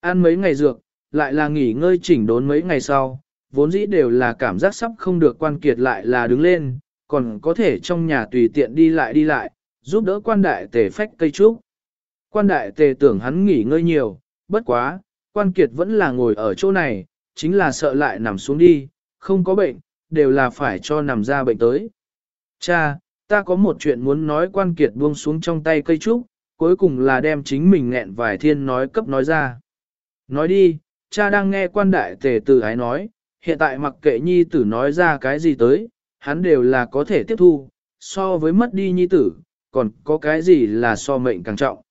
Ăn mấy ngày dược, lại là nghỉ ngơi chỉnh đốn mấy ngày sau, vốn dĩ đều là cảm giác sắp không được quan kiệt lại là đứng lên, còn có thể trong nhà tùy tiện đi lại đi lại, giúp đỡ quan đại tề phách cây trúc. Quan đại tề tưởng hắn nghỉ ngơi nhiều, bất quá, quan kiệt vẫn là ngồi ở chỗ này, chính là sợ lại nằm xuống đi, không có bệnh, đều là phải cho nằm ra bệnh tới. Cha, ta có một chuyện muốn nói quan kiệt buông xuống trong tay cây trúc, cuối cùng là đem chính mình nghẹn vài thiên nói cấp nói ra. Nói đi, cha đang nghe quan đại tề tử ái nói, hiện tại mặc kệ nhi tử nói ra cái gì tới, hắn đều là có thể tiếp thu, so với mất đi nhi tử, còn có cái gì là so mệnh càng trọng.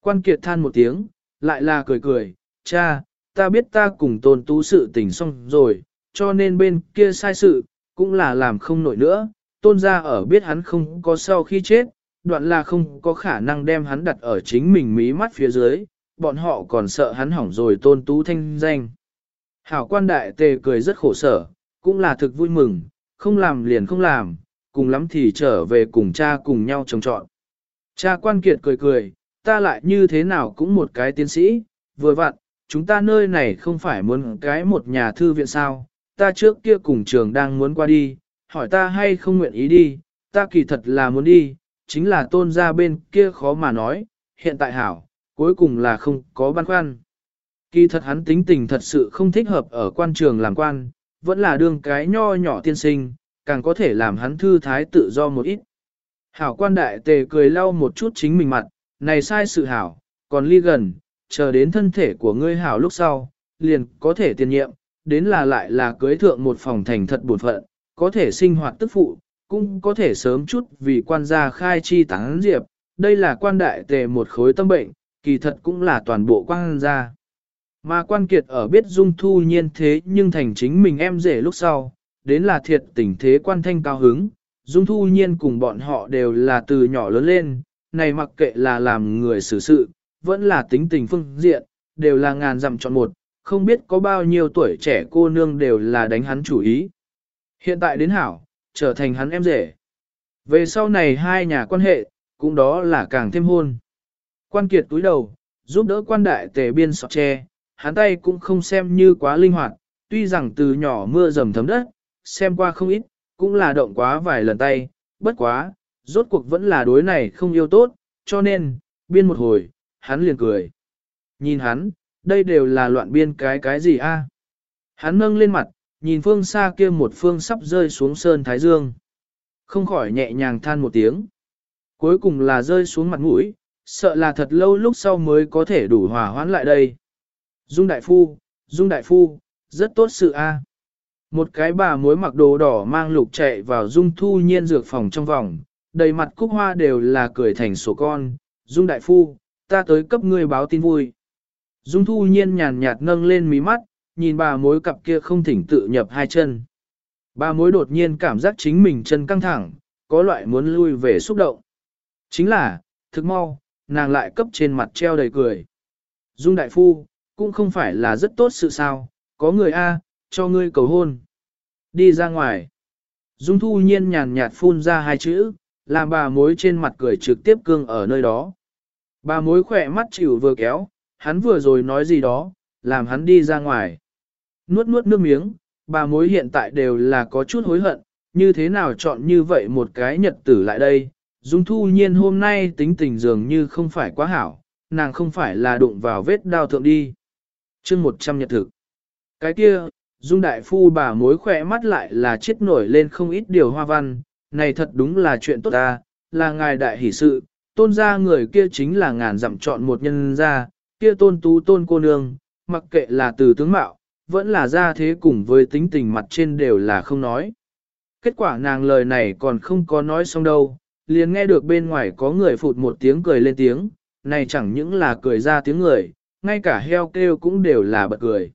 Quan kiệt than một tiếng, lại là cười cười, cha, ta biết ta cùng tôn tú sự tình xong rồi, cho nên bên kia sai sự, cũng là làm không nổi nữa, tôn ra ở biết hắn không có sau khi chết, đoạn là không có khả năng đem hắn đặt ở chính mình mí mắt phía dưới, bọn họ còn sợ hắn hỏng rồi tôn tú thanh danh. Hảo quan đại tề cười rất khổ sở, cũng là thực vui mừng, không làm liền không làm, cùng lắm thì trở về cùng cha cùng nhau trồng trọn. Cha quan kiệt cười cười, ta lại như thế nào cũng một cái tiến sĩ, vừa vặn, chúng ta nơi này không phải muốn cái một nhà thư viện sao, ta trước kia cùng trường đang muốn qua đi, hỏi ta hay không nguyện ý đi, ta kỳ thật là muốn đi, chính là tôn ra bên kia khó mà nói, hiện tại hảo, cuối cùng là không có băn khoăn. Kỳ thật hắn tính tình thật sự không thích hợp ở quan trường làm quan, vẫn là đương cái nho nhỏ tiên sinh, càng có thể làm hắn thư thái tự do một ít. Hảo quan đại tề cười lau một chút chính mình mặt, này sai sự hảo, còn ly gần, chờ đến thân thể của ngươi hảo lúc sau, liền có thể tiền nhiệm, đến là lại là cưới thượng một phòng thành thật buồn phận, có thể sinh hoạt tức phụ, cũng có thể sớm chút vì quan gia khai chi tán diệp, đây là quan đại tề một khối tâm bệnh, kỳ thật cũng là toàn bộ quan gia. Mà quan kiệt ở biết dung thu nhiên thế nhưng thành chính mình em rể lúc sau, đến là thiệt tình thế quan thanh cao hứng, dung thu nhiên cùng bọn họ đều là từ nhỏ lớn lên, này mặc kệ là làm người xử sự, vẫn là tính tình phương diện, đều là ngàn dặm chọn một, không biết có bao nhiêu tuổi trẻ cô nương đều là đánh hắn chủ ý. Hiện tại đến hảo, trở thành hắn em rể. Về sau này hai nhà quan hệ, cũng đó là càng thêm hôn. Quan kiệt túi đầu, giúp đỡ quan đại tề biên sọt tre, hắn tay cũng không xem như quá linh hoạt, tuy rằng từ nhỏ mưa dầm thấm đất, xem qua không ít, cũng là động quá vài lần tay, bất quá, rốt cuộc vẫn là đối này không yêu tốt, cho nên, biên một hồi, hắn liền cười. Nhìn hắn, đây đều là loạn biên cái cái gì a? Hắn nâng lên mặt, nhìn phương xa kia một phương sắp rơi xuống sơn Thái Dương. Không khỏi nhẹ nhàng than một tiếng. Cuối cùng là rơi xuống mặt mũi, sợ là thật lâu lúc sau mới có thể đủ hòa hoãn lại đây. Dung Đại Phu, Dung Đại Phu, rất tốt sự a. Một cái bà mối mặc đồ đỏ mang lục chạy vào Dung Thu Nhiên dược phòng trong vòng, đầy mặt cúc hoa đều là cười thành sổ con. Dung Đại Phu, ta tới cấp ngươi báo tin vui. Dung Thu Nhiên nhàn nhạt nâng lên mí mắt, nhìn bà mối cặp kia không thỉnh tự nhập hai chân. Bà mối đột nhiên cảm giác chính mình chân căng thẳng, có loại muốn lui về xúc động. Chính là, thực mau, nàng lại cấp trên mặt treo đầy cười. Dung Đại Phu, cũng không phải là rất tốt sự sao, có người A, cho ngươi cầu hôn. Đi ra ngoài. Dung Thu Nhiên nhàn nhạt phun ra hai chữ, làm bà mối trên mặt cười trực tiếp cương ở nơi đó. Bà mối khỏe mắt chịu vừa kéo, hắn vừa rồi nói gì đó, làm hắn đi ra ngoài. Nuốt nuốt nước miếng, bà mối hiện tại đều là có chút hối hận, như thế nào chọn như vậy một cái nhật tử lại đây. Dung thu nhiên hôm nay tính tình dường như không phải quá hảo, nàng không phải là đụng vào vết đao thượng đi. chương 100 nhật thực. Cái kia, Dung đại phu bà mối khỏe mắt lại là chết nổi lên không ít điều hoa văn, này thật đúng là chuyện tốt ta, là ngài đại hỷ sự, tôn gia người kia chính là ngàn dặm chọn một nhân gia, kia tôn tú tôn cô nương, mặc kệ là từ tướng mạo, vẫn là ra thế cùng với tính tình mặt trên đều là không nói. Kết quả nàng lời này còn không có nói xong đâu, liền nghe được bên ngoài có người phụt một tiếng cười lên tiếng, này chẳng những là cười ra tiếng người, ngay cả heo kêu cũng đều là bật cười.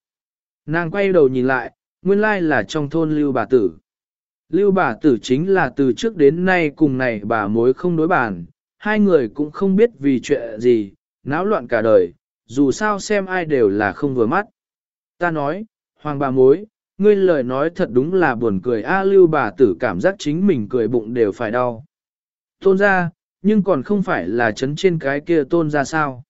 Nàng quay đầu nhìn lại, nguyên lai là trong thôn lưu bà tử. Lưu bà tử chính là từ trước đến nay cùng này bà mối không đối bàn, hai người cũng không biết vì chuyện gì, náo loạn cả đời, dù sao xem ai đều là không vừa mắt. Ta nói, hoàng bà mối, ngươi lời nói thật đúng là buồn cười a lưu bà tử cảm giác chính mình cười bụng đều phải đau. Tôn ra, nhưng còn không phải là chấn trên cái kia tôn ra sao.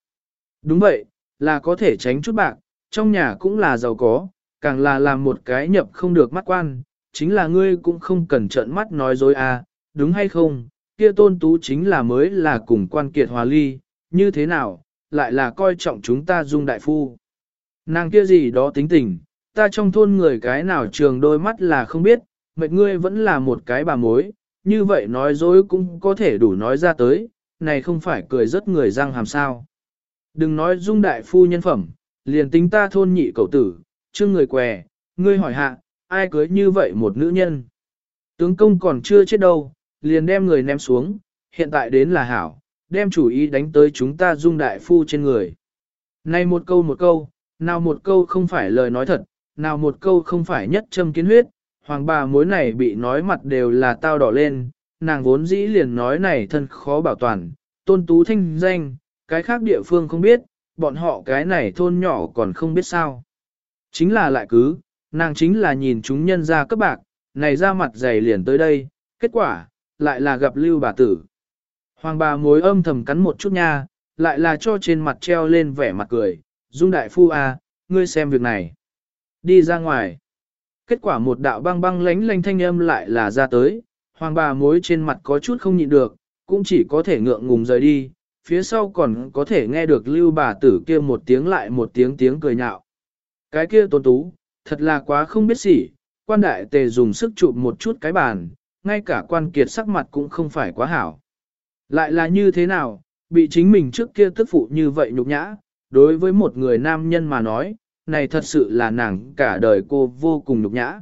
Đúng vậy, là có thể tránh chút bạc, trong nhà cũng là giàu có, càng là làm một cái nhập không được mắt quan, chính là ngươi cũng không cần trợn mắt nói dối à, đúng hay không, kia tôn tú chính là mới là cùng quan kiệt hòa ly, như thế nào, lại là coi trọng chúng ta dung đại phu. Nàng kia gì đó tính tình, ta trong thôn người cái nào trường đôi mắt là không biết, mệt ngươi vẫn là một cái bà mối, như vậy nói dối cũng có thể đủ nói ra tới, này không phải cười rất người răng hàm sao. Đừng nói dung đại phu nhân phẩm, liền tính ta thôn nhị cậu tử, chương người què, ngươi hỏi hạ, ai cưới như vậy một nữ nhân. Tướng công còn chưa chết đâu, liền đem người ném xuống, hiện tại đến là hảo, đem chủ ý đánh tới chúng ta dung đại phu trên người. Này một câu một câu, nào một câu không phải lời nói thật, nào một câu không phải nhất châm kiến huyết, hoàng bà mối này bị nói mặt đều là tao đỏ lên, nàng vốn dĩ liền nói này thân khó bảo toàn, tôn tú thanh danh, cái khác địa phương không biết, bọn họ cái này thôn nhỏ còn không biết sao. Chính là lại cứ, nàng chính là nhìn chúng nhân ra cấp bạc, này ra mặt dày liền tới đây, kết quả, lại là gặp lưu bà tử. Hoàng bà mối âm thầm cắn một chút nha, lại là cho trên mặt treo lên vẻ mặt cười, dung đại phu à, ngươi xem việc này. Đi ra ngoài. Kết quả một đạo băng băng lánh lánh thanh âm lại là ra tới, hoàng bà mối trên mặt có chút không nhịn được, cũng chỉ có thể ngượng ngùng rời đi, phía sau còn có thể nghe được lưu bà tử kia một tiếng lại một tiếng tiếng cười nhạo. Cái kia tôn tú, thật là quá không biết gì, quan đại tề dùng sức chụp một chút cái bàn, ngay cả quan kiệt sắc mặt cũng không phải quá hảo. Lại là như thế nào, bị chính mình trước kia tức phụ như vậy nhục nhã, đối với một người nam nhân mà nói, này thật sự là nàng cả đời cô vô cùng nhục nhã.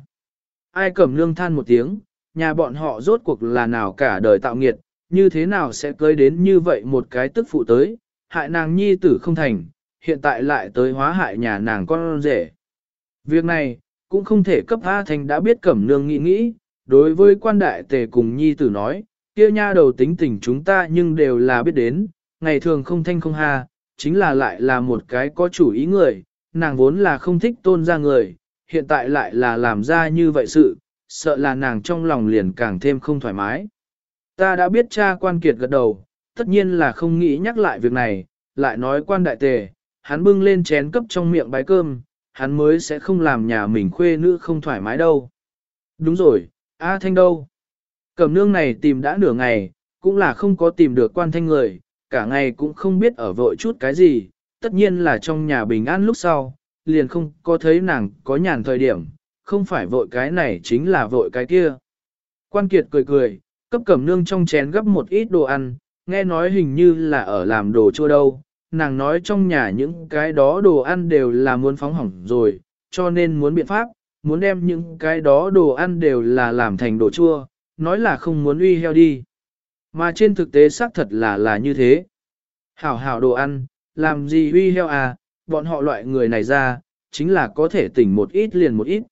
Ai cầm lương than một tiếng, nhà bọn họ rốt cuộc là nào cả đời tạo nghiệt, như thế nào sẽ cưới đến như vậy một cái tức phụ tới, hại nàng nhi tử không thành, hiện tại lại tới hóa hại nhà nàng con rể. Việc này, cũng không thể cấp A Thành đã biết cẩm nương nghĩ nghĩ, đối với quan đại tề cùng nhi tử nói, kia nha đầu tính tình chúng ta nhưng đều là biết đến, ngày thường không thanh không ha, chính là lại là một cái có chủ ý người, nàng vốn là không thích tôn ra người, hiện tại lại là làm ra như vậy sự, sợ là nàng trong lòng liền càng thêm không thoải mái. Ta đã biết cha quan kiệt gật đầu, tất nhiên là không nghĩ nhắc lại việc này, lại nói quan đại tề, hắn bưng lên chén cấp trong miệng bái cơm, hắn mới sẽ không làm nhà mình khuê nữ không thoải mái đâu. Đúng rồi, A Thanh đâu? Cẩm nương này tìm đã nửa ngày, cũng là không có tìm được quan thanh người, cả ngày cũng không biết ở vội chút cái gì, tất nhiên là trong nhà bình an lúc sau, liền không có thấy nàng có nhàn thời điểm, không phải vội cái này chính là vội cái kia. Quan Kiệt cười cười, cấp cẩm nương trong chén gấp một ít đồ ăn, nghe nói hình như là ở làm đồ chua đâu, nàng nói trong nhà những cái đó đồ ăn đều là muốn phóng hỏng rồi, cho nên muốn biện pháp, muốn đem những cái đó đồ ăn đều là làm thành đồ chua, nói là không muốn uy heo đi. Mà trên thực tế xác thật là là như thế. Hảo hảo đồ ăn, làm gì huy heo à, bọn họ loại người này ra, chính là có thể tỉnh một ít liền một ít.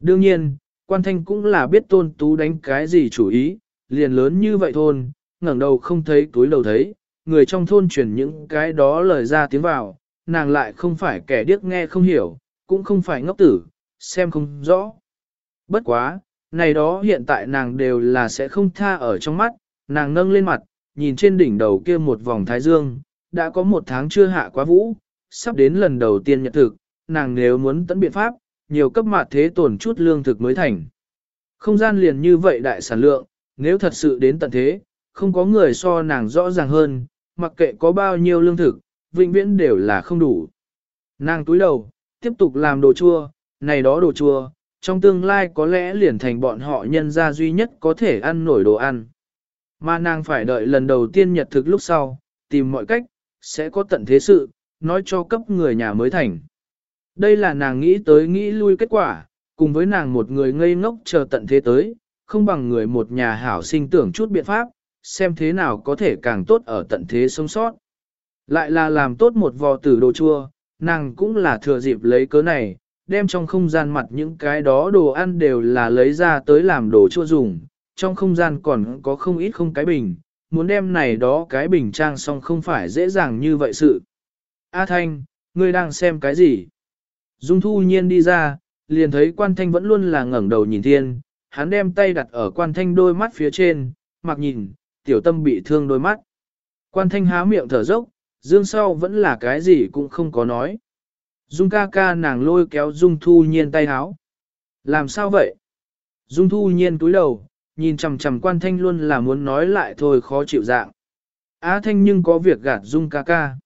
Đương nhiên, quan thanh cũng là biết tôn tú đánh cái gì chủ ý, liền lớn như vậy thôn, ngẩng đầu không thấy túi đầu thấy, người trong thôn truyền những cái đó lời ra tiếng vào, nàng lại không phải kẻ điếc nghe không hiểu, cũng không phải ngốc tử, xem không rõ. Bất quá, này đó hiện tại nàng đều là sẽ không tha ở trong mắt, nàng nâng lên mặt, nhìn trên đỉnh đầu kia một vòng thái dương, đã có một tháng chưa hạ quá vũ, sắp đến lần đầu tiên nhật thực, nàng nếu muốn tận biện pháp, nhiều cấp mạt thế tổn chút lương thực mới thành. Không gian liền như vậy đại sản lượng, nếu thật sự đến tận thế, không có người so nàng rõ ràng hơn, mặc kệ có bao nhiêu lương thực, vĩnh viễn đều là không đủ. Nàng túi đầu, tiếp tục làm đồ chua, này đó đồ chua, trong tương lai có lẽ liền thành bọn họ nhân ra duy nhất có thể ăn nổi đồ ăn. Mà nàng phải đợi lần đầu tiên nhật thực lúc sau, tìm mọi cách, sẽ có tận thế sự, nói cho cấp người nhà mới thành. Đây là nàng nghĩ tới nghĩ lui kết quả, cùng với nàng một người ngây ngốc chờ tận thế tới, không bằng người một nhà hảo sinh tưởng chút biện pháp, xem thế nào có thể càng tốt ở tận thế sống sót. Lại là làm tốt một vò tử đồ chua, nàng cũng là thừa dịp lấy cớ này, đem trong không gian mặt những cái đó đồ ăn đều là lấy ra tới làm đồ chua dùng, trong không gian còn có không ít không cái bình, muốn đem này đó cái bình trang xong không phải dễ dàng như vậy sự. A Thanh, ngươi đang xem cái gì? Dung thu nhiên đi ra, liền thấy quan thanh vẫn luôn là ngẩng đầu nhìn thiên, hắn đem tay đặt ở quan thanh đôi mắt phía trên, mặc nhìn, tiểu tâm bị thương đôi mắt. Quan thanh há miệng thở dốc, dương sau vẫn là cái gì cũng không có nói. Dung ca ca nàng lôi kéo Dung Thu Nhiên tay háo. Làm sao vậy? Dung Thu Nhiên túi đầu, nhìn chằm chằm quan thanh luôn là muốn nói lại thôi khó chịu dạng. Á thanh nhưng có việc gạt Dung ca ca.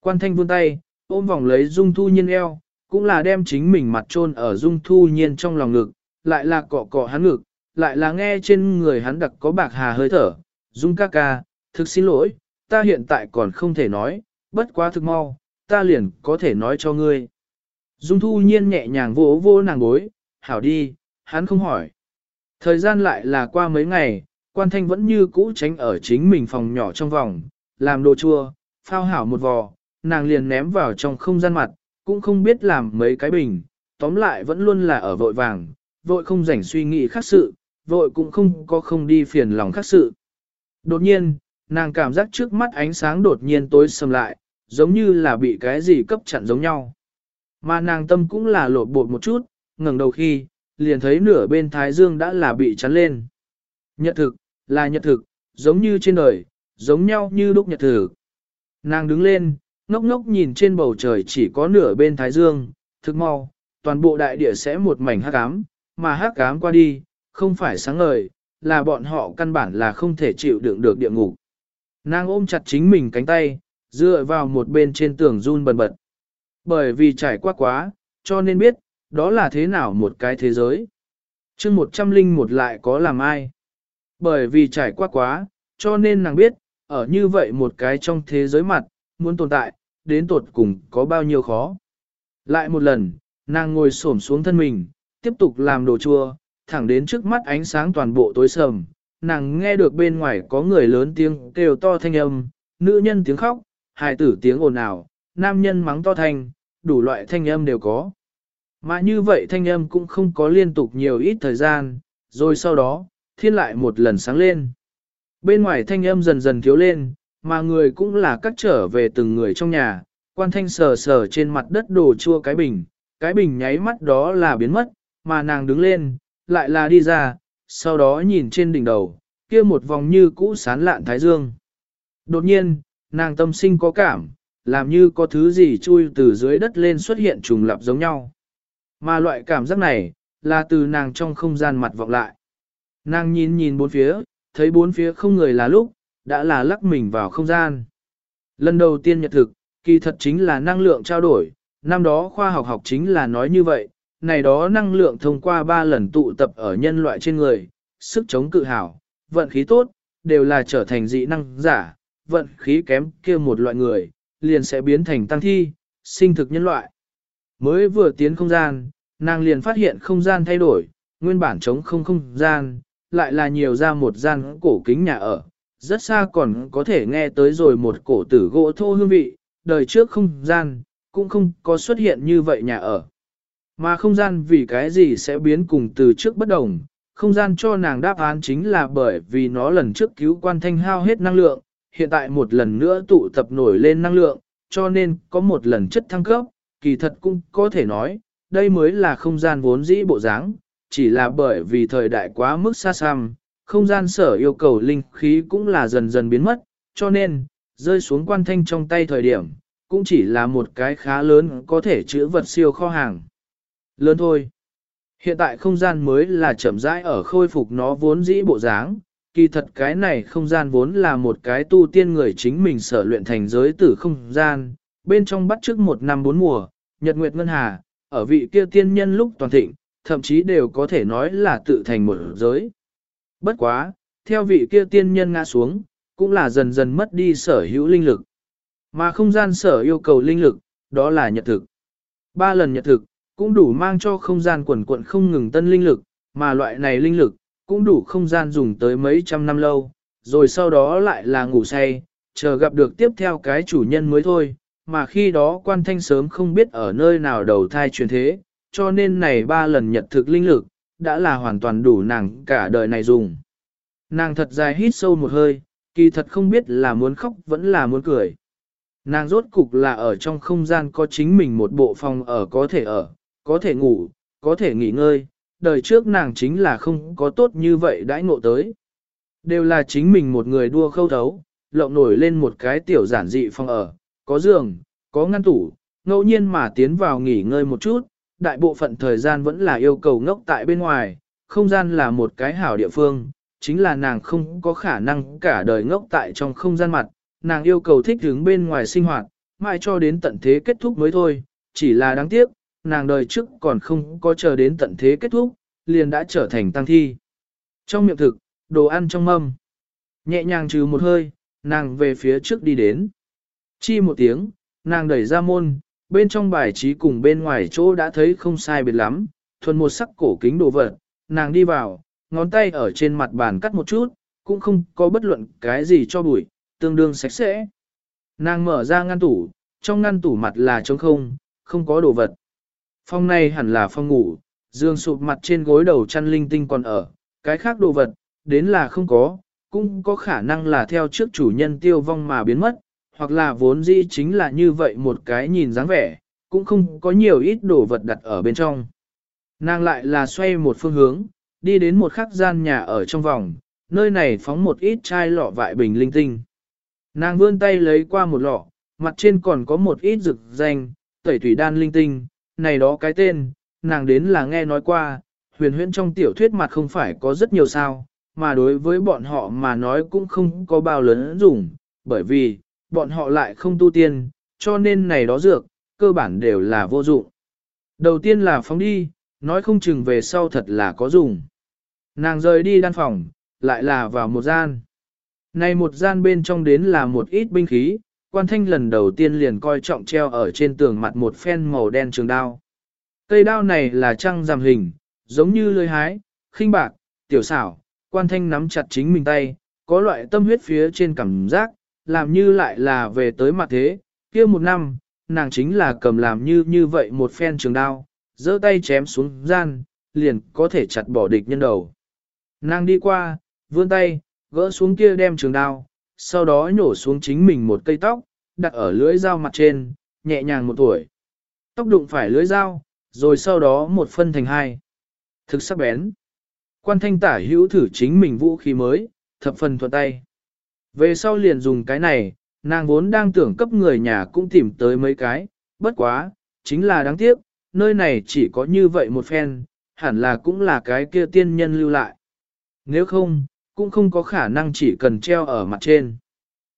Quan thanh vươn tay, ôm vòng lấy Dung Thu Nhiên eo, cũng là đem chính mình mặt trôn ở Dung Thu Nhiên trong lòng ngực, lại là cọ cọ hắn ngực, lại là nghe trên người hắn đặc có bạc hà hơi thở. Dung ca ca, thực xin lỗi, ta hiện tại còn không thể nói, bất quá thực mau, ta liền có thể nói cho ngươi. Dung Thu Nhiên nhẹ nhàng vỗ vỗ nàng bối, hảo đi, hắn không hỏi. Thời gian lại là qua mấy ngày, quan thanh vẫn như cũ tránh ở chính mình phòng nhỏ trong vòng, làm đồ chua, phao hảo một vò, nàng liền ném vào trong không gian mặt, cũng không biết làm mấy cái bình, tóm lại vẫn luôn là ở vội vàng, vội không rảnh suy nghĩ khác sự, vội cũng không có không đi phiền lòng khác sự. Đột nhiên, nàng cảm giác trước mắt ánh sáng đột nhiên tối sầm lại, giống như là bị cái gì cấp chặn giống nhau. Mà nàng tâm cũng là lột bột một chút, ngẩng đầu khi, liền thấy nửa bên thái dương đã là bị chắn lên. Nhật thực, là nhật thực, giống như trên đời, giống nhau như đúc nhật thực. Nàng đứng lên, ngốc ngốc nhìn trên bầu trời chỉ có nửa bên thái dương, thực mau, toàn bộ đại địa sẽ một mảnh hắc ám, mà hắc ám qua đi, không phải sáng ngời, là bọn họ căn bản là không thể chịu đựng được địa ngục. Nàng ôm chặt chính mình cánh tay, dựa vào một bên trên tường run bần bật. Bởi vì trải qua quá, cho nên biết, đó là thế nào một cái thế giới. chương một trăm linh một lại có làm ai. Bởi vì trải qua quá, cho nên nàng biết, ở như vậy một cái trong thế giới mặt, muốn tồn tại, đến tột cùng có bao nhiêu khó. Lại một lần, nàng ngồi xổm xuống thân mình, tiếp tục làm đồ chua, thẳng đến trước mắt ánh sáng toàn bộ tối sầm, nàng nghe được bên ngoài có người lớn tiếng kêu to thanh âm, nữ nhân tiếng khóc, hài tử tiếng ồn ào, nam nhân mắng to thanh, đủ loại thanh âm đều có. Mà như vậy thanh âm cũng không có liên tục nhiều ít thời gian, rồi sau đó, thiên lại một lần sáng lên. Bên ngoài thanh âm dần dần thiếu lên, mà người cũng là cắt trở về từng người trong nhà, quan thanh sờ sờ trên mặt đất đổ chua cái bình, cái bình nháy mắt đó là biến mất, mà nàng đứng lên, lại là đi ra, sau đó nhìn trên đỉnh đầu, kia một vòng như cũ sán lạn thái dương. Đột nhiên, nàng tâm sinh có cảm, làm như có thứ gì chui từ dưới đất lên xuất hiện trùng lập giống nhau. Mà loại cảm giác này, là từ nàng trong không gian mặt vọng lại. Nàng nhìn nhìn bốn phía, thấy bốn phía không người là lúc, đã là lắc mình vào không gian. Lần đầu tiên nhật thực, kỳ thật chính là năng lượng trao đổi, năm đó khoa học học chính là nói như vậy, này đó năng lượng thông qua ba lần tụ tập ở nhân loại trên người, sức chống cự hảo, vận khí tốt, đều là trở thành dị năng giả, vận khí kém kia một loại người, liền sẽ biến thành tăng thi, sinh thực nhân loại. Mới vừa tiến không gian, nàng liền phát hiện không gian thay đổi, nguyên bản trống không không gian, lại là nhiều ra một gian cổ kính nhà ở, rất xa còn có thể nghe tới rồi một cổ tử gỗ thô hương vị, đời trước không gian, cũng không có xuất hiện như vậy nhà ở. Mà không gian vì cái gì sẽ biến cùng từ trước bất đồng, không gian cho nàng đáp án chính là bởi vì nó lần trước cứu quan thanh hao hết năng lượng, hiện tại một lần nữa tụ tập nổi lên năng lượng, cho nên có một lần chất thăng cấp, kỳ thật cũng có thể nói, đây mới là không gian vốn dĩ bộ dáng, chỉ là bởi vì thời đại quá mức xa xăm, không gian sở yêu cầu linh khí cũng là dần dần biến mất, cho nên, rơi xuống quan thanh trong tay thời điểm, cũng chỉ là một cái khá lớn có thể chữa vật siêu kho hàng. Lớn thôi. Hiện tại không gian mới là chậm rãi ở khôi phục nó vốn dĩ bộ dáng, kỳ thật cái này không gian vốn là một cái tu tiên người chính mình sở luyện thành giới tử không gian, bên trong bắt trước một năm bốn mùa, nhật nguyệt ngân hà, ở vị kia tiên nhân lúc toàn thịnh, thậm chí đều có thể nói là tự thành một giới. Bất quá, theo vị kia tiên nhân ngã xuống, cũng là dần dần mất đi sở hữu linh lực. Mà không gian sở yêu cầu linh lực, đó là nhật thực. Ba lần nhật thực, cũng đủ mang cho không gian quần quận không ngừng tân linh lực, mà loại này linh lực, cũng đủ không gian dùng tới mấy trăm năm lâu, rồi sau đó lại là ngủ say, chờ gặp được tiếp theo cái chủ nhân mới thôi, mà khi đó quan thanh sớm không biết ở nơi nào đầu thai truyền thế, cho nên này ba lần nhật thực linh lực, đã là hoàn toàn đủ nàng cả đời này dùng. Nàng thật dài hít sâu một hơi, kỳ thật không biết là muốn khóc vẫn là muốn cười. Nàng rốt cục là ở trong không gian có chính mình một bộ phòng ở có thể ở, có thể ngủ, có thể nghỉ ngơi, đời trước nàng chính là không có tốt như vậy đãi ngộ tới. Đều là chính mình một người đua khâu thấu, lộng nổi lên một cái tiểu giản dị phòng ở, có giường, có ngăn tủ, ngẫu nhiên mà tiến vào nghỉ ngơi một chút, đại bộ phận thời gian vẫn là yêu cầu ngốc tại bên ngoài, không gian là một cái hảo địa phương, chính là nàng không có khả năng cả đời ngốc tại trong không gian mặt, nàng yêu cầu thích hướng bên ngoài sinh hoạt, mãi cho đến tận thế kết thúc mới thôi, chỉ là đáng tiếc, nàng đời trước còn không có chờ đến tận thế kết thúc, liền đã trở thành tăng thi. Trong miệng thực, đồ ăn trong mâm, nhẹ nhàng trừ một hơi, nàng về phía trước đi đến. Chi một tiếng, nàng đẩy ra môn, bên trong bài trí cùng bên ngoài chỗ đã thấy không sai biệt lắm, thuần một sắc cổ kính đồ vật, nàng đi vào, ngón tay ở trên mặt bàn cắt một chút, cũng không có bất luận cái gì cho bụi, tương đương sạch sẽ. Nàng mở ra ngăn tủ, trong ngăn tủ mặt là trống không, không có đồ vật. Phòng này hẳn là phòng ngủ, giường sụp mặt trên gối đầu chăn linh tinh còn ở, cái khác đồ vật, đến là không có, cũng có khả năng là theo trước chủ nhân tiêu vong mà biến mất, hoặc là vốn dĩ chính là như vậy một cái nhìn dáng vẻ, cũng không có nhiều ít đồ vật đặt ở bên trong. Nàng lại là xoay một phương hướng, đi đến một khắc gian nhà ở trong vòng, nơi này phóng một ít chai lọ vại bình linh tinh. Nàng vươn tay lấy qua một lọ, mặt trên còn có một ít rực danh, tẩy thủy đan linh tinh, này đó cái tên, nàng đến là nghe nói qua, huyền huyễn trong tiểu thuyết mặt không phải có rất nhiều sao, mà đối với bọn họ mà nói cũng không có bao lớn dùng, bởi vì, bọn họ lại không tu tiên, cho nên này đó dược, cơ bản đều là vô dụng. Đầu tiên là phóng đi, nói không chừng về sau thật là có dùng. Nàng rời đi đan phòng, lại là vào một gian. Này một gian bên trong đến là một ít binh khí, quan thanh lần đầu tiên liền coi trọng treo ở trên tường mặt một phen màu đen trường đao. Cây đao này là trăng giảm hình, giống như lưới hái, khinh bạc, tiểu xảo, quan thanh nắm chặt chính mình tay, có loại tâm huyết phía trên cảm giác, làm như lại là về tới mặt thế, kia một năm, nàng chính là cầm làm như như vậy một phen trường đao, giơ tay chém xuống gian, liền có thể chặt bỏ địch nhân đầu. Nàng đi qua, vươn tay, gỡ xuống kia đem trường đao, sau đó nhổ xuống chính mình một cây tóc, đặt ở lưỡi dao mặt trên, nhẹ nhàng một tuổi. Tóc đụng phải lưỡi dao, rồi sau đó một phân thành hai. Thực sắc bén. Quan thanh tả hữu thử chính mình vũ khí mới, thập phần thuận tay. Về sau liền dùng cái này, nàng vốn đang tưởng cấp người nhà cũng tìm tới mấy cái, bất quá, chính là đáng tiếc, nơi này chỉ có như vậy một phen, hẳn là cũng là cái kia tiên nhân lưu lại. Nếu không, cũng không có khả năng chỉ cần treo ở mặt trên.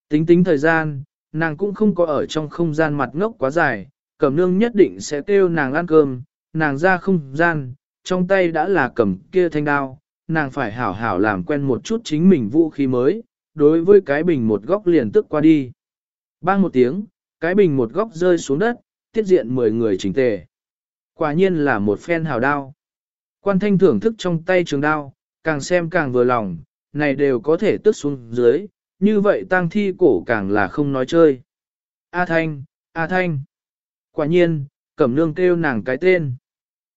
Tính tính thời gian, nàng cũng không có ở trong không gian mặt ngốc quá dài, cẩm nương nhất định sẽ kêu nàng ăn cơm, nàng ra không gian, trong tay đã là cầm kia thanh đao, nàng phải hảo hảo làm quen một chút chính mình vũ khí mới, đối với cái bình một góc liền tức qua đi. Bang một tiếng, cái bình một góc rơi xuống đất, tiết diện 10 người chỉnh tề. Quả nhiên là một phen hào đao. Quan thanh thưởng thức trong tay trường đao, càng xem càng vừa lòng, này đều có thể tức xuống dưới, như vậy tang thi cổ càng là không nói chơi. A Thanh, A Thanh. Quả nhiên, cẩm nương kêu nàng cái tên.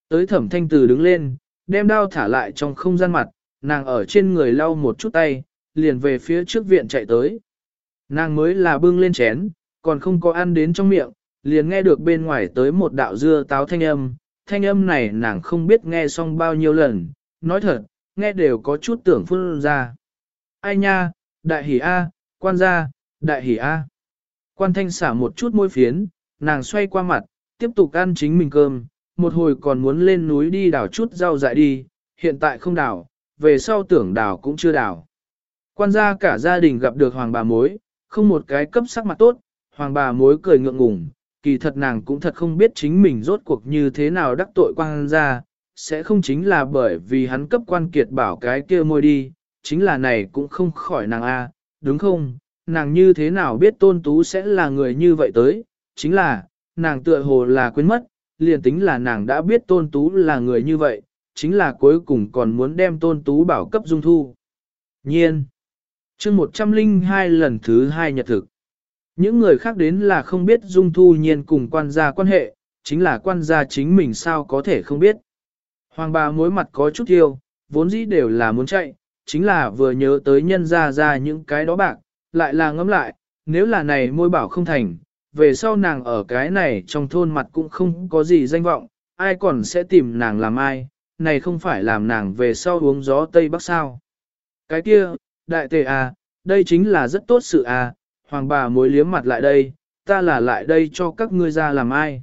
Tới thẩm thanh từ đứng lên, đem đao thả lại trong không gian mặt, nàng ở trên người lau một chút tay, liền về phía trước viện chạy tới. Nàng mới là bưng lên chén, còn không có ăn đến trong miệng, liền nghe được bên ngoài tới một đạo dưa táo thanh âm. Thanh âm này nàng không biết nghe xong bao nhiêu lần, nói thật, nghe đều có chút tưởng phun ra. Ai nha, đại hỉ A, quan gia, đại hỉ A. Quan thanh xả một chút môi phiến, nàng xoay qua mặt, tiếp tục ăn chính mình cơm, một hồi còn muốn lên núi đi đào chút rau dại đi, hiện tại không đào, về sau tưởng đào cũng chưa đào. Quan gia cả gia đình gặp được hoàng bà mối, không một cái cấp sắc mặt tốt, hoàng bà mối cười ngượng ngùng, kỳ thật nàng cũng thật không biết chính mình rốt cuộc như thế nào đắc tội quan gia, sẽ không chính là bởi vì hắn cấp quan kiệt bảo cái kia môi đi, chính là này cũng không khỏi nàng a, đúng không? Nàng như thế nào biết tôn tú sẽ là người như vậy tới, chính là, nàng tựa hồ là quên mất, liền tính là nàng đã biết tôn tú là người như vậy, chính là cuối cùng còn muốn đem tôn tú bảo cấp dung thu. Nhiên, chương 102 lần thứ hai nhật thực. Những người khác đến là không biết dung thu nhiên cùng quan gia quan hệ, chính là quan gia chính mình sao có thể không biết. Hoàng bà mối mặt có chút thiêu, vốn dĩ đều là muốn chạy, chính là vừa nhớ tới nhân ra ra những cái đó bạc, lại là ngẫm lại, nếu là này môi bảo không thành, về sau nàng ở cái này trong thôn mặt cũng không có gì danh vọng, ai còn sẽ tìm nàng làm ai, này không phải làm nàng về sau uống gió Tây Bắc sao. Cái kia, đại tề à, đây chính là rất tốt sự à, hoàng bà mối liếm mặt lại đây, ta là lại đây cho các ngươi ra làm ai.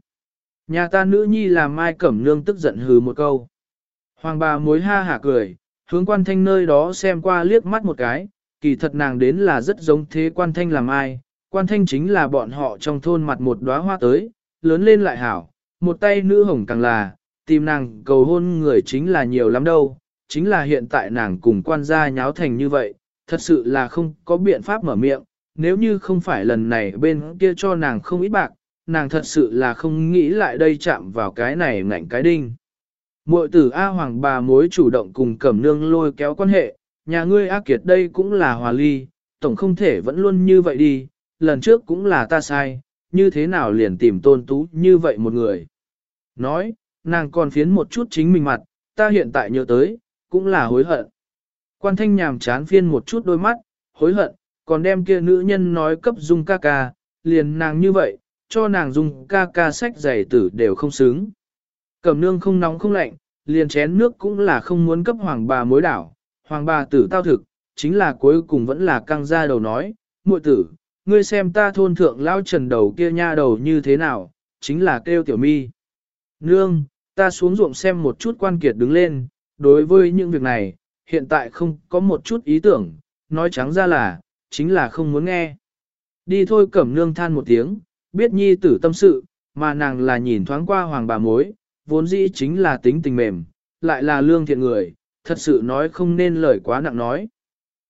Nhà ta nữ nhi làm mai cẩm nương tức giận hừ một câu. Hoàng bà mối ha hả cười, hướng quan thanh nơi đó xem qua liếc mắt một cái, kỳ thật nàng đến là rất giống thế quan thanh làm ai, quan thanh chính là bọn họ trong thôn mặt một đóa hoa tới, lớn lên lại hảo, một tay nữ hồng càng là, tìm nàng cầu hôn người chính là nhiều lắm đâu, chính là hiện tại nàng cùng quan gia nháo thành như vậy, thật sự là không có biện pháp mở miệng, nếu như không phải lần này bên kia cho nàng không ít bạc, nàng thật sự là không nghĩ lại đây chạm vào cái này ngạnh cái đinh. Mội tử A Hoàng bà mối chủ động cùng Cẩm Nương lôi kéo quan hệ, nhà ngươi A Kiệt đây cũng là hòa ly, tổng không thể vẫn luôn như vậy đi, lần trước cũng là ta sai, như thế nào liền tìm tôn tú như vậy một người. Nói, nàng còn phiến một chút chính mình mặt, ta hiện tại nhớ tới, cũng là hối hận. Quan thanh nhàm chán phiên một chút đôi mắt, hối hận, còn đem kia nữ nhân nói cấp dung ca ca, liền nàng như vậy, cho nàng dung ca ca sách giày tử đều không xứng. Cẩm nương không nóng không lạnh, liền chén nước cũng là không muốn cấp hoàng bà mối đảo, hoàng bà tử tao thực, chính là cuối cùng vẫn là căng ra đầu nói, muội tử, ngươi xem ta thôn thượng lao trần đầu kia nha đầu như thế nào, chính là kêu tiểu mi. Nương, ta xuống ruộng xem một chút quan kiệt đứng lên, đối với những việc này, hiện tại không có một chút ý tưởng, nói trắng ra là, chính là không muốn nghe. Đi thôi cẩm nương than một tiếng, biết nhi tử tâm sự, mà nàng là nhìn thoáng qua hoàng bà mối, vốn dĩ chính là tính tình mềm, lại là lương thiện người, thật sự nói không nên lời quá nặng nói.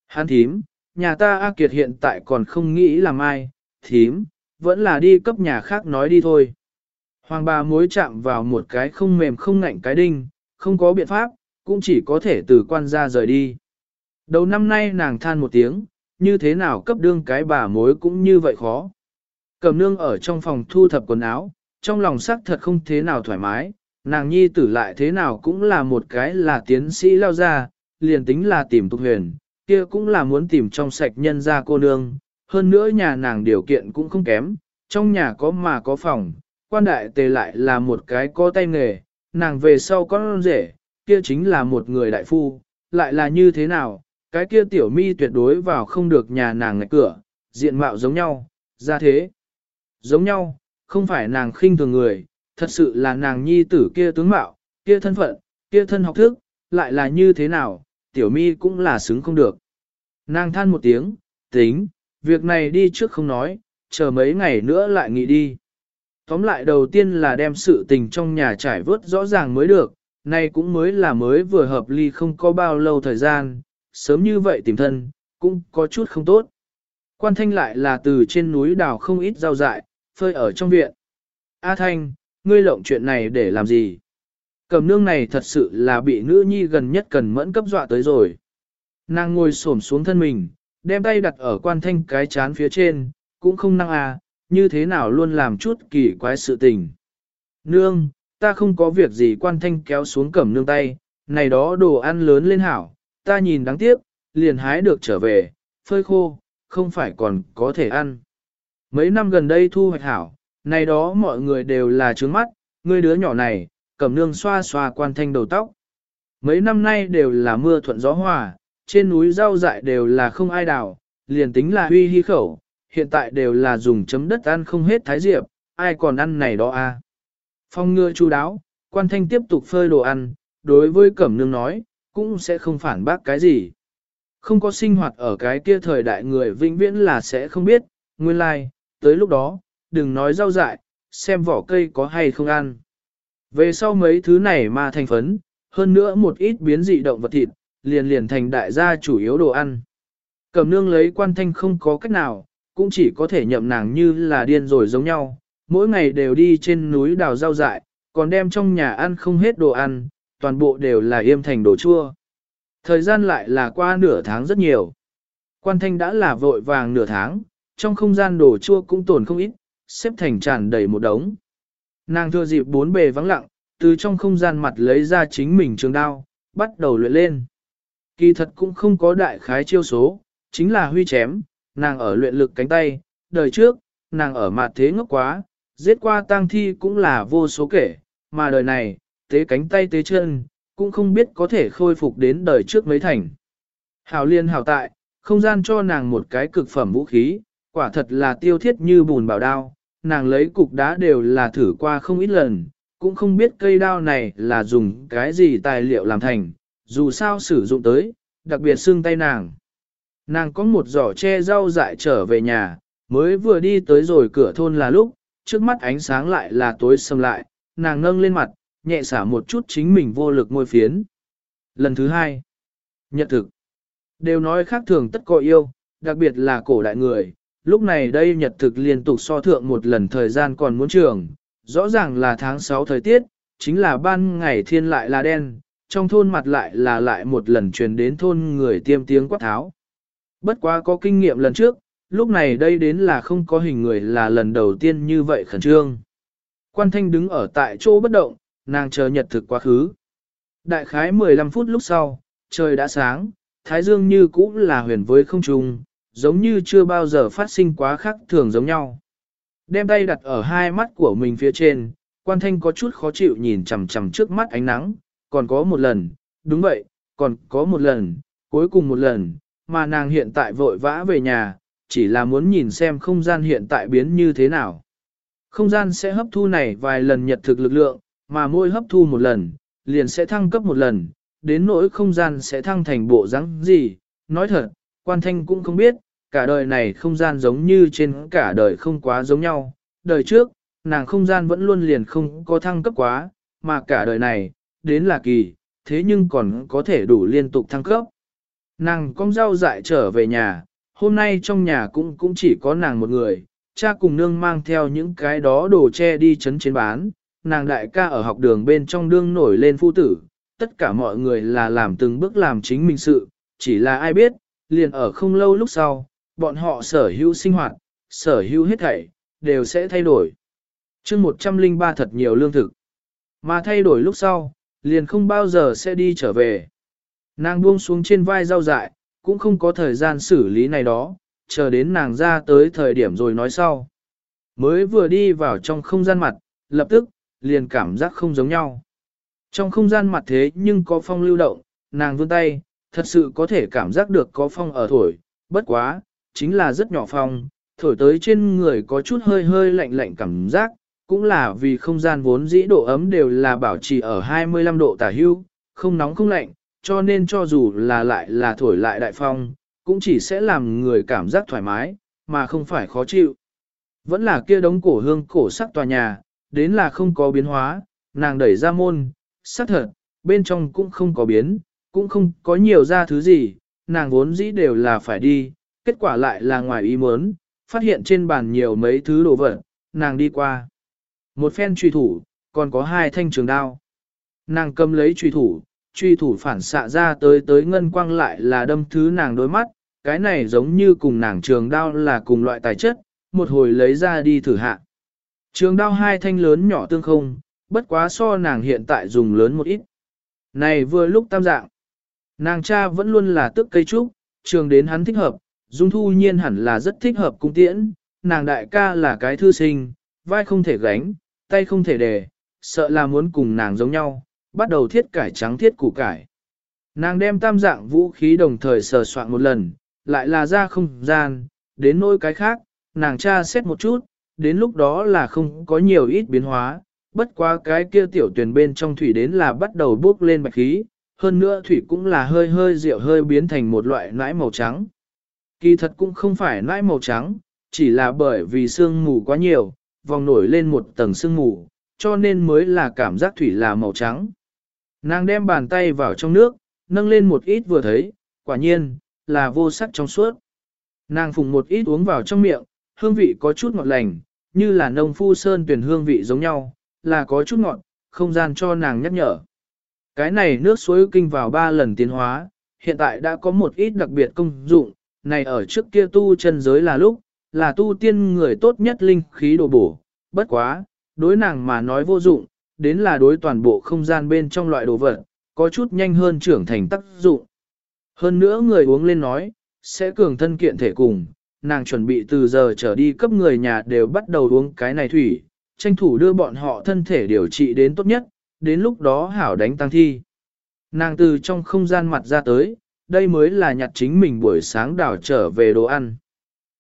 Hán thím, nhà ta A Kiệt hiện tại còn không nghĩ làm ai, thím, vẫn là đi cấp nhà khác nói đi thôi. Hoàng bà mối chạm vào một cái không mềm không ngạnh cái đinh, không có biện pháp, cũng chỉ có thể từ quan gia rời đi. Đầu năm nay nàng than một tiếng, như thế nào cấp đương cái bà mối cũng như vậy khó. Cầm nương ở trong phòng thu thập quần áo, trong lòng sắc thật không thế nào thoải mái, nàng nhi tử lại thế nào cũng là một cái là tiến sĩ lao ra, liền tính là tìm tục huyền, kia cũng là muốn tìm trong sạch nhân ra cô nương, hơn nữa nhà nàng điều kiện cũng không kém, trong nhà có mà có phòng, quan đại tề lại là một cái có tay nghề, nàng về sau con rể, kia chính là một người đại phu, lại là như thế nào, cái kia tiểu mi tuyệt đối vào không được nhà nàng ngạch cửa, diện mạo giống nhau, ra thế. Giống nhau, không phải nàng khinh thường người, thật sự là nàng nhi tử kia tướng mạo, kia thân phận, kia thân học thức, lại là như thế nào, tiểu mi cũng là xứng không được. Nàng than một tiếng, tính, việc này đi trước không nói, chờ mấy ngày nữa lại nghĩ đi. Tóm lại đầu tiên là đem sự tình trong nhà trải vớt rõ ràng mới được, nay cũng mới là mới vừa hợp ly không có bao lâu thời gian, sớm như vậy tìm thân, cũng có chút không tốt. Quan thanh lại là từ trên núi đào không ít rau dại, phơi ở trong viện. A thanh, ngươi lộng chuyện này để làm gì? Cầm nương này thật sự là bị nữ nhi gần nhất cần mẫn cấp dọa tới rồi. Nàng ngồi xổm xuống thân mình, đem tay đặt ở quan thanh cái chán phía trên, cũng không năng à, như thế nào luôn làm chút kỳ quái sự tình. Nương, ta không có việc gì quan thanh kéo xuống cẩm nương tay, này đó đồ ăn lớn lên hảo, ta nhìn đáng tiếc, liền hái được trở về, phơi khô, không phải còn có thể ăn. Mấy năm gần đây thu hoạch hảo, này đó mọi người đều là trướng mắt, người đứa nhỏ này, cẩm nương xoa xoa quan thanh đầu tóc. Mấy năm nay đều là mưa thuận gió hòa, trên núi rau dại đều là không ai đào, liền tính là huy hy khẩu, hiện tại đều là dùng chấm đất ăn không hết thái diệp, ai còn ăn này đó à. Phong ngừa chú đáo, quan thanh tiếp tục phơi đồ ăn, đối với cẩm nương nói, cũng sẽ không phản bác cái gì. Không có sinh hoạt ở cái kia thời đại người vĩnh viễn là sẽ không biết, nguyên lai, like, tới lúc đó, đừng nói rau dại, xem vỏ cây có hay không ăn. Về sau mấy thứ này mà thành phấn, hơn nữa một ít biến dị động vật thịt, liền liền thành đại gia chủ yếu đồ ăn. Cẩm nương lấy quan thanh không có cách nào, cũng chỉ có thể nhậm nàng như là điên rồi giống nhau, mỗi ngày đều đi trên núi đào rau dại, còn đem trong nhà ăn không hết đồ ăn, toàn bộ đều là yêm thành đồ chua. Thời gian lại là qua nửa tháng rất nhiều. Quan thanh đã là vội vàng nửa tháng, trong không gian đồ chua cũng tồn không ít, xếp thành tràn đầy một đống. Nàng thừa dịp bốn bề vắng lặng, từ trong không gian mặt lấy ra chính mình trường đao, bắt đầu luyện lên. Kỳ thật cũng không có đại khái chiêu số, chính là huy chém, nàng ở luyện lực cánh tay, đời trước, nàng ở mặt thế ngốc quá, giết qua tang thi cũng là vô số kể, mà đời này, tế cánh tay tế chân, cũng không biết có thể khôi phục đến đời trước mấy thành. Hảo liên hảo tại, không gian cho nàng một cái cực phẩm vũ khí, quả thật là tiêu thiết như bùn bảo đao, nàng lấy cục đá đều là thử qua không ít lần, cũng không biết cây đao này là dùng cái gì tài liệu làm thành, dù sao sử dụng tới, đặc biệt xương tay nàng. Nàng có một giỏ che rau dại trở về nhà, mới vừa đi tới rồi cửa thôn là lúc, trước mắt ánh sáng lại là tối sầm lại, nàng ngâng lên mặt, nhẹ xả một chút chính mình vô lực môi phiến. Lần thứ hai, nhật thực, đều nói khác thường tất có yêu, đặc biệt là cổ đại người, lúc này đây nhật thực liên tục so thượng một lần thời gian còn muốn trường, rõ ràng là tháng 6 thời tiết, chính là ban ngày thiên lại là đen, trong thôn mặt lại là lại một lần truyền đến thôn người tiêm tiếng quát tháo. Bất quá có kinh nghiệm lần trước, lúc này đây đến là không có hình người là lần đầu tiên như vậy khẩn trương. Quan thanh đứng ở tại chỗ bất động, nàng chờ nhật thực quá khứ. Đại khái 15 phút lúc sau, trời đã sáng, thái dương như cũ là huyền với không trung, giống như chưa bao giờ phát sinh quá khác thường giống nhau. Đem tay đặt ở hai mắt của mình phía trên, quan thanh có chút khó chịu nhìn chằm chằm trước mắt ánh nắng, còn có một lần, đúng vậy, còn có một lần, cuối cùng một lần, mà nàng hiện tại vội vã về nhà, chỉ là muốn nhìn xem không gian hiện tại biến như thế nào. Không gian sẽ hấp thu này vài lần nhật thực lực lượng, mà mỗi hấp thu một lần, liền sẽ thăng cấp một lần, đến nỗi không gian sẽ thăng thành bộ dáng gì, nói thật, quan thanh cũng không biết, cả đời này không gian giống như trên cả đời không quá giống nhau, đời trước, nàng không gian vẫn luôn liền không có thăng cấp quá, mà cả đời này, đến là kỳ, thế nhưng còn có thể đủ liên tục thăng cấp. Nàng cong rau dại trở về nhà, hôm nay trong nhà cũng cũng chỉ có nàng một người, cha cùng nương mang theo những cái đó đồ che đi chấn chiến bán, nàng đại ca ở học đường bên trong đương nổi lên phu tử, tất cả mọi người là làm từng bước làm chính mình sự, chỉ là ai biết, liền ở không lâu lúc sau, bọn họ sở hữu sinh hoạt, sở hữu hết thảy, đều sẽ thay đổi. chương 103 thật nhiều lương thực, mà thay đổi lúc sau, liền không bao giờ sẽ đi trở về. Nàng buông xuống trên vai rau dại, cũng không có thời gian xử lý này đó, chờ đến nàng ra tới thời điểm rồi nói sau. Mới vừa đi vào trong không gian mặt, lập tức, liền cảm giác không giống nhau. Trong không gian mặt thế nhưng có phong lưu động, nàng vươn tay, thật sự có thể cảm giác được có phong ở thổi, bất quá, chính là rất nhỏ phong, thổi tới trên người có chút hơi hơi lạnh lạnh cảm giác, cũng là vì không gian vốn dĩ độ ấm đều là bảo trì ở 25 độ tả hưu, không nóng không lạnh, cho nên cho dù là lại là thổi lại đại phong, cũng chỉ sẽ làm người cảm giác thoải mái, mà không phải khó chịu. Vẫn là kia đống cổ hương cổ sắc tòa nhà, đến là không có biến hóa, nàng đẩy ra môn, sắc thật, bên trong cũng không có biến, cũng không có nhiều ra thứ gì, nàng vốn dĩ đều là phải đi, kết quả lại là ngoài ý muốn, phát hiện trên bàn nhiều mấy thứ đồ vật, nàng đi qua. Một phen truy thủ, còn có hai thanh trường đao. Nàng cầm lấy truy thủ, truy thủ phản xạ ra tới tới ngân quang lại là đâm thứ nàng đôi mắt, cái này giống như cùng nàng trường đao là cùng loại tài chất, một hồi lấy ra đi thử hạ. Trường đao hai thanh lớn nhỏ tương không, bất quá so nàng hiện tại dùng lớn một ít. Này vừa lúc tam dạng, nàng cha vẫn luôn là tức cây trúc, trường đến hắn thích hợp, dung thu nhiên hẳn là rất thích hợp cung tiễn, nàng đại ca là cái thư sinh, vai không thể gánh, tay không thể đề, sợ là muốn cùng nàng giống nhau, bắt đầu thiết cải trắng thiết củ cải. Nàng đem tam dạng vũ khí đồng thời sờ soạn một lần, lại là ra không gian, đến nỗi cái khác, nàng tra xét một chút, đến lúc đó là không có nhiều ít biến hóa, bất quá cái kia tiểu tuyển bên trong thủy đến là bắt đầu bốc lên bạch khí, hơn nữa thủy cũng là hơi hơi rượu hơi biến thành một loại nãi màu trắng. Kỳ thật cũng không phải nãi màu trắng, chỉ là bởi vì sương mù quá nhiều, vòng nổi lên một tầng sương mù, cho nên mới là cảm giác thủy là màu trắng. Nàng đem bàn tay vào trong nước, nâng lên một ít vừa thấy, quả nhiên, là vô sắc trong suốt. Nàng phùng một ít uống vào trong miệng, hương vị có chút ngọt lành, như là nông phu sơn tuyển hương vị giống nhau, là có chút ngọt, không gian cho nàng nhắc nhở. Cái này nước suối kinh vào ba lần tiến hóa, hiện tại đã có một ít đặc biệt công dụng, này ở trước kia tu chân giới là lúc, là tu tiên người tốt nhất linh khí đồ bổ, bất quá, đối nàng mà nói vô dụng, đến là đối toàn bộ không gian bên trong loại đồ vật, có chút nhanh hơn trưởng thành tác dụng. Hơn nữa người uống lên nói, sẽ cường thân kiện thể cùng, nàng chuẩn bị từ giờ trở đi cấp người nhà đều bắt đầu uống cái này thủy, tranh thủ đưa bọn họ thân thể điều trị đến tốt nhất, đến lúc đó hảo đánh tăng thi. Nàng từ trong không gian mặt ra tới, đây mới là nhặt chính mình buổi sáng đảo trở về đồ ăn.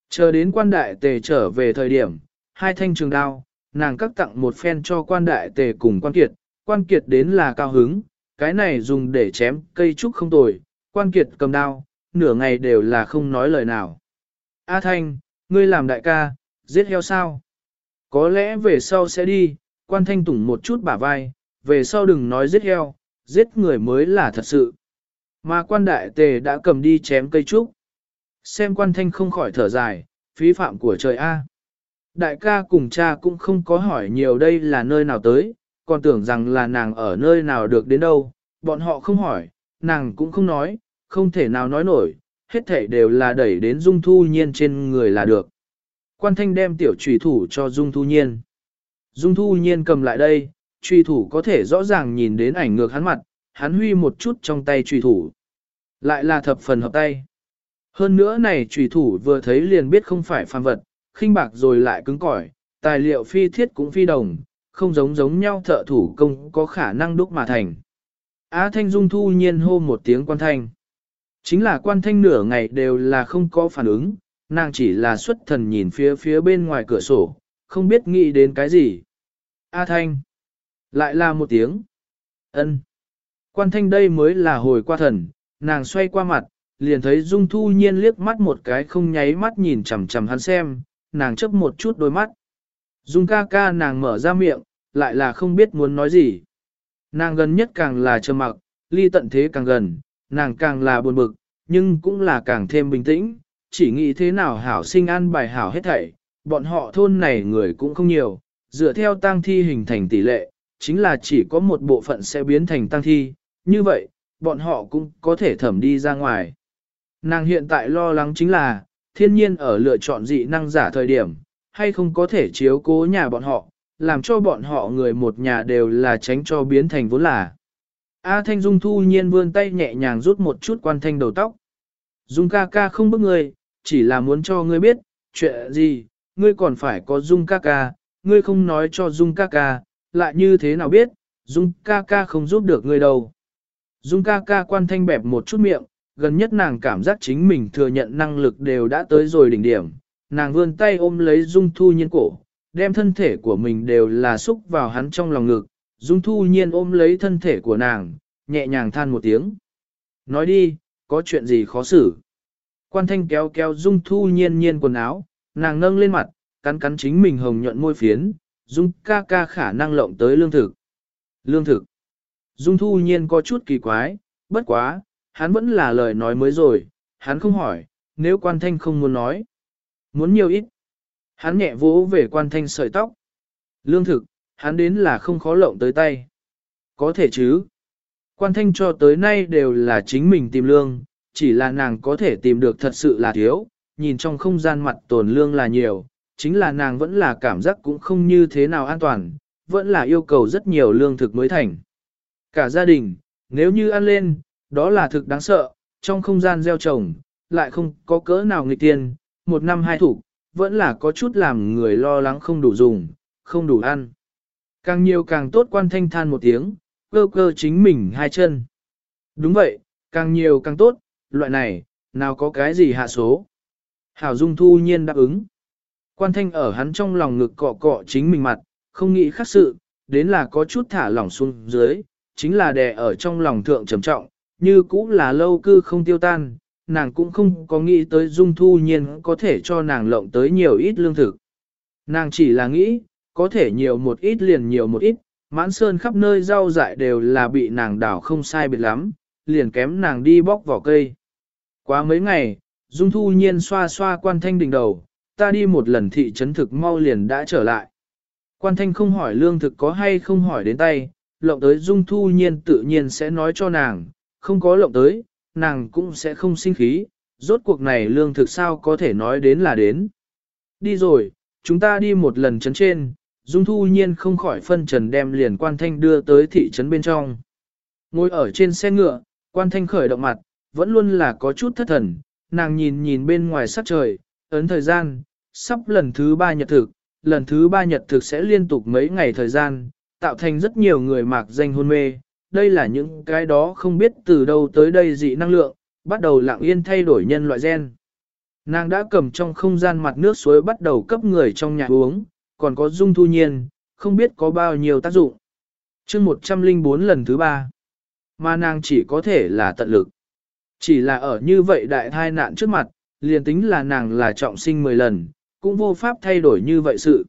Chờ đến quan đại tề trở về thời điểm, hai thanh trường đao, nàng các tặng một phen cho quan đại tề cùng quan kiệt, quan kiệt đến là cao hứng, cái này dùng để chém cây trúc không tồi, quan kiệt cầm đao, nửa ngày đều là không nói lời nào. A Thanh, ngươi làm đại ca, giết heo sao? Có lẽ về sau sẽ đi, quan thanh tủng một chút bả vai, về sau đừng nói giết heo, giết người mới là thật sự. Mà quan đại tề đã cầm đi chém cây trúc. Xem quan thanh không khỏi thở dài, phí phạm của trời A. Đại ca cùng cha cũng không có hỏi nhiều đây là nơi nào tới, còn tưởng rằng là nàng ở nơi nào được đến đâu, bọn họ không hỏi, nàng cũng không nói, không thể nào nói nổi, hết thảy đều là đẩy đến Dung Thu Nhiên trên người là được. Quan thanh đem tiểu trùy thủ cho Dung Thu Nhiên. Dung Thu Nhiên cầm lại đây, trùy thủ có thể rõ ràng nhìn đến ảnh ngược hắn mặt, hắn huy một chút trong tay trùy thủ. Lại là thập phần hợp tay. Hơn nữa này trùy thủ vừa thấy liền biết không phải phàm vật, khinh bạc rồi lại cứng cỏi, tài liệu phi thiết cũng phi đồng, không giống giống nhau thợ thủ công có khả năng đúc mà thành. Á Thanh Dung thu nhiên hô một tiếng quan thanh. Chính là quan thanh nửa ngày đều là không có phản ứng, nàng chỉ là xuất thần nhìn phía phía bên ngoài cửa sổ, không biết nghĩ đến cái gì. A Thanh. Lại là một tiếng. ân. Quan thanh đây mới là hồi qua thần, nàng xoay qua mặt, liền thấy Dung Thu Nhiên liếc mắt một cái không nháy mắt nhìn chằm chằm hắn xem, nàng chấp một chút đôi mắt. Dung ca ca nàng mở ra miệng, lại là không biết muốn nói gì. Nàng gần nhất càng là trầm mặc, ly tận thế càng gần, nàng càng là buồn bực, nhưng cũng là càng thêm bình tĩnh, chỉ nghĩ thế nào hảo sinh an bài hảo hết thảy. Bọn họ thôn này người cũng không nhiều, dựa theo tang thi hình thành tỷ lệ, chính là chỉ có một bộ phận sẽ biến thành tang thi, như vậy, bọn họ cũng có thể thẩm đi ra ngoài. Nàng hiện tại lo lắng chính là, thiên nhiên ở lựa chọn dị năng giả thời điểm, hay không có thể chiếu cố nhà bọn họ, làm cho bọn họ người một nhà đều là tránh cho biến thành vốn là. A Thanh Dung thu nhiên vươn tay nhẹ nhàng rút một chút quan thanh đầu tóc. Dung ca ca không bức ngươi, chỉ là muốn cho ngươi biết, chuyện gì, ngươi còn phải có Dung ca ca, ngươi không nói cho Dung ca ca, lại như thế nào biết, Dung ca ca không giúp được ngươi đâu. Dung ca ca quan thanh bẹp một chút miệng, gần nhất nàng cảm giác chính mình thừa nhận năng lực đều đã tới rồi đỉnh điểm. Nàng vươn tay ôm lấy Dung Thu Nhiên cổ, đem thân thể của mình đều là xúc vào hắn trong lòng ngực. Dung Thu Nhiên ôm lấy thân thể của nàng, nhẹ nhàng than một tiếng. Nói đi, có chuyện gì khó xử? Quan thanh kéo kéo Dung Thu Nhiên nhiên quần áo, nàng nâng lên mặt, cắn cắn chính mình hồng nhuận môi phiến, Dung ca ca khả năng lộng tới lương thực. Lương thực. Dung Thu Nhiên có chút kỳ quái, bất quá, hắn vẫn là lời nói mới rồi, hắn không hỏi, nếu quan thanh không muốn nói. Muốn nhiều ít. Hắn nhẹ vỗ về quan thanh sợi tóc. Lương thực, hắn đến là không khó lộng tới tay. Có thể chứ. Quan thanh cho tới nay đều là chính mình tìm lương, chỉ là nàng có thể tìm được thật sự là thiếu, nhìn trong không gian mặt tồn lương là nhiều, chính là nàng vẫn là cảm giác cũng không như thế nào an toàn, vẫn là yêu cầu rất nhiều lương thực mới thành. Cả gia đình, nếu như ăn lên, đó là thực đáng sợ, trong không gian gieo trồng, lại không có cỡ nào nghịch tiền, một năm hai thủ, vẫn là có chút làm người lo lắng không đủ dùng, không đủ ăn. Càng nhiều càng tốt quan thanh than một tiếng, cơ cơ chính mình hai chân. Đúng vậy, càng nhiều càng tốt, loại này, nào có cái gì hạ số. Hảo Dung thu nhiên đáp ứng. Quan thanh ở hắn trong lòng ngực cọ cọ chính mình mặt, không nghĩ khác sự, đến là có chút thả lỏng xuống dưới, chính là đè ở trong lòng thượng trầm trọng, như cũ là lâu cư không tiêu tan, nàng cũng không có nghĩ tới dung thu nhiên có thể cho nàng lộng tới nhiều ít lương thực. Nàng chỉ là nghĩ, có thể nhiều một ít liền nhiều một ít, mãn sơn khắp nơi rau dại đều là bị nàng đảo không sai biệt lắm, liền kém nàng đi bóc vỏ cây. Quá mấy ngày, dung thu nhiên xoa xoa quan thanh đỉnh đầu, ta đi một lần thị trấn thực mau liền đã trở lại. Quan thanh không hỏi lương thực có hay không hỏi đến tay, lộng tới dung thu nhiên tự nhiên sẽ nói cho nàng, không có lộng tới, nàng cũng sẽ không sinh khí, rốt cuộc này lương thực sao có thể nói đến là đến. Đi rồi, chúng ta đi một lần chấn trên, Dung Thu Nhiên không khỏi phân trần đem liền quan thanh đưa tới thị trấn bên trong. Ngồi ở trên xe ngựa, quan thanh khởi động mặt, vẫn luôn là có chút thất thần, nàng nhìn nhìn bên ngoài sắc trời, ấn thời gian, sắp lần thứ ba nhật thực, lần thứ ba nhật thực sẽ liên tục mấy ngày thời gian, tạo thành rất nhiều người mạc danh hôn mê, đây là những cái đó không biết từ đâu tới đây dị năng lượng, bắt đầu lặng yên thay đổi nhân loại gen. Nàng đã cầm trong không gian mặt nước suối bắt đầu cấp người trong nhà uống, còn có dung thu nhiên, không biết có bao nhiêu tác dụng. chương 104 lần thứ ba, mà nàng chỉ có thể là tận lực. Chỉ là ở như vậy đại thai nạn trước mặt, liền tính là nàng là trọng sinh 10 lần, cũng vô pháp thay đổi như vậy sự.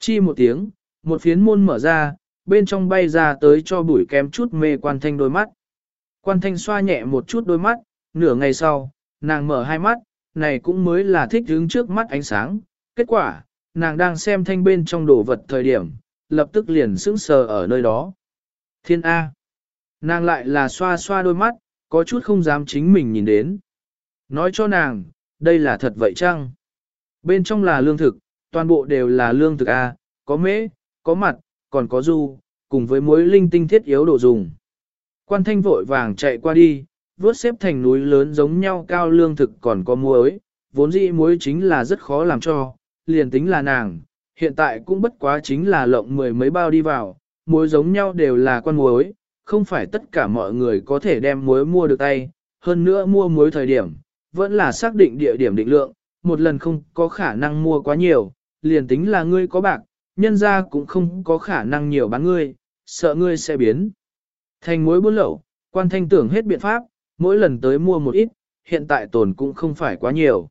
Chi một tiếng, một phiến môn mở ra, bên trong bay ra tới cho bụi kém chút mê quan thanh đôi mắt. Quan thanh xoa nhẹ một chút đôi mắt, nửa ngày sau, nàng mở hai mắt, này cũng mới là thích hướng trước mắt ánh sáng. Kết quả, nàng đang xem thanh bên trong đồ vật thời điểm, lập tức liền sững sờ ở nơi đó. Thiên A. Nàng lại là xoa xoa đôi mắt, có chút không dám chính mình nhìn đến. Nói cho nàng, đây là thật vậy chăng? Bên trong là lương thực, toàn bộ đều là lương thực A, có mễ, có mặt, còn có du, cùng với mối linh tinh thiết yếu đồ dùng. Quan thanh vội vàng chạy qua đi, vuốt xếp thành núi lớn giống nhau cao lương thực còn có muối, vốn dĩ muối chính là rất khó làm cho, liền tính là nàng, hiện tại cũng bất quá chính là lộng mười mấy bao đi vào, muối giống nhau đều là con muối, không phải tất cả mọi người có thể đem muối mua được tay, hơn nữa mua muối thời điểm, vẫn là xác định địa điểm định lượng, một lần không có khả năng mua quá nhiều, liền tính là ngươi có bạc, nhân ra cũng không có khả năng nhiều bán ngươi, sợ ngươi sẽ biến. Thành muối buôn lậu, quan thanh tưởng hết biện pháp, mỗi lần tới mua một ít, hiện tại tồn cũng không phải quá nhiều.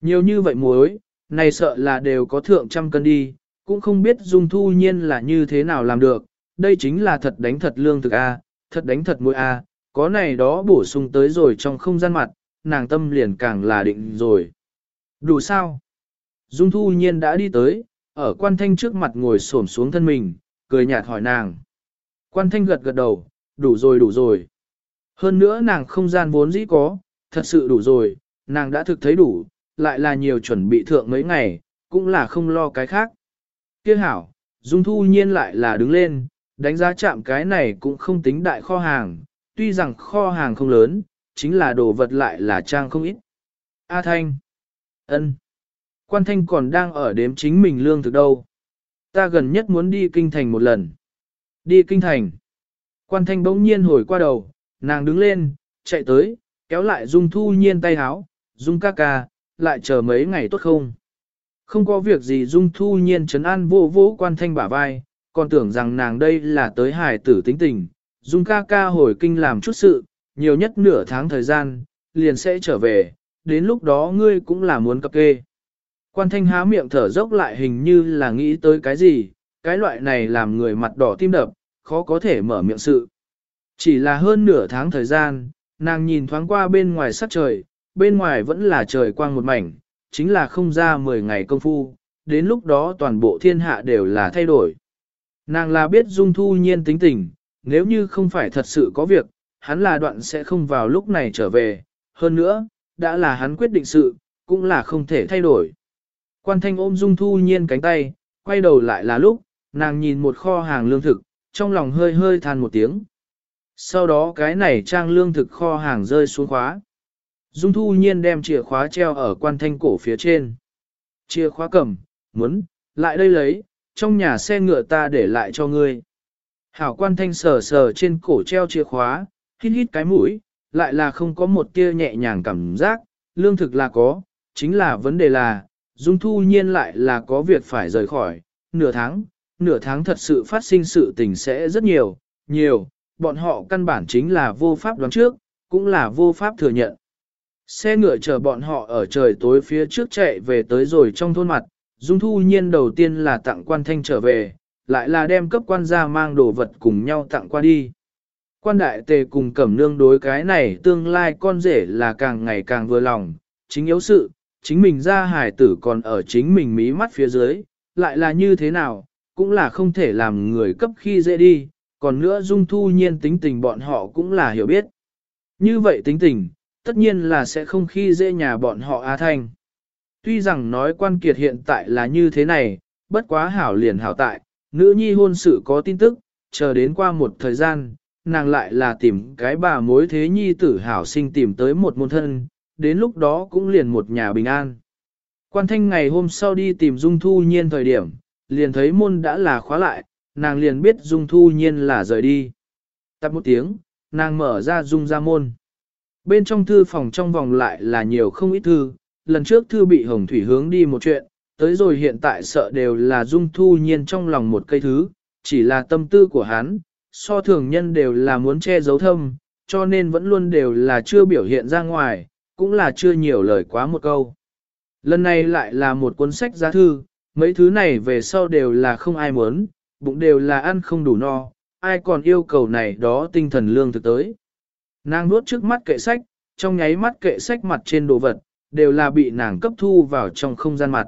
Nhiều như vậy muối, này sợ là đều có thượng trăm cân đi, cũng không biết dung thu nhiên là như thế nào làm được, đây chính là thật đánh thật lương thực A, thật đánh thật muối A, có này đó bổ sung tới rồi trong không gian mặt, nàng tâm liền càng là định rồi. Đủ sao? Dung thu nhiên đã đi tới, ở quan thanh trước mặt ngồi xổm xuống thân mình, cười nhạt hỏi nàng. Quan thanh gật gật đầu, đủ rồi đủ rồi. Hơn nữa nàng không gian vốn dĩ có, thật sự đủ rồi, nàng đã thực thấy đủ, lại là nhiều chuẩn bị thượng mấy ngày, cũng là không lo cái khác. Kia hảo, Dung Thu Nhiên lại là đứng lên, đánh giá chạm cái này cũng không tính đại kho hàng, tuy rằng kho hàng không lớn, chính là đồ vật lại là trang không ít. A Thanh, ân, Quan Thanh còn đang ở đếm chính mình lương thực đâu. Ta gần nhất muốn đi kinh thành một lần. Đi kinh thành. Quan Thanh bỗng nhiên hồi qua đầu, nàng đứng lên, chạy tới, kéo lại Dung Thu Nhiên tay háo, Dung ca ca, lại chờ mấy ngày tốt không? Không có việc gì Dung Thu Nhiên trấn an vô vô quan thanh bả vai, còn tưởng rằng nàng đây là tới hài tử tính tình. Dung ca ca hồi kinh làm chút sự, nhiều nhất nửa tháng thời gian, liền sẽ trở về, đến lúc đó ngươi cũng là muốn cập kê. Quan thanh há miệng thở dốc lại hình như là nghĩ tới cái gì, cái loại này làm người mặt đỏ tim đập, khó có thể mở miệng sự. Chỉ là hơn nửa tháng thời gian, nàng nhìn thoáng qua bên ngoài sắc trời, bên ngoài vẫn là trời quang một mảnh, chính là không ra 10 ngày công phu, đến lúc đó toàn bộ thiên hạ đều là thay đổi. Nàng là biết dung thu nhiên tính tình, nếu như không phải thật sự có việc, hắn là đoạn sẽ không vào lúc này trở về, hơn nữa, đã là hắn quyết định sự, cũng là không thể thay đổi. Quan thanh ôm dung thu nhiên cánh tay, quay đầu lại là lúc, nàng nhìn một kho hàng lương thực, trong lòng hơi hơi than một tiếng. Sau đó cái này trang lương thực kho hàng rơi xuống khóa. Dung thu nhiên đem chìa khóa treo ở quan thanh cổ phía trên. Chìa khóa cầm, muốn, lại đây lấy, trong nhà xe ngựa ta để lại cho ngươi. Hảo quan thanh sờ sờ trên cổ treo chìa khóa, hít hít cái mũi, lại là không có một tia nhẹ nhàng cảm giác, lương thực là có, chính là vấn đề là, Dung thu nhiên lại là có việc phải rời khỏi, nửa tháng, nửa tháng thật sự phát sinh sự tình sẽ rất nhiều, nhiều, bọn họ căn bản chính là vô pháp đoán trước, cũng là vô pháp thừa nhận. Xe ngựa chờ bọn họ ở trời tối phía trước chạy về tới rồi trong thôn mặt, Dung Thu Nhiên đầu tiên là tặng quan thanh trở về, lại là đem cấp quan gia mang đồ vật cùng nhau tặng qua đi. Quan đại tề cùng cẩm nương đối cái này tương lai con rể là càng ngày càng vừa lòng, chính yếu sự, chính mình ra hải tử còn ở chính mình mí mắt phía dưới, lại là như thế nào, cũng là không thể làm người cấp khi dễ đi, còn nữa Dung Thu Nhiên tính tình bọn họ cũng là hiểu biết. Như vậy tính tình, tất nhiên là sẽ không khi dễ nhà bọn họ a Thanh. Tuy rằng nói quan kiệt hiện tại là như thế này, bất quá hảo liền hảo tại, nữ nhi hôn sự có tin tức, chờ đến qua một thời gian, nàng lại là tìm cái bà mối thế nhi tử hảo sinh tìm tới một môn thân, đến lúc đó cũng liền một nhà bình an. Quan thanh ngày hôm sau đi tìm Dung Thu Nhiên thời điểm, liền thấy môn đã là khóa lại, nàng liền biết Dung Thu Nhiên là rời đi. Tập một tiếng, nàng mở ra Dung ra môn. Bên trong thư phòng trong vòng lại là nhiều không ít thư, lần trước thư bị Hồng Thủy hướng đi một chuyện, tới rồi hiện tại sợ đều là dung thu nhiên trong lòng một cây thứ, chỉ là tâm tư của hắn, so thường nhân đều là muốn che giấu thâm, cho nên vẫn luôn đều là chưa biểu hiện ra ngoài, cũng là chưa nhiều lời quá một câu. Lần này lại là một cuốn sách giá thư, mấy thứ này về sau đều là không ai muốn, bụng đều là ăn không đủ no, ai còn yêu cầu này đó tinh thần lương thực tới. Nàng nuốt trước mắt kệ sách, trong nháy mắt kệ sách mặt trên đồ vật, đều là bị nàng cấp thu vào trong không gian mặt.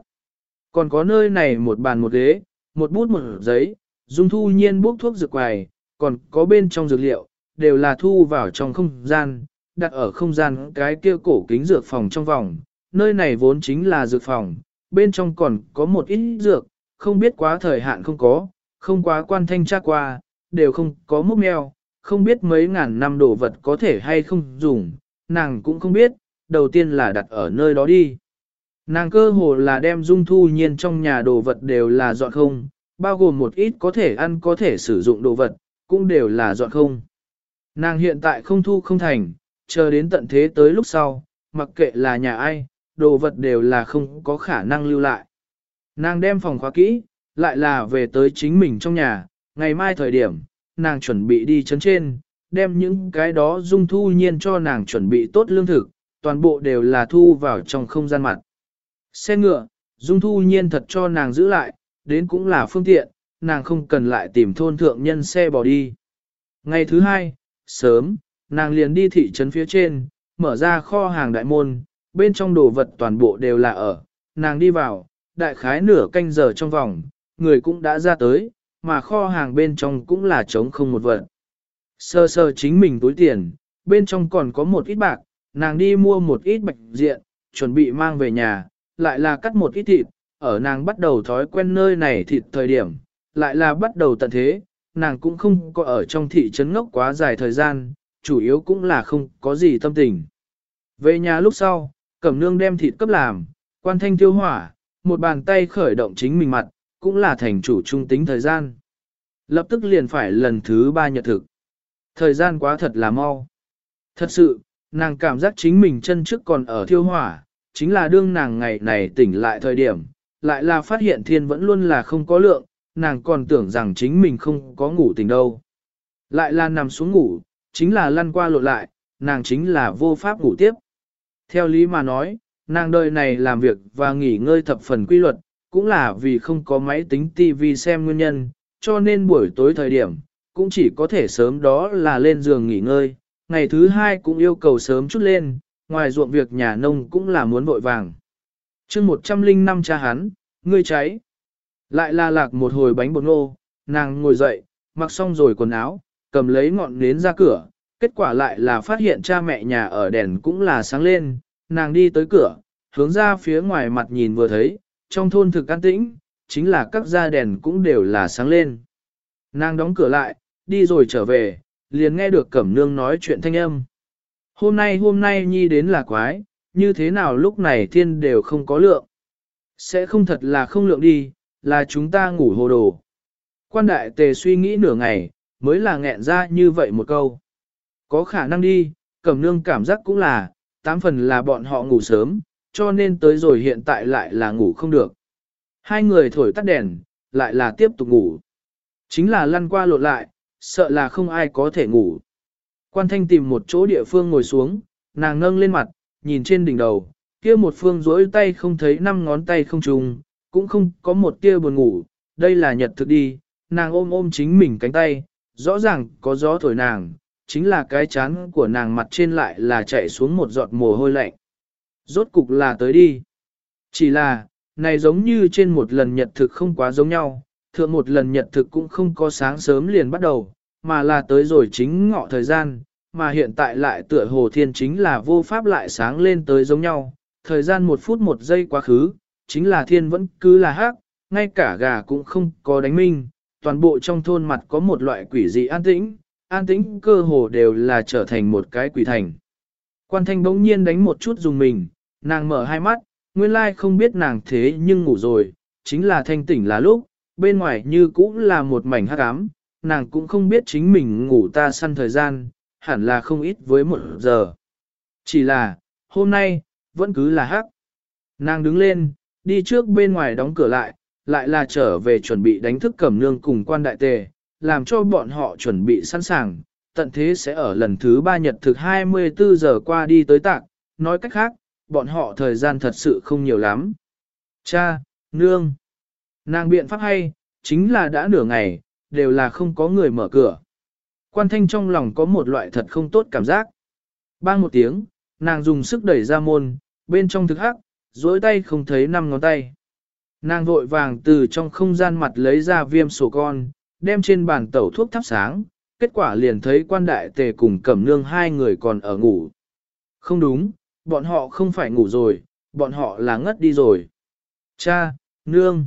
Còn có nơi này một bàn một ghế, một bút một giấy, dung thu nhiên bốc thuốc dược quài, còn có bên trong dược liệu, đều là thu vào trong không gian, đặt ở không gian cái kia cổ kính dược phòng trong vòng. Nơi này vốn chính là dược phòng, bên trong còn có một ít dược, không biết quá thời hạn không có, không quá quan thanh tra qua, đều không có mốc meo, không biết mấy ngàn năm đồ vật có thể hay không dùng, nàng cũng không biết, đầu tiên là đặt ở nơi đó đi. Nàng cơ hồ là đem dung thu nhiên trong nhà đồ vật đều là dọn không, bao gồm một ít có thể ăn có thể sử dụng đồ vật, cũng đều là dọn không. Nàng hiện tại không thu không thành, chờ đến tận thế tới lúc sau, mặc kệ là nhà ai, đồ vật đều là không có khả năng lưu lại. Nàng đem phòng khóa kỹ, lại là về tới chính mình trong nhà, ngày mai thời điểm, nàng chuẩn bị đi chấn trên, đem những cái đó dung thu nhiên cho nàng chuẩn bị tốt lương thực, toàn bộ đều là thu vào trong không gian mặt. Xe ngựa, dung thu nhiên thật cho nàng giữ lại, đến cũng là phương tiện, nàng không cần lại tìm thôn thượng nhân xe bỏ đi. Ngày thứ hai, sớm, nàng liền đi thị trấn phía trên, mở ra kho hàng đại môn, bên trong đồ vật toàn bộ đều là ở, nàng đi vào, đại khái nửa canh giờ trong vòng, người cũng đã ra tới, mà kho hàng bên trong cũng là trống không một vật. Sơ sơ chính mình túi tiền, bên trong còn có một ít bạc, nàng đi mua một ít bạch diện, chuẩn bị mang về nhà, lại là cắt một ít thịt, ở nàng bắt đầu thói quen nơi này thịt thời điểm, lại là bắt đầu tận thế, nàng cũng không có ở trong thị trấn ngốc quá dài thời gian, chủ yếu cũng là không có gì tâm tình. Về nhà lúc sau, cẩm nương đem thịt cấp làm, quan thanh tiêu hỏa, một bàn tay khởi động chính mình mặt, cũng là thành chủ trung tính thời gian. Lập tức liền phải lần thứ ba nhật thực. Thời gian quá thật là mau. Thật sự, nàng cảm giác chính mình chân trước còn ở thiêu hỏa, chính là đương nàng ngày này tỉnh lại thời điểm, lại là phát hiện thiên vẫn luôn là không có lượng, nàng còn tưởng rằng chính mình không có ngủ tỉnh đâu. Lại là nằm xuống ngủ, chính là lăn qua lộn lại, nàng chính là vô pháp ngủ tiếp. Theo lý mà nói, nàng đời này làm việc và nghỉ ngơi thập phần quy luật, cũng là vì không có máy tính TV xem nguyên nhân, cho nên buổi tối thời điểm, cũng chỉ có thể sớm đó là lên giường nghỉ ngơi, ngày thứ hai cũng yêu cầu sớm chút lên, ngoài ruộng việc nhà nông cũng là muốn vội vàng. chương 105 cha hắn, ngươi cháy. Lại là lạc một hồi bánh bột ngô, nàng ngồi dậy, mặc xong rồi quần áo, cầm lấy ngọn nến ra cửa, kết quả lại là phát hiện cha mẹ nhà ở đèn cũng là sáng lên, nàng đi tới cửa, hướng ra phía ngoài mặt nhìn vừa thấy, trong thôn thực an tĩnh, chính là các gia đèn cũng đều là sáng lên. Nàng đóng cửa lại, đi rồi trở về, liền nghe được Cẩm Nương nói chuyện thanh âm. Hôm nay hôm nay nhi đến là quái, như thế nào lúc này thiên đều không có lượng. Sẽ không thật là không lượng đi, là chúng ta ngủ hồ đồ. Quan đại tề suy nghĩ nửa ngày, mới là nghẹn ra như vậy một câu. Có khả năng đi, Cẩm Nương cảm giác cũng là, tám phần là bọn họ ngủ sớm, cho nên tới rồi hiện tại lại là ngủ không được. Hai người thổi tắt đèn, lại là tiếp tục ngủ. Chính là lăn qua lộn lại, sợ là không ai có thể ngủ. Quan thanh tìm một chỗ địa phương ngồi xuống, nàng nâng lên mặt, nhìn trên đỉnh đầu, kia một phương rỗi tay không thấy năm ngón tay không trùng, cũng không có một tia buồn ngủ, đây là nhật thực đi, nàng ôm ôm chính mình cánh tay, rõ ràng có gió thổi nàng, chính là cái chán của nàng mặt trên lại là chạy xuống một giọt mồ hôi lạnh. Rốt cục là tới đi. Chỉ là, này giống như trên một lần nhật thực không quá giống nhau, thượng một lần nhật thực cũng không có sáng sớm liền bắt đầu, mà là tới rồi chính ngọ thời gian, mà hiện tại lại tựa hồ thiên chính là vô pháp lại sáng lên tới giống nhau, thời gian một phút một giây quá khứ, chính là thiên vẫn cứ là hát, ngay cả gà cũng không có đánh minh, toàn bộ trong thôn mặt có một loại quỷ dị an tĩnh, an tĩnh cơ hồ đều là trở thành một cái quỷ thành. Quan thanh bỗng nhiên đánh một chút dùng mình, nàng mở hai mắt, nguyên lai không biết nàng thế nhưng ngủ rồi, chính là thanh tỉnh là lúc, bên ngoài như cũng là một mảnh hắc ám, nàng cũng không biết chính mình ngủ ta săn thời gian, hẳn là không ít với một giờ. Chỉ là, hôm nay, vẫn cứ là hắc. Nàng đứng lên, đi trước bên ngoài đóng cửa lại, lại là trở về chuẩn bị đánh thức cẩm nương cùng quan đại tề, làm cho bọn họ chuẩn bị sẵn sàng, tận thế sẽ ở lần thứ ba nhật thực 24 giờ qua đi tới tạc, nói cách khác, bọn họ thời gian thật sự không nhiều lắm. Cha, nương, nàng biện pháp hay, chính là đã nửa ngày, đều là không có người mở cửa. Quan thanh trong lòng có một loại thật không tốt cảm giác. Bang một tiếng, nàng dùng sức đẩy ra môn, bên trong thực hắc, dối tay không thấy năm ngón tay. Nàng vội vàng từ trong không gian mặt lấy ra viêm sổ con, đem trên bàn tẩu thuốc thắp sáng, kết quả liền thấy quan đại tề cùng cẩm nương hai người còn ở ngủ. Không đúng, bọn họ không phải ngủ rồi, bọn họ là ngất đi rồi. Cha, nương.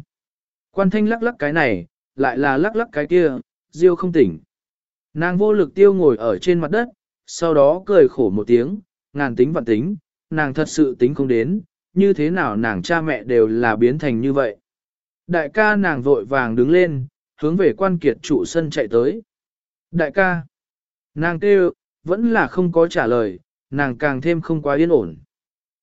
Quan thanh lắc lắc cái này, lại là lắc lắc cái kia, diêu không tỉnh. Nàng vô lực tiêu ngồi ở trên mặt đất, sau đó cười khổ một tiếng, ngàn tính vạn tính, nàng thật sự tính không đến, như thế nào nàng cha mẹ đều là biến thành như vậy. Đại ca nàng vội vàng đứng lên, hướng về quan kiệt trụ sân chạy tới. Đại ca, nàng kêu, vẫn là không có trả lời, nàng càng thêm không quá yên ổn.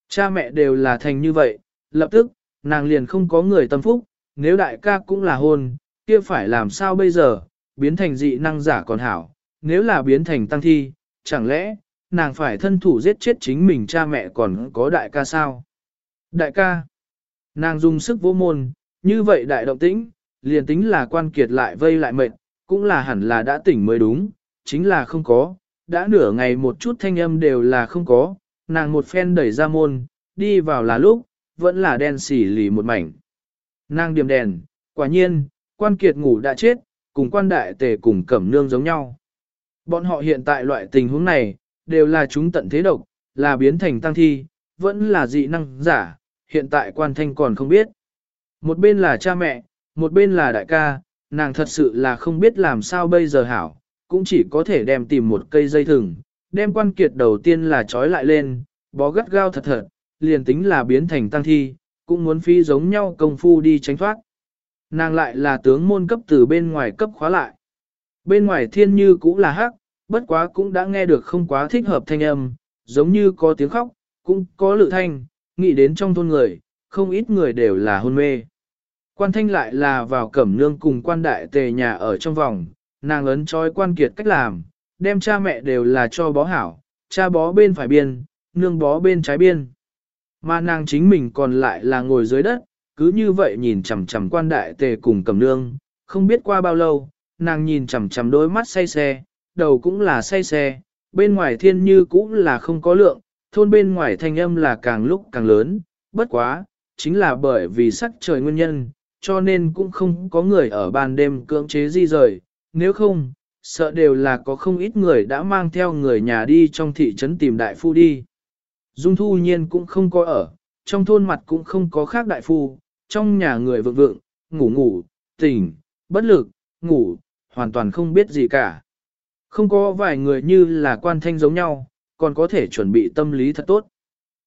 Cha mẹ đều là thành như vậy, lập tức, nàng liền không có người tâm phúc, nếu đại ca cũng là hôn, kia phải làm sao bây giờ, biến thành dị năng giả còn hảo, nếu là biến thành tăng thi, chẳng lẽ, nàng phải thân thủ giết chết chính mình cha mẹ còn có đại ca sao? Đại ca, nàng dùng sức vô môn, như vậy đại động tĩnh, liền tính là quan kiệt lại vây lại mệnh, cũng là hẳn là đã tỉnh mới đúng, chính là không có, đã nửa ngày một chút thanh âm đều là không có, nàng một phen đẩy ra môn, đi vào là lúc, vẫn là đen xỉ lì một mảnh. Nàng điểm đèn, quả nhiên, quan kiệt ngủ đã chết, cùng quan đại tề cùng cẩm nương giống nhau. Bọn họ hiện tại loại tình huống này, đều là chúng tận thế độc, là biến thành tăng thi, vẫn là dị năng giả, hiện tại quan thanh còn không biết. Một bên là cha mẹ, một bên là đại ca, nàng thật sự là không biết làm sao bây giờ hảo, cũng chỉ có thể đem tìm một cây dây thừng, đem quan kiệt đầu tiên là trói lại lên, bó gắt gao thật thật, liền tính là biến thành tăng thi, cũng muốn phi giống nhau công phu đi tránh thoát. Nàng lại là tướng môn cấp từ bên ngoài cấp khóa lại. Bên ngoài thiên như cũng là hắc, bất quá cũng đã nghe được không quá thích hợp thanh âm, giống như có tiếng khóc, cũng có lự thanh, nghĩ đến trong thôn người, không ít người đều là hôn mê. Quan thanh lại là vào cẩm nương cùng quan đại tề nhà ở trong vòng, nàng ấn trói quan kiệt cách làm, đem cha mẹ đều là cho bó hảo, cha bó bên phải biên, nương bó bên trái biên. Mà nàng chính mình còn lại là ngồi dưới đất, cứ như vậy nhìn chằm chằm quan đại tề cùng cẩm nương, không biết qua bao lâu, nàng nhìn chằm chằm đôi mắt say xe, đầu cũng là say xe, bên ngoài thiên như cũng là không có lượng, thôn bên ngoài thanh âm là càng lúc càng lớn, bất quá, chính là bởi vì sắc trời nguyên nhân, cho nên cũng không có người ở ban đêm cưỡng chế di rời, nếu không, sợ đều là có không ít người đã mang theo người nhà đi trong thị trấn tìm đại phu đi. Dung thu nhiên cũng không có ở, trong thôn mặt cũng không có khác đại phu, trong nhà người vượng vượng, ngủ ngủ, tỉnh, bất lực, ngủ, hoàn toàn không biết gì cả. Không có vài người như là quan thanh giống nhau, còn có thể chuẩn bị tâm lý thật tốt.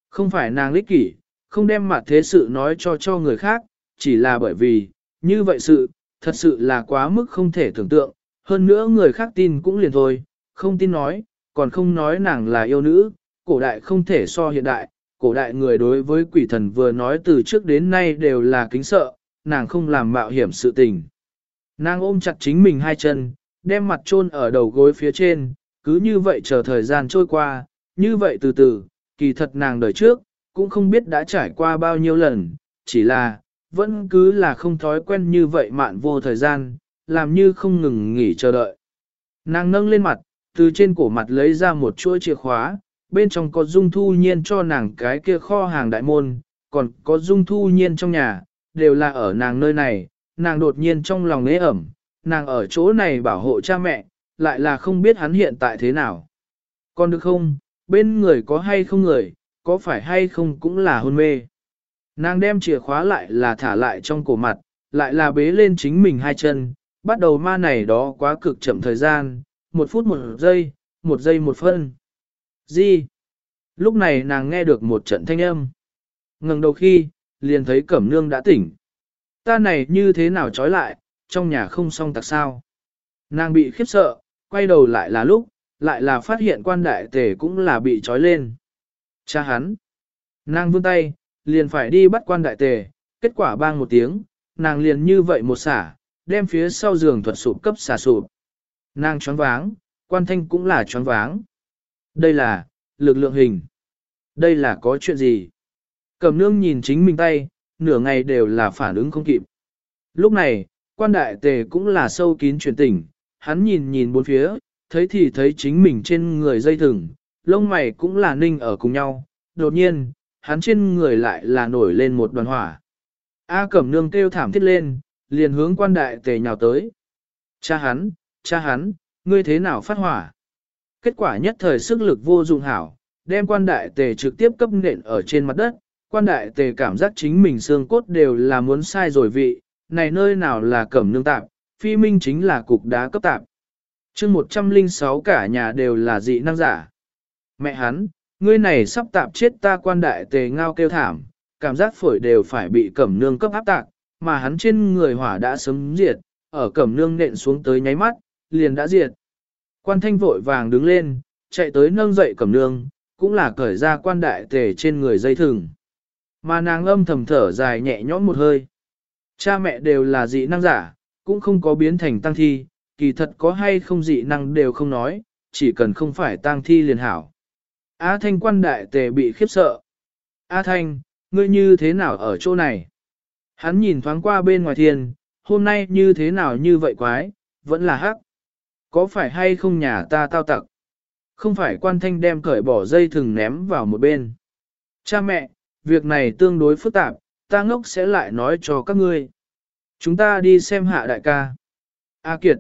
Không phải nàng lích kỷ, không đem mặt thế sự nói cho cho người khác, chỉ là bởi vì, như vậy sự, thật sự là quá mức không thể tưởng tượng, hơn nữa người khác tin cũng liền thôi, không tin nói, còn không nói nàng là yêu nữ, cổ đại không thể so hiện đại, cổ đại người đối với quỷ thần vừa nói từ trước đến nay đều là kính sợ, nàng không làm mạo hiểm sự tình. Nàng ôm chặt chính mình hai chân, đem mặt chôn ở đầu gối phía trên, cứ như vậy chờ thời gian trôi qua, như vậy từ từ, kỳ thật nàng đời trước, cũng không biết đã trải qua bao nhiêu lần, chỉ là, vẫn cứ là không thói quen như vậy mạn vô thời gian, làm như không ngừng nghỉ chờ đợi. Nàng nâng lên mặt, từ trên cổ mặt lấy ra một chuỗi chìa khóa, bên trong có dung thu nhiên cho nàng cái kia kho hàng đại môn, còn có dung thu nhiên trong nhà, đều là ở nàng nơi này, nàng đột nhiên trong lòng nế ẩm, nàng ở chỗ này bảo hộ cha mẹ, lại là không biết hắn hiện tại thế nào. Còn được không, bên người có hay không người, có phải hay không cũng là hôn mê. Nàng đem chìa khóa lại là thả lại trong cổ mặt, lại là bế lên chính mình hai chân, bắt đầu ma này đó quá cực chậm thời gian, một phút một giây, một giây một phân. Gì? Lúc này nàng nghe được một trận thanh âm. ngẩng đầu khi, liền thấy cẩm nương đã tỉnh. Ta này như thế nào trói lại, trong nhà không xong tặc sao. Nàng bị khiếp sợ, quay đầu lại là lúc, lại là phát hiện quan đại tể cũng là bị trói lên. Cha hắn. Nàng vươn tay, liền phải đi bắt quan đại tề, kết quả bang một tiếng, nàng liền như vậy một xả, đem phía sau giường thuật sụp cấp xả sụp. Nàng choáng váng, quan thanh cũng là choáng váng. Đây là, lực lượng hình. Đây là có chuyện gì? Cầm nương nhìn chính mình tay, nửa ngày đều là phản ứng không kịp. Lúc này, quan đại tề cũng là sâu kín truyền tỉnh, hắn nhìn nhìn bốn phía, thấy thì thấy chính mình trên người dây thừng, lông mày cũng là ninh ở cùng nhau. Đột nhiên, hắn trên người lại là nổi lên một đoàn hỏa. A Cẩm Nương kêu thảm thiết lên, liền hướng quan đại tề nhào tới. Cha hắn, cha hắn, ngươi thế nào phát hỏa? Kết quả nhất thời sức lực vô dụng hảo, đem quan đại tề trực tiếp cấp nện ở trên mặt đất, quan đại tề cảm giác chính mình xương cốt đều là muốn sai rồi vị, này nơi nào là cẩm nương tạp, phi minh chính là cục đá cấp tạp. chương 106 cả nhà đều là dị năng giả. Mẹ hắn, ngươi này sắp tạp chết ta quan đại tề ngao kêu thảm, cảm giác phổi đều phải bị cẩm nương cấp áp tạc, mà hắn trên người hỏa đã sớm diệt, ở cẩm nương nện xuống tới nháy mắt, liền đã diệt. Quan thanh vội vàng đứng lên, chạy tới nâng dậy cẩm nương, cũng là cởi ra quan đại tề trên người dây thừng. Mà nàng âm thầm thở dài nhẹ nhõm một hơi. Cha mẹ đều là dị năng giả, cũng không có biến thành tăng thi, kỳ thật có hay không dị năng đều không nói, chỉ cần không phải tăng thi liền hảo. A Thanh quan đại tề bị khiếp sợ. A Thanh, ngươi như thế nào ở chỗ này? Hắn nhìn thoáng qua bên ngoài thiên, hôm nay như thế nào như vậy quái, vẫn là hắc. Có phải hay không nhà ta tao tặc? Không phải quan thanh đem cởi bỏ dây thừng ném vào một bên. Cha mẹ, việc này tương đối phức tạp, ta ngốc sẽ lại nói cho các ngươi. Chúng ta đi xem hạ đại ca. A Kiệt.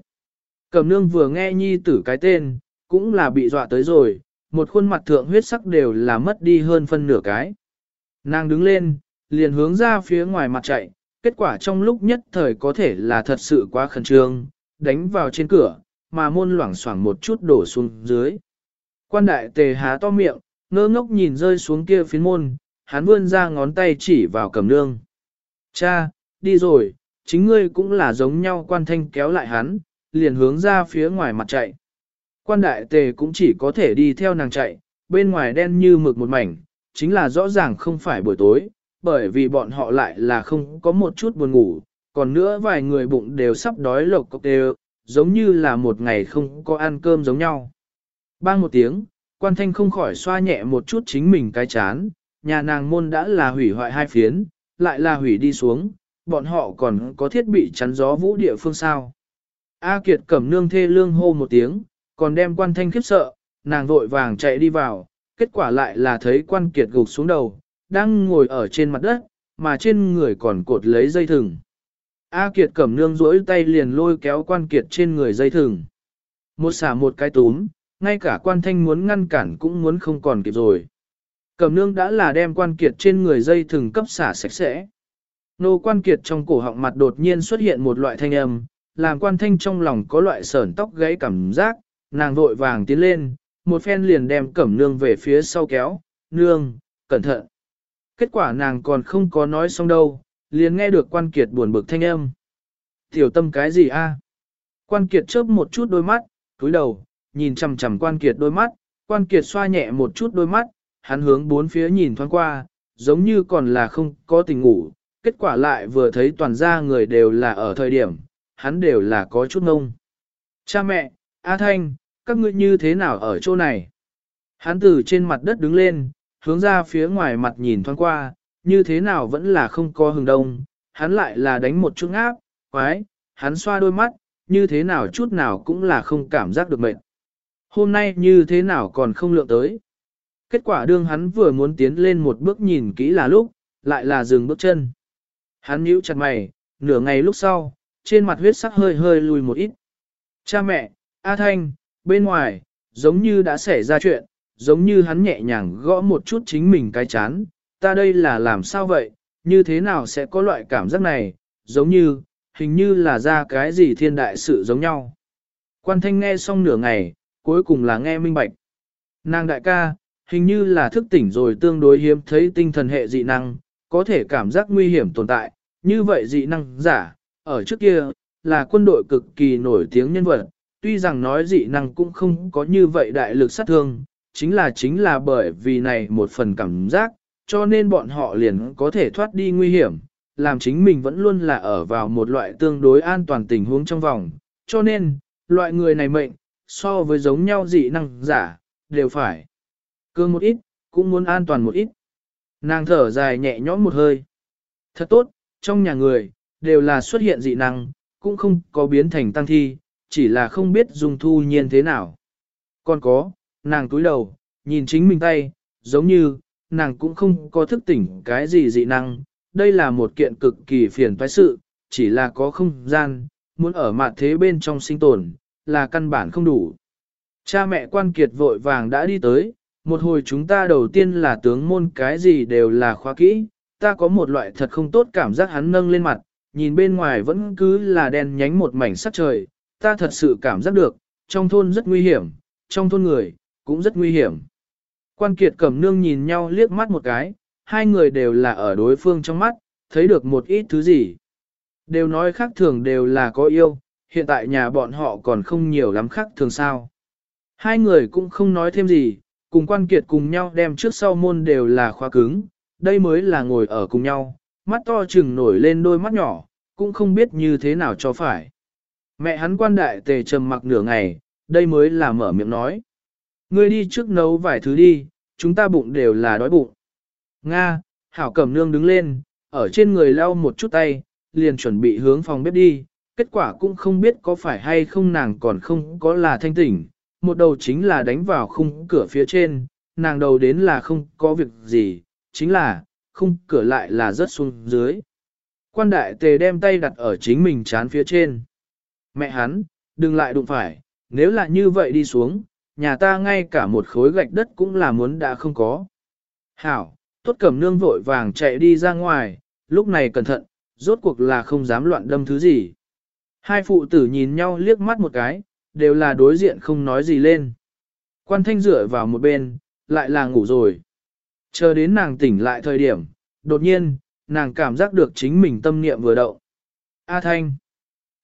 Cẩm nương vừa nghe nhi tử cái tên, cũng là bị dọa tới rồi, một khuôn mặt thượng huyết sắc đều là mất đi hơn phân nửa cái. Nàng đứng lên, liền hướng ra phía ngoài mặt chạy, kết quả trong lúc nhất thời có thể là thật sự quá khẩn trương, đánh vào trên cửa, mà môn loảng xoảng một chút đổ xuống dưới. Quan đại tề há to miệng, ngơ ngốc nhìn rơi xuống kia phiến môn, hắn vươn ra ngón tay chỉ vào cầm nương. Cha, đi rồi, chính ngươi cũng là giống nhau quan thanh kéo lại hắn, liền hướng ra phía ngoài mặt chạy. Quan đại tề cũng chỉ có thể đi theo nàng chạy, bên ngoài đen như mực một mảnh, chính là rõ ràng không phải buổi tối, bởi vì bọn họ lại là không có một chút buồn ngủ, còn nữa vài người bụng đều sắp đói lộc cốc đều, giống như là một ngày không có ăn cơm giống nhau. Bang một tiếng, quan thanh không khỏi xoa nhẹ một chút chính mình cái chán, nhà nàng môn đã là hủy hoại hai phiến, lại là hủy đi xuống, bọn họ còn có thiết bị chắn gió vũ địa phương sao. A Kiệt cẩm nương thê lương hô một tiếng, còn đem quan thanh khiếp sợ, nàng vội vàng chạy đi vào, kết quả lại là thấy quan kiệt gục xuống đầu, đang ngồi ở trên mặt đất, mà trên người còn cột lấy dây thừng. A Kiệt cẩm nương rỗi tay liền lôi kéo quan kiệt trên người dây thừng. Một xả một cái túm, ngay cả quan thanh muốn ngăn cản cũng muốn không còn kịp rồi. Cẩm nương đã là đem quan kiệt trên người dây thừng cấp xả sạch sẽ. Nô quan kiệt trong cổ họng mặt đột nhiên xuất hiện một loại thanh âm, làm quan thanh trong lòng có loại sởn tóc gãy cảm giác, nàng vội vàng tiến lên, một phen liền đem cẩm nương về phía sau kéo, nương, cẩn thận. Kết quả nàng còn không có nói xong đâu, liền nghe được quan kiệt buồn bực thanh âm. Tiểu tâm cái gì a? Quan kiệt chớp một chút đôi mắt, túi đầu, nhìn chằm chằm quan kiệt đôi mắt, quan kiệt xoa nhẹ một chút đôi mắt, hắn hướng bốn phía nhìn thoáng qua, giống như còn là không có tình ngủ, kết quả lại vừa thấy toàn gia người đều là ở thời điểm, hắn đều là có chút ngông. Cha mẹ, A Thanh, các ngươi như thế nào ở chỗ này? Hắn từ trên mặt đất đứng lên, hướng ra phía ngoài mặt nhìn thoáng qua, như thế nào vẫn là không có hừng đông, hắn lại là đánh một chút áp, quái, hắn xoa đôi mắt, như thế nào chút nào cũng là không cảm giác được mệt. Hôm nay như thế nào còn không lượng tới. Kết quả đương hắn vừa muốn tiến lên một bước nhìn kỹ là lúc, lại là dừng bước chân. Hắn nhíu chặt mày, nửa ngày lúc sau, trên mặt huyết sắc hơi hơi lùi một ít. Cha mẹ, A Thanh, bên ngoài, giống như đã xảy ra chuyện, giống như hắn nhẹ nhàng gõ một chút chính mình cái chán, ta đây là làm sao vậy, như thế nào sẽ có loại cảm giác này, giống như, hình như là ra cái gì thiên đại sự giống nhau. Quan thanh nghe xong nửa ngày, cuối cùng là nghe minh bạch. Nàng đại ca, hình như là thức tỉnh rồi tương đối hiếm thấy tinh thần hệ dị năng, có thể cảm giác nguy hiểm tồn tại, như vậy dị năng giả, ở trước kia, là quân đội cực kỳ nổi tiếng nhân vật, tuy rằng nói dị năng cũng không có như vậy đại lực sát thương, chính là chính là bởi vì này một phần cảm giác, cho nên bọn họ liền có thể thoát đi nguy hiểm, làm chính mình vẫn luôn là ở vào một loại tương đối an toàn tình huống trong vòng, cho nên, loại người này mệnh, so với giống nhau dị năng giả, đều phải cương một ít, cũng muốn an toàn một ít. Nàng thở dài nhẹ nhõm một hơi. Thật tốt, trong nhà người, đều là xuất hiện dị năng, cũng không có biến thành tăng thi, chỉ là không biết dùng thu nhiên thế nào. Còn có, nàng túi đầu, nhìn chính mình tay, giống như, nàng cũng không có thức tỉnh cái gì dị năng. Đây là một kiện cực kỳ phiền toái sự, chỉ là có không gian, muốn ở mặt thế bên trong sinh tồn, là căn bản không đủ. Cha mẹ quan kiệt vội vàng đã đi tới, một hồi chúng ta đầu tiên là tướng môn cái gì đều là khóa kỹ, ta có một loại thật không tốt cảm giác hắn nâng lên mặt, nhìn bên ngoài vẫn cứ là đen nhánh một mảnh sắc trời, ta thật sự cảm giác được, trong thôn rất nguy hiểm, trong thôn người, cũng rất nguy hiểm. Quan kiệt cầm nương nhìn nhau liếc mắt một cái, hai người đều là ở đối phương trong mắt, thấy được một ít thứ gì. Đều nói khác thường đều là có yêu, hiện tại nhà bọn họ còn không nhiều lắm khác thường sao. Hai người cũng không nói thêm gì, cùng quan kiệt cùng nhau đem trước sau môn đều là khóa cứng, đây mới là ngồi ở cùng nhau, mắt to chừng nổi lên đôi mắt nhỏ, cũng không biết như thế nào cho phải. Mẹ hắn quan đại tề trầm mặc nửa ngày, đây mới là mở miệng nói. Ngươi đi trước nấu vài thứ đi, chúng ta bụng đều là đói bụng. Nga, hảo cẩm nương đứng lên, ở trên người lau một chút tay, liền chuẩn bị hướng phòng bếp đi, kết quả cũng không biết có phải hay không nàng còn không có là thanh tỉnh, một đầu chính là đánh vào khung cửa phía trên, nàng đầu đến là không có việc gì, chính là, khung cửa lại là rất xuống dưới. Quan đại tề đem tay đặt ở chính mình chán phía trên. Mẹ hắn, đừng lại đụng phải, nếu là như vậy đi xuống, nhà ta ngay cả một khối gạch đất cũng là muốn đã không có. Hảo, tốt cẩm nương vội vàng chạy đi ra ngoài, lúc này cẩn thận, rốt cuộc là không dám loạn đâm thứ gì. Hai phụ tử nhìn nhau liếc mắt một cái, đều là đối diện không nói gì lên. Quan thanh dựa vào một bên, lại là ngủ rồi. Chờ đến nàng tỉnh lại thời điểm, đột nhiên, nàng cảm giác được chính mình tâm niệm vừa động. A thanh.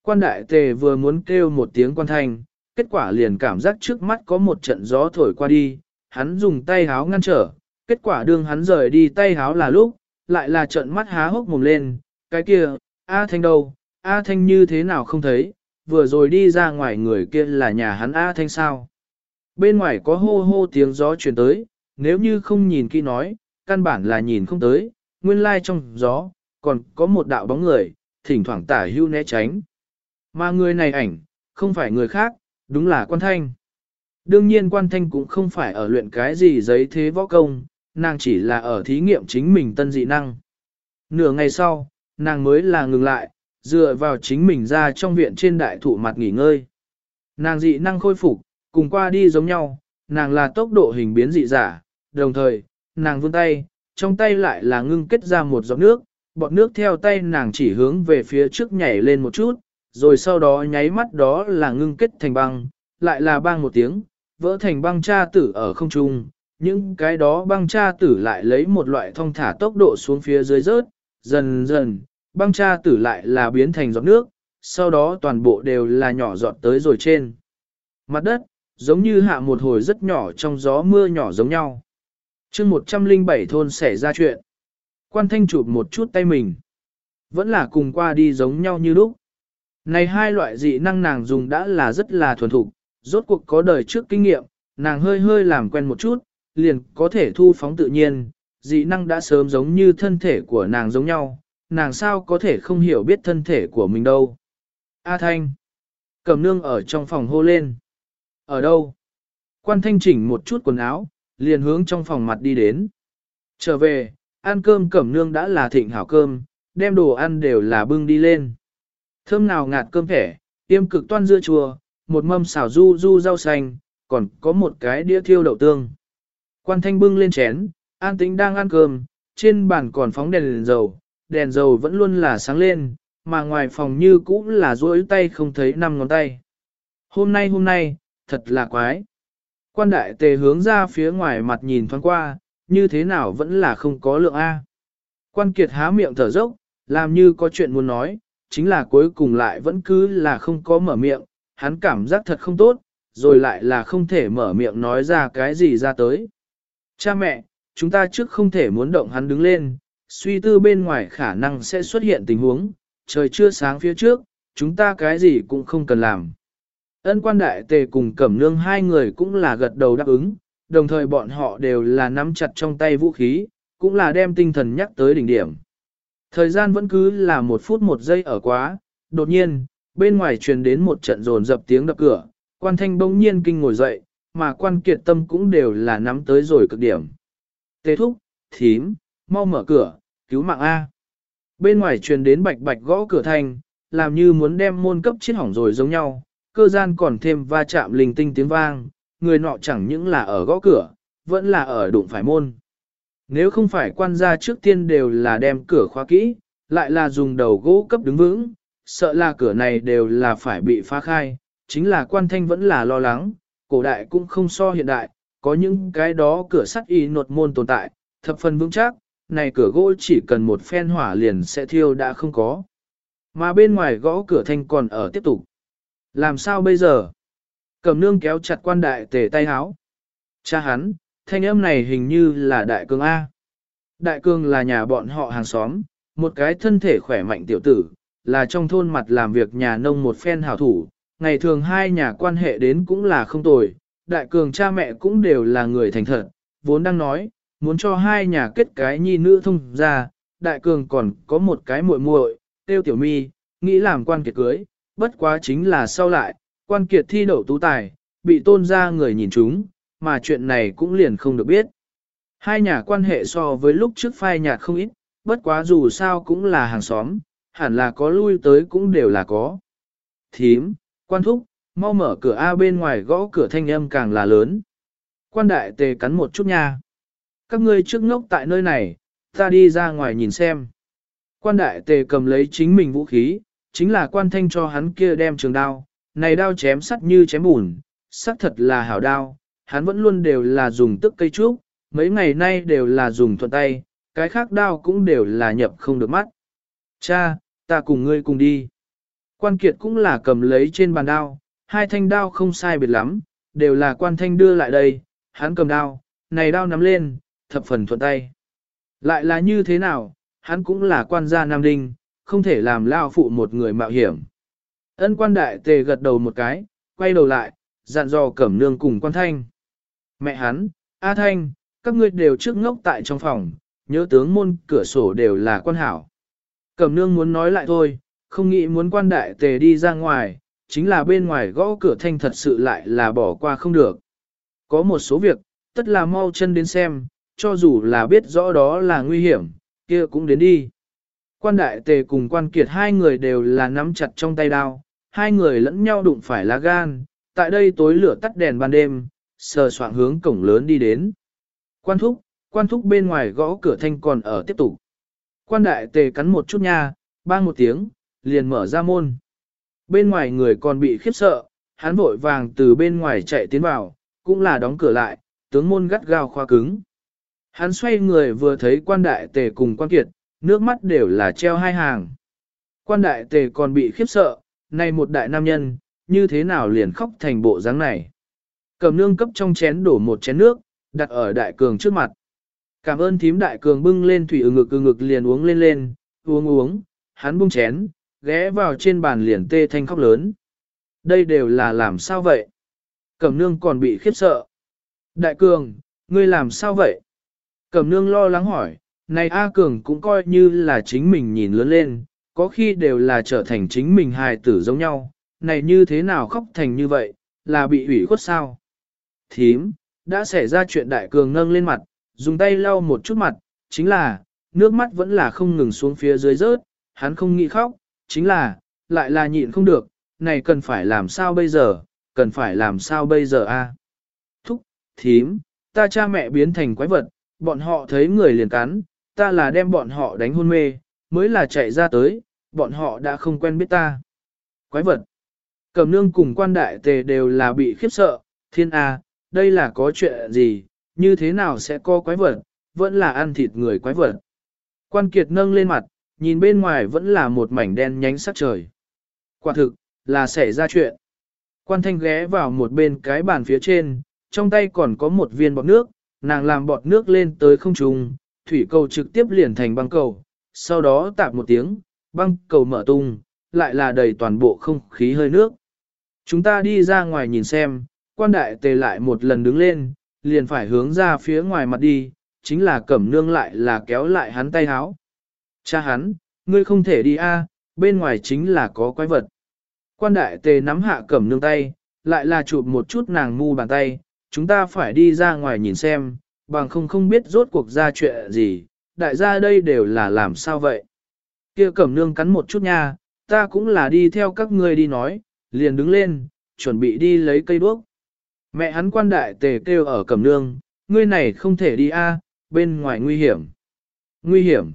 Quan đại tề vừa muốn kêu một tiếng quan thanh, kết quả liền cảm giác trước mắt có một trận gió thổi qua đi, hắn dùng tay háo ngăn trở, kết quả đương hắn rời đi tay háo là lúc, lại là trận mắt há hốc mồm lên, cái kia, A thanh đâu, A thanh như thế nào không thấy, vừa rồi đi ra ngoài người kia là nhà hắn A Thanh sao. Bên ngoài có hô hô tiếng gió truyền tới, nếu như không nhìn kỹ nói, căn bản là nhìn không tới, nguyên lai trong gió, còn có một đạo bóng người, thỉnh thoảng tả hưu né tránh. Mà người này ảnh, không phải người khác, đúng là quan thanh. Đương nhiên quan thanh cũng không phải ở luyện cái gì giấy thế võ công, nàng chỉ là ở thí nghiệm chính mình tân dị năng. Nửa ngày sau, nàng mới là ngừng lại, dựa vào chính mình ra trong viện trên đại thụ mặt nghỉ ngơi. Nàng dị năng khôi phục, cùng qua đi giống nhau, nàng là tốc độ hình biến dị giả, đồng thời, nàng vươn tay, trong tay lại là ngưng kết ra một giọt nước, bọt nước theo tay nàng chỉ hướng về phía trước nhảy lên một chút, rồi sau đó nháy mắt đó là ngưng kết thành băng, lại là băng một tiếng, vỡ thành băng cha tử ở không trung, những cái đó băng cha tử lại lấy một loại thông thả tốc độ xuống phía dưới rớt, dần dần, băng cha tử lại là biến thành giọt nước, sau đó toàn bộ đều là nhỏ giọt tới rồi trên. Mặt đất, giống như hạ một hồi rất nhỏ trong gió mưa nhỏ giống nhau. chương 107 thôn xảy ra chuyện. Quan thanh chụp một chút tay mình. Vẫn là cùng qua đi giống nhau như lúc. Này hai loại dị năng nàng dùng đã là rất là thuần thục, rốt cuộc có đời trước kinh nghiệm, nàng hơi hơi làm quen một chút, liền có thể thu phóng tự nhiên, dị năng đã sớm giống như thân thể của nàng giống nhau, nàng sao có thể không hiểu biết thân thể của mình đâu. A Thanh. Cầm nương ở trong phòng hô lên. Ở đâu? Quan Thanh chỉnh một chút quần áo, liền hướng trong phòng mặt đi đến. Trở về, ăn cơm cẩm nương đã là thịnh hảo cơm, đem đồ ăn đều là bưng đi lên. Thơm nào ngạt cơm thẻ, tiêm cực toan dưa chua, một mâm xào du du rau xanh, còn có một cái đĩa thiêu đậu tương. Quan Thanh bưng lên chén, an tĩnh đang ăn cơm, trên bàn còn phóng đèn, đèn dầu, đèn dầu vẫn luôn là sáng lên, mà ngoài phòng như cũ là duỗi tay không thấy năm ngón tay. Hôm nay hôm nay, thật là quái. Quan đại tề hướng ra phía ngoài mặt nhìn thoáng qua, như thế nào vẫn là không có lượng A. Quan kiệt há miệng thở dốc, làm như có chuyện muốn nói, chính là cuối cùng lại vẫn cứ là không có mở miệng, hắn cảm giác thật không tốt, rồi lại là không thể mở miệng nói ra cái gì ra tới. Cha mẹ, chúng ta trước không thể muốn động hắn đứng lên, suy tư bên ngoài khả năng sẽ xuất hiện tình huống, trời chưa sáng phía trước, chúng ta cái gì cũng không cần làm. Ân quan đại tề cùng cẩm nương hai người cũng là gật đầu đáp ứng, đồng thời bọn họ đều là nắm chặt trong tay vũ khí, cũng là đem tinh thần nhắc tới đỉnh điểm. Thời gian vẫn cứ là một phút một giây ở quá, đột nhiên, bên ngoài truyền đến một trận rồn dập tiếng đập cửa, quan thanh bỗng nhiên kinh ngồi dậy, mà quan kiệt tâm cũng đều là nắm tới rồi cực điểm. Tê thúc, thím, mau mở cửa, cứu mạng A. Bên ngoài truyền đến bạch bạch gõ cửa thành làm như muốn đem môn cấp chết hỏng rồi giống nhau, cơ gian còn thêm va chạm linh tinh tiếng vang, người nọ chẳng những là ở gõ cửa, vẫn là ở đụng phải môn. Nếu không phải quan gia trước tiên đều là đem cửa khóa kỹ, lại là dùng đầu gỗ cấp đứng vững, sợ là cửa này đều là phải bị phá khai, chính là quan thanh vẫn là lo lắng, cổ đại cũng không so hiện đại, có những cái đó cửa sắt y nột môn tồn tại, thập phần vững chắc, này cửa gỗ chỉ cần một phen hỏa liền sẽ thiêu đã không có. Mà bên ngoài gõ cửa thanh còn ở tiếp tục. Làm sao bây giờ? Cầm nương kéo chặt quan đại tề tay háo. Cha hắn, thanh âm này hình như là đại cường A. Đại cường là nhà bọn họ hàng xóm, một cái thân thể khỏe mạnh tiểu tử, là trong thôn mặt làm việc nhà nông một phen hảo thủ, ngày thường hai nhà quan hệ đến cũng là không tồi, đại cường cha mẹ cũng đều là người thành thật, vốn đang nói, muốn cho hai nhà kết cái nhi nữ thông ra, đại cường còn có một cái muội muội, tiêu tiểu mi, nghĩ làm quan kiệt cưới, bất quá chính là sau lại, quan kiệt thi đậu tú tài, bị tôn ra người nhìn chúng, mà chuyện này cũng liền không được biết. Hai nhà quan hệ so với lúc trước phai nhạt không ít, bất quá dù sao cũng là hàng xóm, hẳn là có lui tới cũng đều là có. Thím, quan thúc, mau mở cửa A bên ngoài gõ cửa thanh âm càng là lớn. Quan đại tề cắn một chút nha. Các ngươi trước ngốc tại nơi này, ta đi ra ngoài nhìn xem. Quan đại tề cầm lấy chính mình vũ khí, chính là quan thanh cho hắn kia đem trường đao, này đao chém sắt như chém bùn, sắc thật là hảo đao, hắn vẫn luôn đều là dùng tức cây trúc, mấy ngày nay đều là dùng thuận tay, cái khác đao cũng đều là nhập không được mắt. Cha, ta cùng ngươi cùng đi. Quan kiệt cũng là cầm lấy trên bàn đao, hai thanh đao không sai biệt lắm, đều là quan thanh đưa lại đây, hắn cầm đao, này đao nắm lên, thập phần thuận tay. Lại là như thế nào, hắn cũng là quan gia Nam Đinh, không thể làm lao phụ một người mạo hiểm. Ân quan đại tề gật đầu một cái, quay đầu lại, dặn dò cẩm nương cùng quan thanh. Mẹ hắn, A Thanh, các ngươi đều trước ngốc tại trong phòng, nhớ tướng môn cửa sổ đều là quan hảo. Cẩm nương muốn nói lại thôi, không nghĩ muốn quan đại tề đi ra ngoài, chính là bên ngoài gõ cửa thanh thật sự lại là bỏ qua không được. Có một số việc, tất là mau chân đến xem, cho dù là biết rõ đó là nguy hiểm, kia cũng đến đi. Quan đại tề cùng quan kiệt hai người đều là nắm chặt trong tay đao, hai người lẫn nhau đụng phải lá gan, tại đây tối lửa tắt đèn ban đêm, sờ soạn hướng cổng lớn đi đến. Quan thúc, quan thúc bên ngoài gõ cửa thanh còn ở tiếp tục. Quan đại tề cắn một chút nha, bang một tiếng, liền mở ra môn. Bên ngoài người còn bị khiếp sợ, hắn vội vàng từ bên ngoài chạy tiến vào, cũng là đóng cửa lại, tướng môn gắt gao khoa cứng. Hắn xoay người vừa thấy quan đại tề cùng quan kiệt, nước mắt đều là treo hai hàng. Quan đại tề còn bị khiếp sợ, này một đại nam nhân, như thế nào liền khóc thành bộ dáng này. Cầm nương cấp trong chén đổ một chén nước, đặt ở đại cường trước mặt. Cảm ơn thím đại cường bưng lên thủy ừ ngực ừ ngực liền uống lên lên, uống uống, hắn bung chén, ghé vào trên bàn liền tê thanh khóc lớn. Đây đều là làm sao vậy? Cẩm nương còn bị khiếp sợ. Đại cường, ngươi làm sao vậy? Cẩm nương lo lắng hỏi, này A cường cũng coi như là chính mình nhìn lớn lên, có khi đều là trở thành chính mình hài tử giống nhau, này như thế nào khóc thành như vậy, là bị ủy khuất sao? Thím, đã xảy ra chuyện đại cường nâng lên mặt, dùng tay lau một chút mặt, chính là, nước mắt vẫn là không ngừng xuống phía dưới rớt, hắn không nghĩ khóc, chính là, lại là nhịn không được, này cần phải làm sao bây giờ, cần phải làm sao bây giờ a? Thúc, thím, ta cha mẹ biến thành quái vật, bọn họ thấy người liền cắn, ta là đem bọn họ đánh hôn mê, mới là chạy ra tới, bọn họ đã không quen biết ta. Quái vật. Cẩm nương cùng quan đại tề đều là bị khiếp sợ, thiên a, đây là có chuyện gì, như thế nào sẽ có quái vật, vẫn là ăn thịt người quái vật. Quan kiệt nâng lên mặt, nhìn bên ngoài vẫn là một mảnh đen nhánh sắc trời. Quả thực, là xảy ra chuyện. Quan thanh ghé vào một bên cái bàn phía trên, trong tay còn có một viên bọt nước, nàng làm bọt nước lên tới không trùng, thủy cầu trực tiếp liền thành băng cầu, sau đó tạp một tiếng, băng cầu mở tung, lại là đầy toàn bộ không khí hơi nước. Chúng ta đi ra ngoài nhìn xem, quan đại tề lại một lần đứng lên, liền phải hướng ra phía ngoài mặt đi, chính là cẩm nương lại là kéo lại hắn tay háo. Cha hắn, ngươi không thể đi a, bên ngoài chính là có quái vật. Quan đại tề nắm hạ cẩm nương tay, lại là chụp một chút nàng ngu bàn tay, chúng ta phải đi ra ngoài nhìn xem, bằng không không biết rốt cuộc ra chuyện gì, đại gia đây đều là làm sao vậy. kia cẩm nương cắn một chút nha, ta cũng là đi theo các ngươi đi nói, liền đứng lên, chuẩn bị đi lấy cây đuốc. Mẹ hắn quan đại tề kêu ở cẩm nương, ngươi này không thể đi a, bên ngoài nguy hiểm. Nguy hiểm.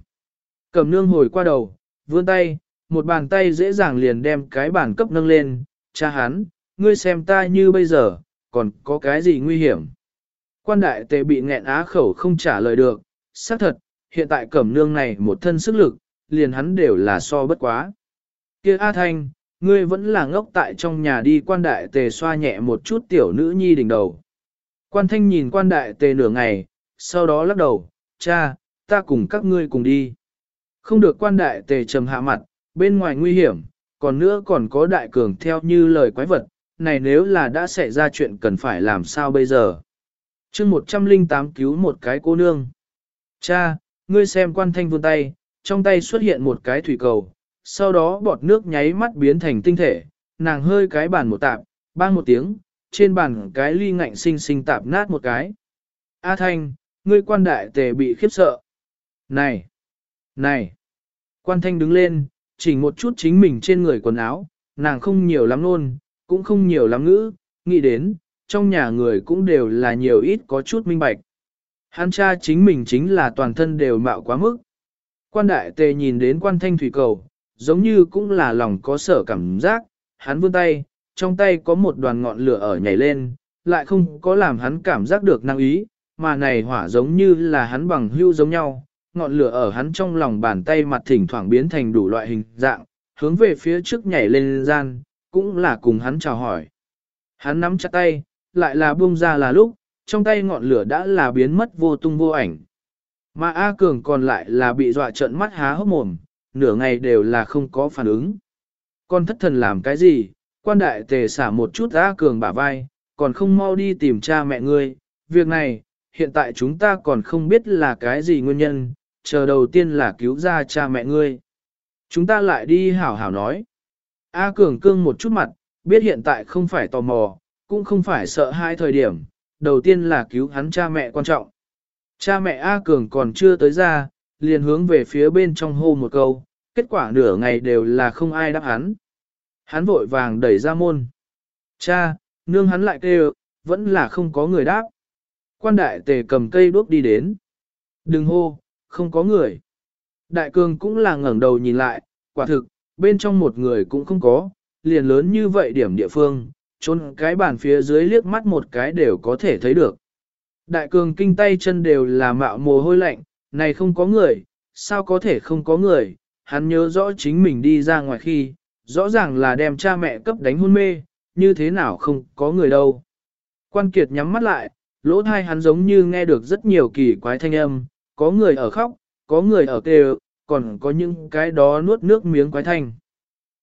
Cẩm nương hồi qua đầu, vươn tay, một bàn tay dễ dàng liền đem cái bàn cấp nâng lên, cha hắn, ngươi xem ta như bây giờ, còn có cái gì nguy hiểm. Quan đại tề bị nghẹn á khẩu không trả lời được, xác thật, hiện tại cẩm nương này một thân sức lực, liền hắn đều là so bất quá. kia A Thanh, ngươi vẫn là ngốc tại trong nhà đi quan đại tề xoa nhẹ một chút tiểu nữ nhi đỉnh đầu. Quan thanh nhìn quan đại tề nửa ngày, sau đó lắc đầu, cha, ta cùng các ngươi cùng đi. Không được quan đại tề trầm hạ mặt, bên ngoài nguy hiểm, còn nữa còn có đại cường theo như lời quái vật, này nếu là đã xảy ra chuyện cần phải làm sao bây giờ. chương 108 cứu một cái cô nương. Cha, ngươi xem quan thanh vươn tay, trong tay xuất hiện một cái thủy cầu, sau đó bọt nước nháy mắt biến thành tinh thể, nàng hơi cái bàn một tạp, bang một tiếng, trên bàn cái ly ngạnh sinh sinh tạp nát một cái. A Thanh, ngươi quan đại tề bị khiếp sợ. Này! Này! Quan Thanh đứng lên, chỉnh một chút chính mình trên người quần áo, nàng không nhiều lắm luôn, cũng không nhiều lắm ngữ, nghĩ đến, trong nhà người cũng đều là nhiều ít có chút minh bạch. Hắn cha chính mình chính là toàn thân đều mạo quá mức. Quan đại tề nhìn đến quan thanh thủy cầu, giống như cũng là lòng có sở cảm giác, hắn vươn tay, trong tay có một đoàn ngọn lửa ở nhảy lên, lại không có làm hắn cảm giác được năng ý, mà này hỏa giống như là hắn bằng hưu giống nhau, ngọn lửa ở hắn trong lòng bàn tay mặt thỉnh thoảng biến thành đủ loại hình dạng, hướng về phía trước nhảy lên gian, cũng là cùng hắn chào hỏi. Hắn nắm chặt tay, lại là buông ra là lúc, trong tay ngọn lửa đã là biến mất vô tung vô ảnh. Mà A Cường còn lại là bị dọa trợn mắt há hốc mồm, nửa ngày đều là không có phản ứng. Con thất thần làm cái gì, quan đại tề xả một chút A Cường bả vai, còn không mau đi tìm cha mẹ ngươi, việc này, hiện tại chúng ta còn không biết là cái gì nguyên nhân, chờ đầu tiên là cứu ra cha mẹ ngươi. Chúng ta lại đi hảo hảo nói. A Cường cương một chút mặt, biết hiện tại không phải tò mò, cũng không phải sợ hai thời điểm, đầu tiên là cứu hắn cha mẹ quan trọng. Cha mẹ A Cường còn chưa tới ra, liền hướng về phía bên trong hô một câu, kết quả nửa ngày đều là không ai đáp hắn. Hắn vội vàng đẩy ra môn. Cha, nương hắn lại kêu, vẫn là không có người đáp. Quan đại tề cầm cây đuốc đi đến. Đừng hô, không có người. Đại cường cũng là ngẩng đầu nhìn lại, quả thực, bên trong một người cũng không có, liền lớn như vậy điểm địa phương, trốn cái bàn phía dưới liếc mắt một cái đều có thể thấy được. Đại cường kinh tay chân đều là mạo mồ hôi lạnh, này không có người, sao có thể không có người, hắn nhớ rõ chính mình đi ra ngoài khi, rõ ràng là đem cha mẹ cấp đánh hôn mê, như thế nào không có người đâu. Quan Kiệt nhắm mắt lại, lỗ thai hắn giống như nghe được rất nhiều kỳ quái thanh âm, có người ở khóc, có người ở kêu, còn có những cái đó nuốt nước miếng quái thanh.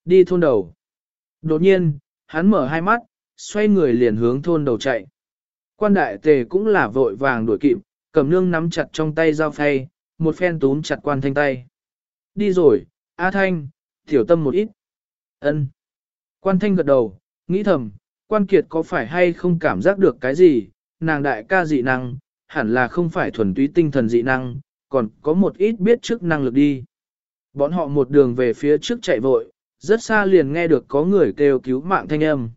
Đi thôn đầu. Đột nhiên, hắn mở hai mắt, xoay người liền hướng thôn đầu chạy. Quan đại tề cũng là vội vàng đuổi kịp, cầm nương nắm chặt trong tay dao phay, một phen túm chặt quan thanh tay. Đi rồi, A Thanh, tiểu tâm một ít. ân Quan thanh gật đầu, nghĩ thầm, quan kiệt có phải hay không cảm giác được cái gì, nàng đại ca dị năng, hẳn là không phải thuần túy tinh thần dị năng, còn có một ít biết trước năng lực đi. Bọn họ một đường về phía trước chạy vội, rất xa liền nghe được có người kêu cứu mạng thanh âm.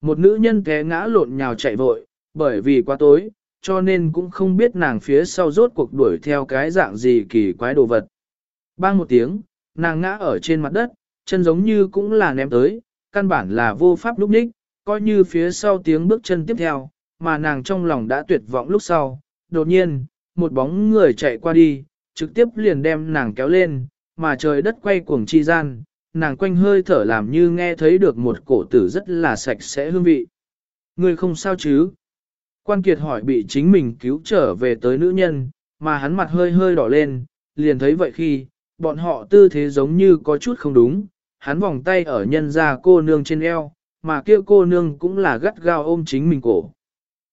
Một nữ nhân té ngã lộn nhào chạy vội, bởi vì quá tối, cho nên cũng không biết nàng phía sau rốt cuộc đuổi theo cái dạng gì kỳ quái đồ vật. Bang một tiếng, nàng ngã ở trên mặt đất, chân giống như cũng là ném tới, căn bản là vô pháp lúc ních, coi như phía sau tiếng bước chân tiếp theo, mà nàng trong lòng đã tuyệt vọng lúc sau. Đột nhiên, một bóng người chạy qua đi, trực tiếp liền đem nàng kéo lên, mà trời đất quay cuồng chi gian, nàng quanh hơi thở làm như nghe thấy được một cổ tử rất là sạch sẽ hương vị. Người không sao chứ? Quan Kiệt hỏi bị chính mình cứu trở về tới nữ nhân, mà hắn mặt hơi hơi đỏ lên, liền thấy vậy khi, bọn họ tư thế giống như có chút không đúng, hắn vòng tay ở nhân ra cô nương trên eo, mà kia cô nương cũng là gắt gao ôm chính mình cổ.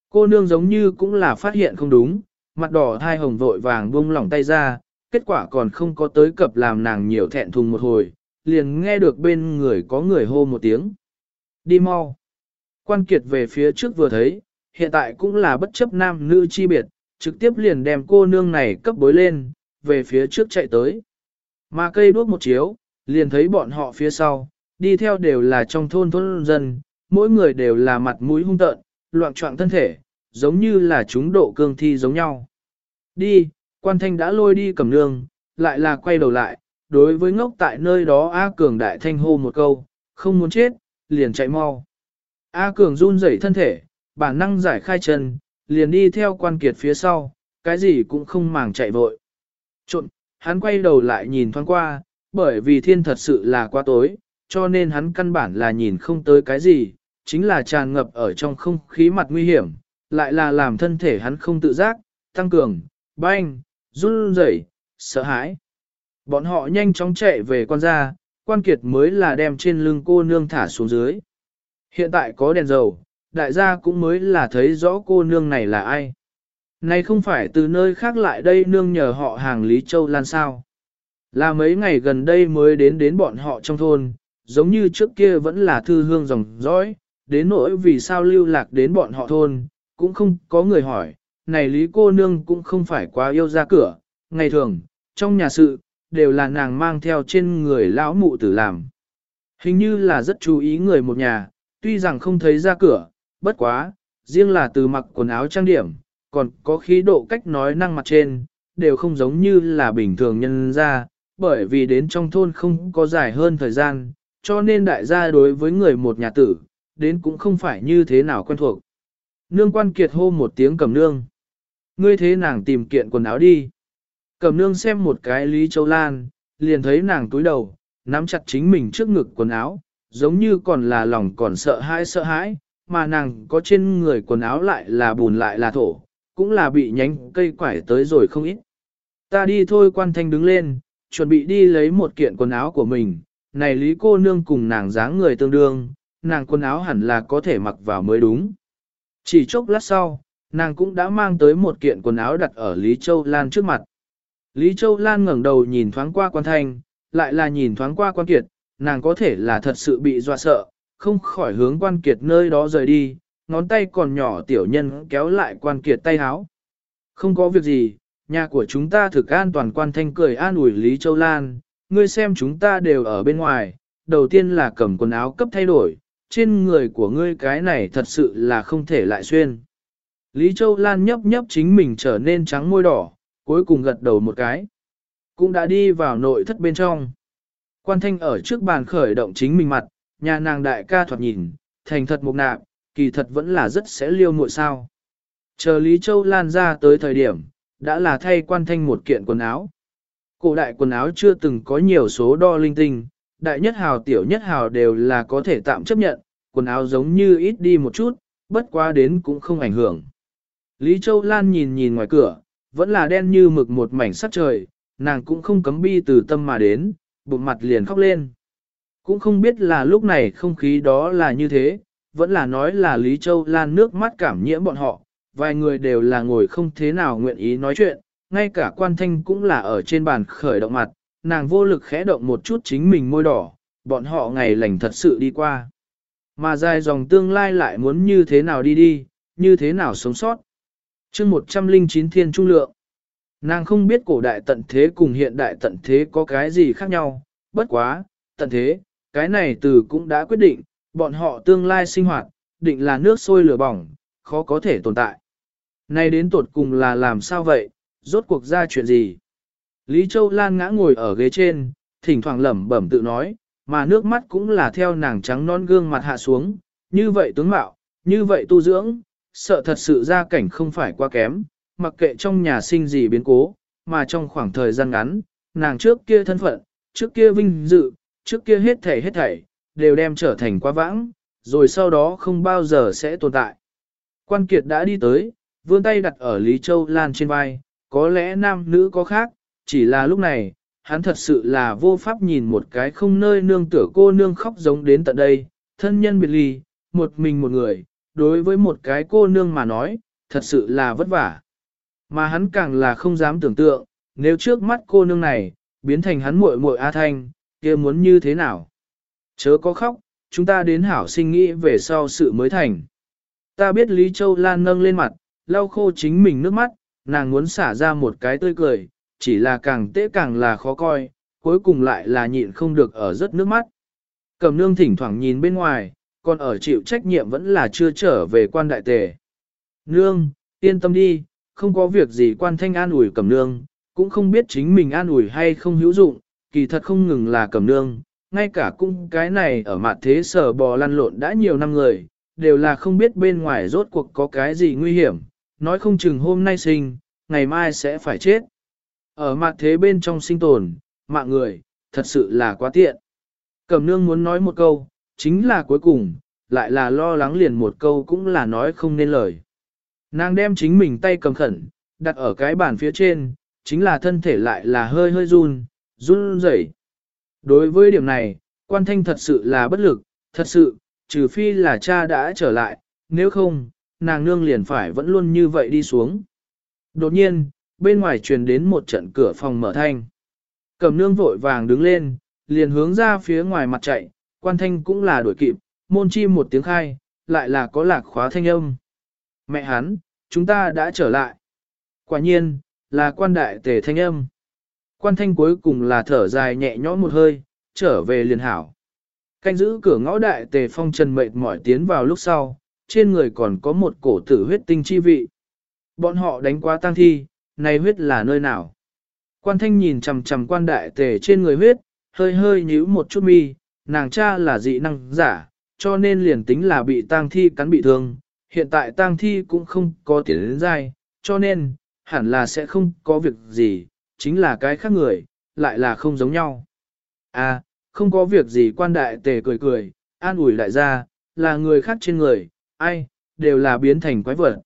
Cô nương giống như cũng là phát hiện không đúng, mặt đỏ thai hồng vội vàng buông lỏng tay ra, kết quả còn không có tới cập làm nàng nhiều thẹn thùng một hồi, liền nghe được bên người có người hô một tiếng. Đi mau. Quan kiệt về phía trước vừa thấy, hiện tại cũng là bất chấp nam nữ chi biệt, trực tiếp liền đem cô nương này cấp bối lên, về phía trước chạy tới. Mà cây đuốc một chiếu, liền thấy bọn họ phía sau, đi theo đều là trong thôn thôn dân, mỗi người đều là mặt mũi hung tợn, loạn trọng thân thể, giống như là chúng độ cương thi giống nhau. Đi, quan thanh đã lôi đi cầm nương, lại là quay đầu lại, đối với ngốc tại nơi đó A Cường đại thanh hô một câu, không muốn chết, liền chạy mau. A Cường run rẩy thân thể, bản năng giải khai chân, liền đi theo quan kiệt phía sau, cái gì cũng không màng chạy vội. Trộn, hắn quay đầu lại nhìn thoáng qua, bởi vì thiên thật sự là quá tối, cho nên hắn căn bản là nhìn không tới cái gì, chính là tràn ngập ở trong không khí mặt nguy hiểm, lại là làm thân thể hắn không tự giác, tăng cường, banh, run rẩy, sợ hãi. Bọn họ nhanh chóng chạy về quan gia, quan kiệt mới là đem trên lưng cô nương thả xuống dưới. Hiện tại có đèn dầu, đại gia cũng mới là thấy rõ cô nương này là ai. Này không phải từ nơi khác lại đây nương nhờ họ hàng Lý Châu Lan sao. Là mấy ngày gần đây mới đến đến bọn họ trong thôn, giống như trước kia vẫn là thư hương dòng dõi, đến nỗi vì sao lưu lạc đến bọn họ thôn, cũng không có người hỏi, này Lý cô nương cũng không phải quá yêu ra cửa, ngày thường, trong nhà sự, đều là nàng mang theo trên người lão mụ tử làm. Hình như là rất chú ý người một nhà, tuy rằng không thấy ra cửa, bất quá, riêng là từ mặc quần áo trang điểm, còn có khí độ cách nói năng mặt trên, đều không giống như là bình thường nhân ra, bởi vì đến trong thôn không có dài hơn thời gian, cho nên đại gia đối với người một nhà tử, đến cũng không phải như thế nào quen thuộc. Nương quan kiệt hô một tiếng cầm nương. Ngươi thế nàng tìm kiện quần áo đi. Cầm nương xem một cái Lý Châu Lan, liền thấy nàng túi đầu, nắm chặt chính mình trước ngực quần áo, giống như còn là lòng còn sợ hãi sợ hãi, mà nàng có trên người quần áo lại là bùn lại là thổ, cũng là bị nhánh cây quải tới rồi không ít. Ta đi thôi quan thanh đứng lên, chuẩn bị đi lấy một kiện quần áo của mình, này lý cô nương cùng nàng dáng người tương đương, nàng quần áo hẳn là có thể mặc vào mới đúng. Chỉ chốc lát sau, nàng cũng đã mang tới một kiện quần áo đặt ở Lý Châu Lan trước mặt. Lý Châu Lan ngẩng đầu nhìn thoáng qua quan thanh, lại là nhìn thoáng qua quan kiệt, nàng có thể là thật sự bị dọa sợ, không khỏi hướng quan kiệt nơi đó rời đi, ngón tay còn nhỏ tiểu nhân kéo lại quan kiệt tay háo. Không có việc gì, nhà của chúng ta thực an toàn quan thanh cười an ủi Lý Châu Lan, ngươi xem chúng ta đều ở bên ngoài, đầu tiên là cầm quần áo cấp thay đổi, trên người của ngươi cái này thật sự là không thể lại xuyên. Lý Châu Lan nhấp nhấp chính mình trở nên trắng môi đỏ, cuối cùng gật đầu một cái. Cũng đã đi vào nội thất bên trong. Quan thanh ở trước bàn khởi động chính mình mặt, nhà nàng đại ca thoạt nhìn, thành thật mục nạp, kỳ thật vẫn là rất sẽ liêu muội sao. Chờ Lý Châu Lan ra tới thời điểm, đã là thay quan thanh một kiện quần áo. Cổ đại quần áo chưa từng có nhiều số đo linh tinh, đại nhất hào tiểu nhất hào đều là có thể tạm chấp nhận, quần áo giống như ít đi một chút, bất quá đến cũng không ảnh hưởng. Lý Châu Lan nhìn nhìn ngoài cửa, vẫn là đen như mực một mảnh sắc trời, nàng cũng không cấm bi từ tâm mà đến, bụng mặt liền khóc lên. Cũng không biết là lúc này không khí đó là như thế, vẫn là nói là Lý Châu Lan nước mắt cảm nhiễm bọn họ, vài người đều là ngồi không thế nào nguyện ý nói chuyện, ngay cả quan thanh cũng là ở trên bàn khởi động mặt, nàng vô lực khẽ động một chút chính mình môi đỏ, bọn họ ngày lành thật sự đi qua. Mà dài dòng tương lai lại muốn như thế nào đi đi, như thế nào sống sót. chương 109 thiên trung lượng. Nàng không biết cổ đại tận thế cùng hiện đại tận thế có cái gì khác nhau, bất quá, tận thế, cái này từ cũng đã quyết định, bọn họ tương lai sinh hoạt, định là nước sôi lửa bỏng, khó có thể tồn tại. Nay đến tột cùng là làm sao vậy, rốt cuộc ra chuyện gì? Lý Châu Lan ngã ngồi ở ghế trên, thỉnh thoảng lẩm bẩm tự nói, mà nước mắt cũng là theo nàng trắng non gương mặt hạ xuống, như vậy tướng mạo, như vậy tu dưỡng, sợ thật sự ra cảnh không phải quá kém, mặc kệ trong nhà sinh gì biến cố, mà trong khoảng thời gian ngắn, nàng trước kia thân phận, trước kia vinh dự, trước kia hết thảy hết thảy, đều đem trở thành quá vãng, rồi sau đó không bao giờ sẽ tồn tại. Quan Kiệt đã đi tới, vươn tay đặt ở Lý Châu Lan trên vai, có lẽ nam nữ có khác, chỉ là lúc này, hắn thật sự là vô pháp nhìn một cái không nơi nương tựa cô nương khóc giống đến tận đây, thân nhân biệt ly, một mình một người, đối với một cái cô nương mà nói, thật sự là vất vả. Mà hắn càng là không dám tưởng tượng, nếu trước mắt cô nương này, biến thành hắn muội muội A Thanh, kia muốn như thế nào? Chớ có khóc, chúng ta đến hảo sinh nghĩ về sau sự mới thành. Ta biết Lý Châu Lan nâng lên mặt, lau khô chính mình nước mắt, nàng muốn xả ra một cái tươi cười, chỉ là càng tế càng là khó coi, cuối cùng lại là nhịn không được ở rất nước mắt. Cầm nương thỉnh thoảng nhìn bên ngoài, còn ở chịu trách nhiệm vẫn là chưa trở về quan đại tề. Nương, yên tâm đi, không có việc gì quan thanh an ủi cầm nương, cũng không biết chính mình an ủi hay không hữu dụng, kỳ thật không ngừng là cầm nương, ngay cả cung cái này ở mặt thế sở bò lăn lộn đã nhiều năm người, đều là không biết bên ngoài rốt cuộc có cái gì nguy hiểm, nói không chừng hôm nay sinh, ngày mai sẽ phải chết. Ở mặt thế bên trong sinh tồn, mạng người, thật sự là quá tiện. Cẩm nương muốn nói một câu, chính là cuối cùng, lại là lo lắng liền một câu cũng là nói không nên lời. Nàng đem chính mình tay cầm khẩn, đặt ở cái bàn phía trên, chính là thân thể lại là hơi hơi run, run rẩy. Đối với điểm này, quan thanh thật sự là bất lực, thật sự, trừ phi là cha đã trở lại, nếu không, nàng nương liền phải vẫn luôn như vậy đi xuống. Đột nhiên, bên ngoài truyền đến một trận cửa phòng mở thanh. Cầm nương vội vàng đứng lên, liền hướng ra phía ngoài mặt chạy, quan thanh cũng là đuổi kịp, môn chi một tiếng khai, lại là có lạc khóa thanh âm. Mẹ hắn, chúng ta đã trở lại. Quả nhiên, là quan đại tề thanh âm. Quan thanh cuối cùng là thở dài nhẹ nhõm một hơi, trở về liền hảo. Canh giữ cửa ngõ đại tề phong trần mệt mỏi tiến vào lúc sau, trên người còn có một cổ tử huyết tinh chi vị. Bọn họ đánh qua tăng thi, này huyết là nơi nào? Quan thanh nhìn chằm chằm quan đại tề trên người huyết, hơi hơi nhíu một chút mi, nàng cha là dị năng giả, cho nên liền tính là bị tang thi cắn bị thương, hiện tại tang thi cũng không có tiền đến dai, cho nên, hẳn là sẽ không có việc gì, chính là cái khác người, lại là không giống nhau. À, không có việc gì quan đại tề cười cười, an ủi đại gia, là người khác trên người, ai, đều là biến thành quái vật.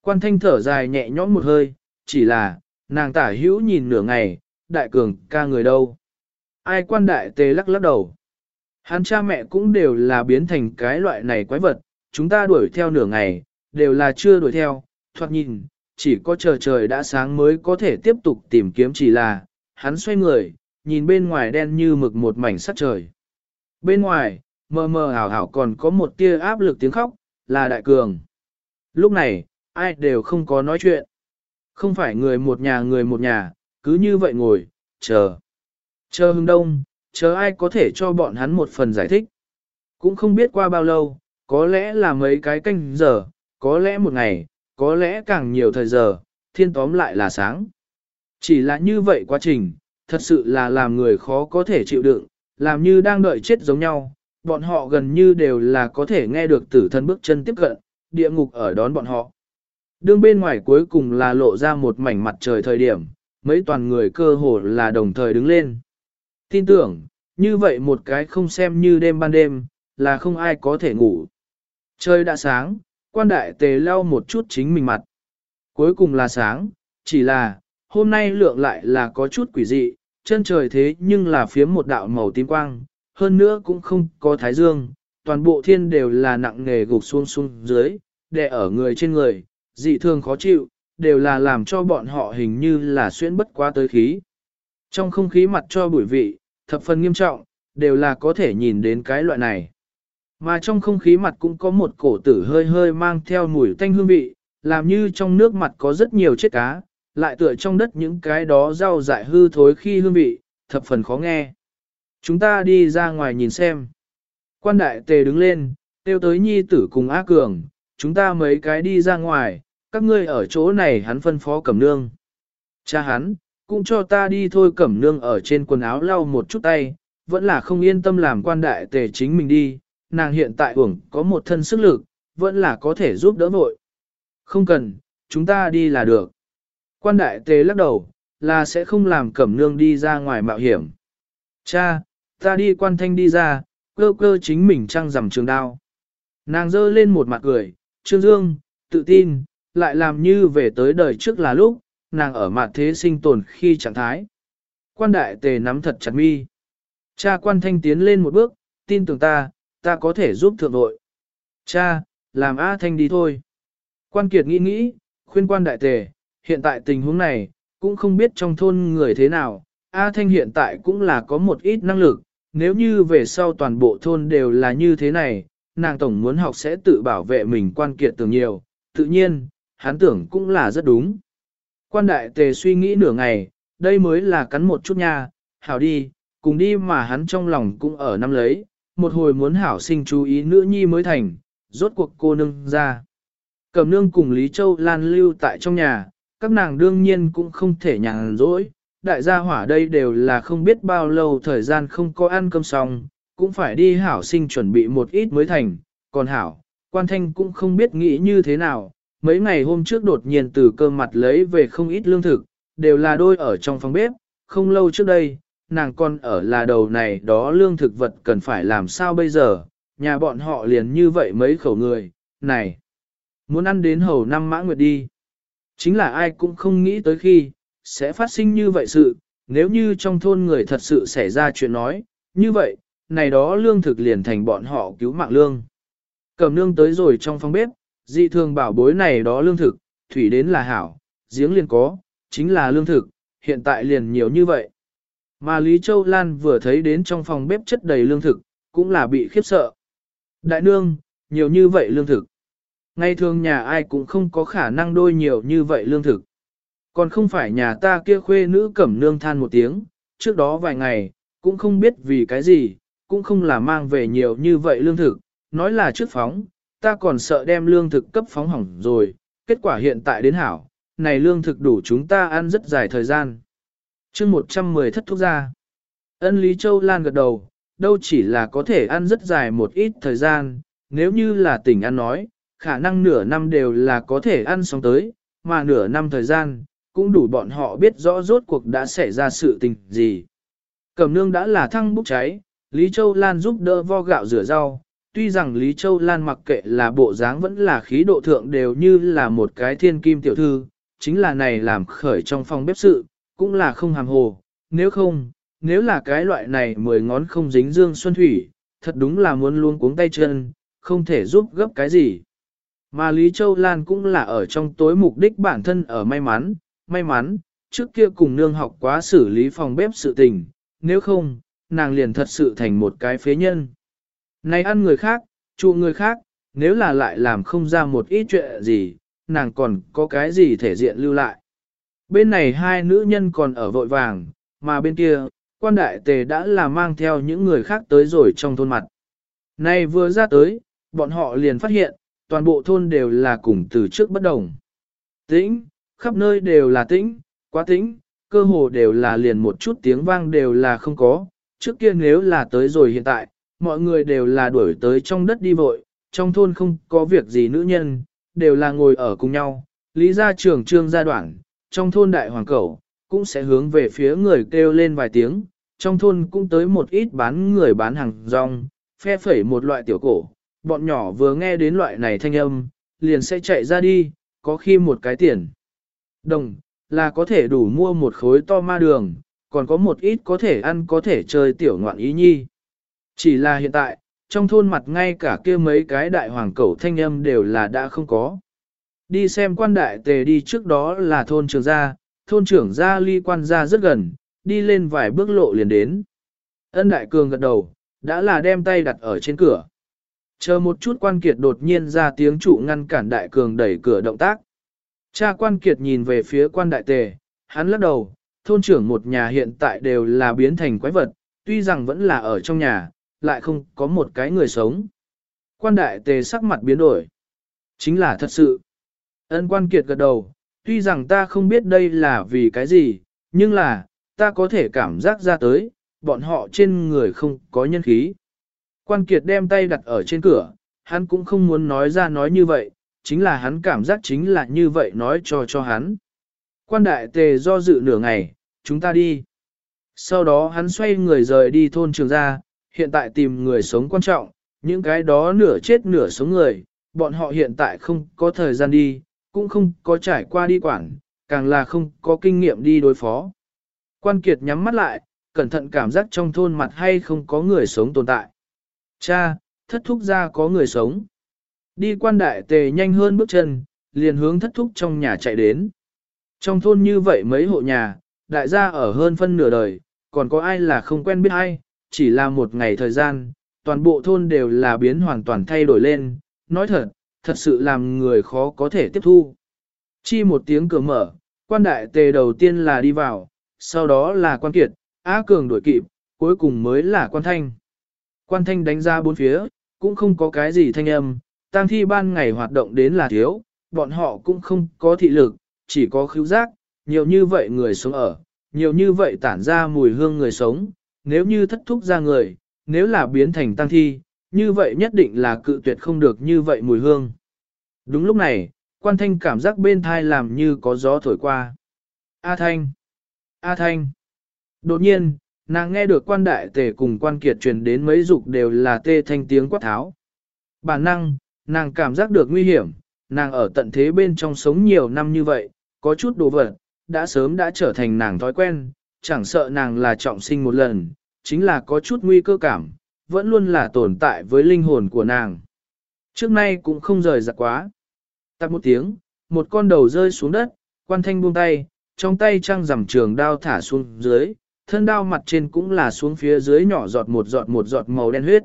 Quan thanh thở dài nhẹ nhõm một hơi, chỉ là, nàng tả hữu nhìn nửa ngày, đại cường ca người đâu. Ai quan đại tề lắc lắc đầu. Hắn cha mẹ cũng đều là biến thành cái loại này quái vật, chúng ta đuổi theo nửa ngày, đều là chưa đuổi theo, thoạt nhìn, chỉ có chờ trời đã sáng mới có thể tiếp tục tìm kiếm chỉ là, hắn xoay người, nhìn bên ngoài đen như mực một mảnh sắc trời. Bên ngoài, mờ mờ ảo ảo còn có một tia áp lực tiếng khóc, là đại cường. Lúc này, ai đều không có nói chuyện. Không phải người một nhà người một nhà, cứ như vậy ngồi, chờ. Chờ hưng đông, chờ ai có thể cho bọn hắn một phần giải thích. Cũng không biết qua bao lâu, có lẽ là mấy cái canh giờ, có lẽ một ngày, có lẽ càng nhiều thời giờ, thiên tóm lại là sáng. Chỉ là như vậy quá trình, thật sự là làm người khó có thể chịu đựng, làm như đang đợi chết giống nhau, bọn họ gần như đều là có thể nghe được tử thân bước chân tiếp cận, địa ngục ở đón bọn họ. Đương bên ngoài cuối cùng là lộ ra một mảnh mặt trời thời điểm, mấy toàn người cơ hồ là đồng thời đứng lên. Tin tưởng, như vậy một cái không xem như đêm ban đêm, là không ai có thể ngủ. Trời đã sáng, quan đại tề lau một chút chính mình mặt. Cuối cùng là sáng, chỉ là, hôm nay lượng lại là có chút quỷ dị, chân trời thế nhưng là phía một đạo màu tím quang, hơn nữa cũng không có thái dương, toàn bộ thiên đều là nặng nề gục xuống xuống dưới, đè ở người trên người, dị thường khó chịu, đều là làm cho bọn họ hình như là xuyên bất quá tới khí. Trong không khí mặt cho bụi vị, thập phần nghiêm trọng, đều là có thể nhìn đến cái loại này. Mà trong không khí mặt cũng có một cổ tử hơi hơi mang theo mùi tanh hương vị, làm như trong nước mặt có rất nhiều chết cá, lại tựa trong đất những cái đó rau dại hư thối khi hương vị, thập phần khó nghe. Chúng ta đi ra ngoài nhìn xem. Quan đại tề đứng lên, tiêu tới nhi tử cùng á cường, chúng ta mấy cái đi ra ngoài, các ngươi ở chỗ này hắn phân phó cẩm nương. Cha hắn, cũng cho ta đi thôi cẩm nương ở trên quần áo lau một chút tay, vẫn là không yên tâm làm quan đại tề chính mình đi, nàng hiện tại uổng có một thân sức lực, vẫn là có thể giúp đỡ vội. Không cần, chúng ta đi là được. Quan đại tề lắc đầu, là sẽ không làm cẩm nương đi ra ngoài mạo hiểm. Cha, ta đi quan thanh đi ra, cơ cơ chính mình trăng rằm trường đao. Nàng dơ lên một mặt cười, trương dương, tự tin, lại làm như về tới đời trước là lúc, nàng ở mặt thế sinh tồn khi trạng thái. Quan đại tề nắm thật chặt mi. Cha quan thanh tiến lên một bước, tin tưởng ta, ta có thể giúp thượng đội. Cha, làm A Thanh đi thôi. Quan Kiệt nghĩ nghĩ, khuyên quan đại tề, hiện tại tình huống này, cũng không biết trong thôn người thế nào, A Thanh hiện tại cũng là có một ít năng lực, nếu như về sau toàn bộ thôn đều là như thế này, nàng tổng muốn học sẽ tự bảo vệ mình quan kiệt tưởng nhiều, tự nhiên, hắn tưởng cũng là rất đúng. Quan đại tề suy nghĩ nửa ngày, đây mới là cắn một chút nha, hảo đi, cùng đi mà hắn trong lòng cũng ở năm lấy, một hồi muốn hảo sinh chú ý nữ nhi mới thành, rốt cuộc cô nương ra. Cầm nương cùng Lý Châu Lan lưu tại trong nhà, các nàng đương nhiên cũng không thể nhàn rỗi, đại gia hỏa đây đều là không biết bao lâu thời gian không có ăn cơm xong, cũng phải đi hảo sinh chuẩn bị một ít mới thành, còn hảo, quan thanh cũng không biết nghĩ như thế nào, mấy ngày hôm trước đột nhiên từ cơm mặt lấy về không ít lương thực, đều là đôi ở trong phòng bếp, không lâu trước đây, nàng con ở là đầu này đó lương thực vật cần phải làm sao bây giờ, nhà bọn họ liền như vậy mấy khẩu người, này, muốn ăn đến hầu năm mã nguyệt đi. Chính là ai cũng không nghĩ tới khi, sẽ phát sinh như vậy sự, nếu như trong thôn người thật sự xảy ra chuyện nói, như vậy, này đó lương thực liền thành bọn họ cứu mạng lương. Cầm nương tới rồi trong phòng bếp, dị thường bảo bối này đó lương thực, thủy đến là hảo, giếng liền có, chính là lương thực, hiện tại liền nhiều như vậy. Mà Lý Châu Lan vừa thấy đến trong phòng bếp chất đầy lương thực, cũng là bị khiếp sợ. Đại nương, nhiều như vậy lương thực. Ngay thường nhà ai cũng không có khả năng đôi nhiều như vậy lương thực. Còn không phải nhà ta kia khuê nữ cẩm nương than một tiếng, trước đó vài ngày, cũng không biết vì cái gì, cũng không là mang về nhiều như vậy lương thực, nói là trước phóng, ta còn sợ đem lương thực cấp phóng hỏng rồi, kết quả hiện tại đến hảo, này lương thực đủ chúng ta ăn rất dài thời gian. chương 110 thất thuốc ra. Ân Lý Châu Lan gật đầu, đâu chỉ là có thể ăn rất dài một ít thời gian, nếu như là tỉnh ăn nói, khả năng nửa năm đều là có thể ăn xong tới, mà nửa năm thời gian, cũng đủ bọn họ biết rõ rốt cuộc đã xảy ra sự tình gì. Cẩm nương đã là thăng bốc cháy, Lý Châu Lan giúp đỡ vo gạo rửa rau, tuy rằng Lý Châu Lan mặc kệ là bộ dáng vẫn là khí độ thượng đều như là một cái thiên kim tiểu thư, chính là này làm khởi trong phòng bếp sự, cũng là không hàm hồ, nếu không, nếu là cái loại này mười ngón không dính dương xuân thủy, thật đúng là muốn luôn cuống tay chân, không thể giúp gấp cái gì. Mà Lý Châu Lan cũng là ở trong tối mục đích bản thân ở may mắn, may mắn, trước kia cùng nương học quá xử lý phòng bếp sự tình, nếu không, nàng liền thật sự thành một cái phế nhân. Này ăn người khác, trụ người khác, nếu là lại làm không ra một ít chuyện gì, nàng còn có cái gì thể diện lưu lại. Bên này hai nữ nhân còn ở vội vàng, mà bên kia, quan đại tề đã là mang theo những người khác tới rồi trong thôn mặt. Này vừa ra tới, bọn họ liền phát hiện, toàn bộ thôn đều là cùng từ trước bất đồng. Tĩnh, khắp nơi đều là tĩnh, quá tĩnh, cơ hồ đều là liền một chút tiếng vang đều là không có, trước kia nếu là tới rồi hiện tại, mọi người đều là đuổi tới trong đất đi vội, trong thôn không có việc gì nữ nhân, đều là ngồi ở cùng nhau, lý gia trưởng trương gia đoạn, trong thôn đại hoàng cẩu, cũng sẽ hướng về phía người kêu lên vài tiếng, trong thôn cũng tới một ít bán người bán hàng rong, phe phẩy một loại tiểu cổ, bọn nhỏ vừa nghe đến loại này thanh âm, liền sẽ chạy ra đi, có khi một cái tiền. Đồng, là có thể đủ mua một khối to ma đường, còn có một ít có thể ăn có thể chơi tiểu ngoạn ý nhi. Chỉ là hiện tại, trong thôn mặt ngay cả kia mấy cái đại hoàng cẩu thanh âm đều là đã không có. Đi xem quan đại tề đi trước đó là thôn trưởng gia, thôn trưởng gia ly quan gia rất gần, đi lên vài bước lộ liền đến. Ân đại cường gật đầu, đã là đem tay đặt ở trên cửa. Chờ một chút quan kiệt đột nhiên ra tiếng trụ ngăn cản đại cường đẩy cửa động tác. Cha quan kiệt nhìn về phía quan đại tề, hắn lắc đầu, thôn trưởng một nhà hiện tại đều là biến thành quái vật, tuy rằng vẫn là ở trong nhà, lại không có một cái người sống. Quan đại tề sắc mặt biến đổi. Chính là thật sự. Ân quan kiệt gật đầu, tuy rằng ta không biết đây là vì cái gì, nhưng là, ta có thể cảm giác ra tới, bọn họ trên người không có nhân khí. Quan kiệt đem tay đặt ở trên cửa, hắn cũng không muốn nói ra nói như vậy, chính là hắn cảm giác chính là như vậy nói cho cho hắn. Quan đại tề do dự nửa ngày, chúng ta đi. Sau đó hắn xoay người rời đi thôn trường ra, hiện tại tìm người sống quan trọng, những cái đó nửa chết nửa sống người, bọn họ hiện tại không có thời gian đi, cũng không có trải qua đi quản, càng là không có kinh nghiệm đi đối phó. Quan kiệt nhắm mắt lại, cẩn thận cảm giác trong thôn mặt hay không có người sống tồn tại. Cha, thất thúc ra có người sống. Đi quan đại tề nhanh hơn bước chân, liền hướng thất thúc trong nhà chạy đến. Trong thôn như vậy mấy hộ nhà, đại gia ở hơn phân nửa đời, còn có ai là không quen biết ai, chỉ là một ngày thời gian, toàn bộ thôn đều là biến hoàn toàn thay đổi lên, nói thật, thật sự làm người khó có thể tiếp thu. Chi một tiếng cửa mở, quan đại tề đầu tiên là đi vào, sau đó là quan kiệt, á cường đuổi kịp, cuối cùng mới là quan thanh. Quan thanh đánh ra bốn phía, cũng không có cái gì thanh âm, tang thi ban ngày hoạt động đến là thiếu, bọn họ cũng không có thị lực, chỉ có khứu giác, nhiều như vậy người sống ở, nhiều như vậy tản ra mùi hương người sống, nếu như thất thúc ra người, nếu là biến thành tăng thi, như vậy nhất định là cự tuyệt không được như vậy mùi hương. Đúng lúc này, quan thanh cảm giác bên thai làm như có gió thổi qua. A thanh! A thanh! Đột nhiên, nàng nghe được quan đại tể cùng quan kiệt truyền đến mấy dục đều là tê thanh tiếng quát tháo. Bản năng, nàng cảm giác được nguy hiểm, nàng ở tận thế bên trong sống nhiều năm như vậy, có chút đồ vật, đã sớm đã trở thành nàng thói quen, chẳng sợ nàng là trọng sinh một lần, chính là có chút nguy cơ cảm, vẫn luôn là tồn tại với linh hồn của nàng. Trước nay cũng không rời giặc quá. Tắt một tiếng, một con đầu rơi xuống đất, quan thanh buông tay, trong tay trăng rằm trường đao thả xuống dưới, thân đao mặt trên cũng là xuống phía dưới nhỏ giọt một giọt một giọt màu đen huyết.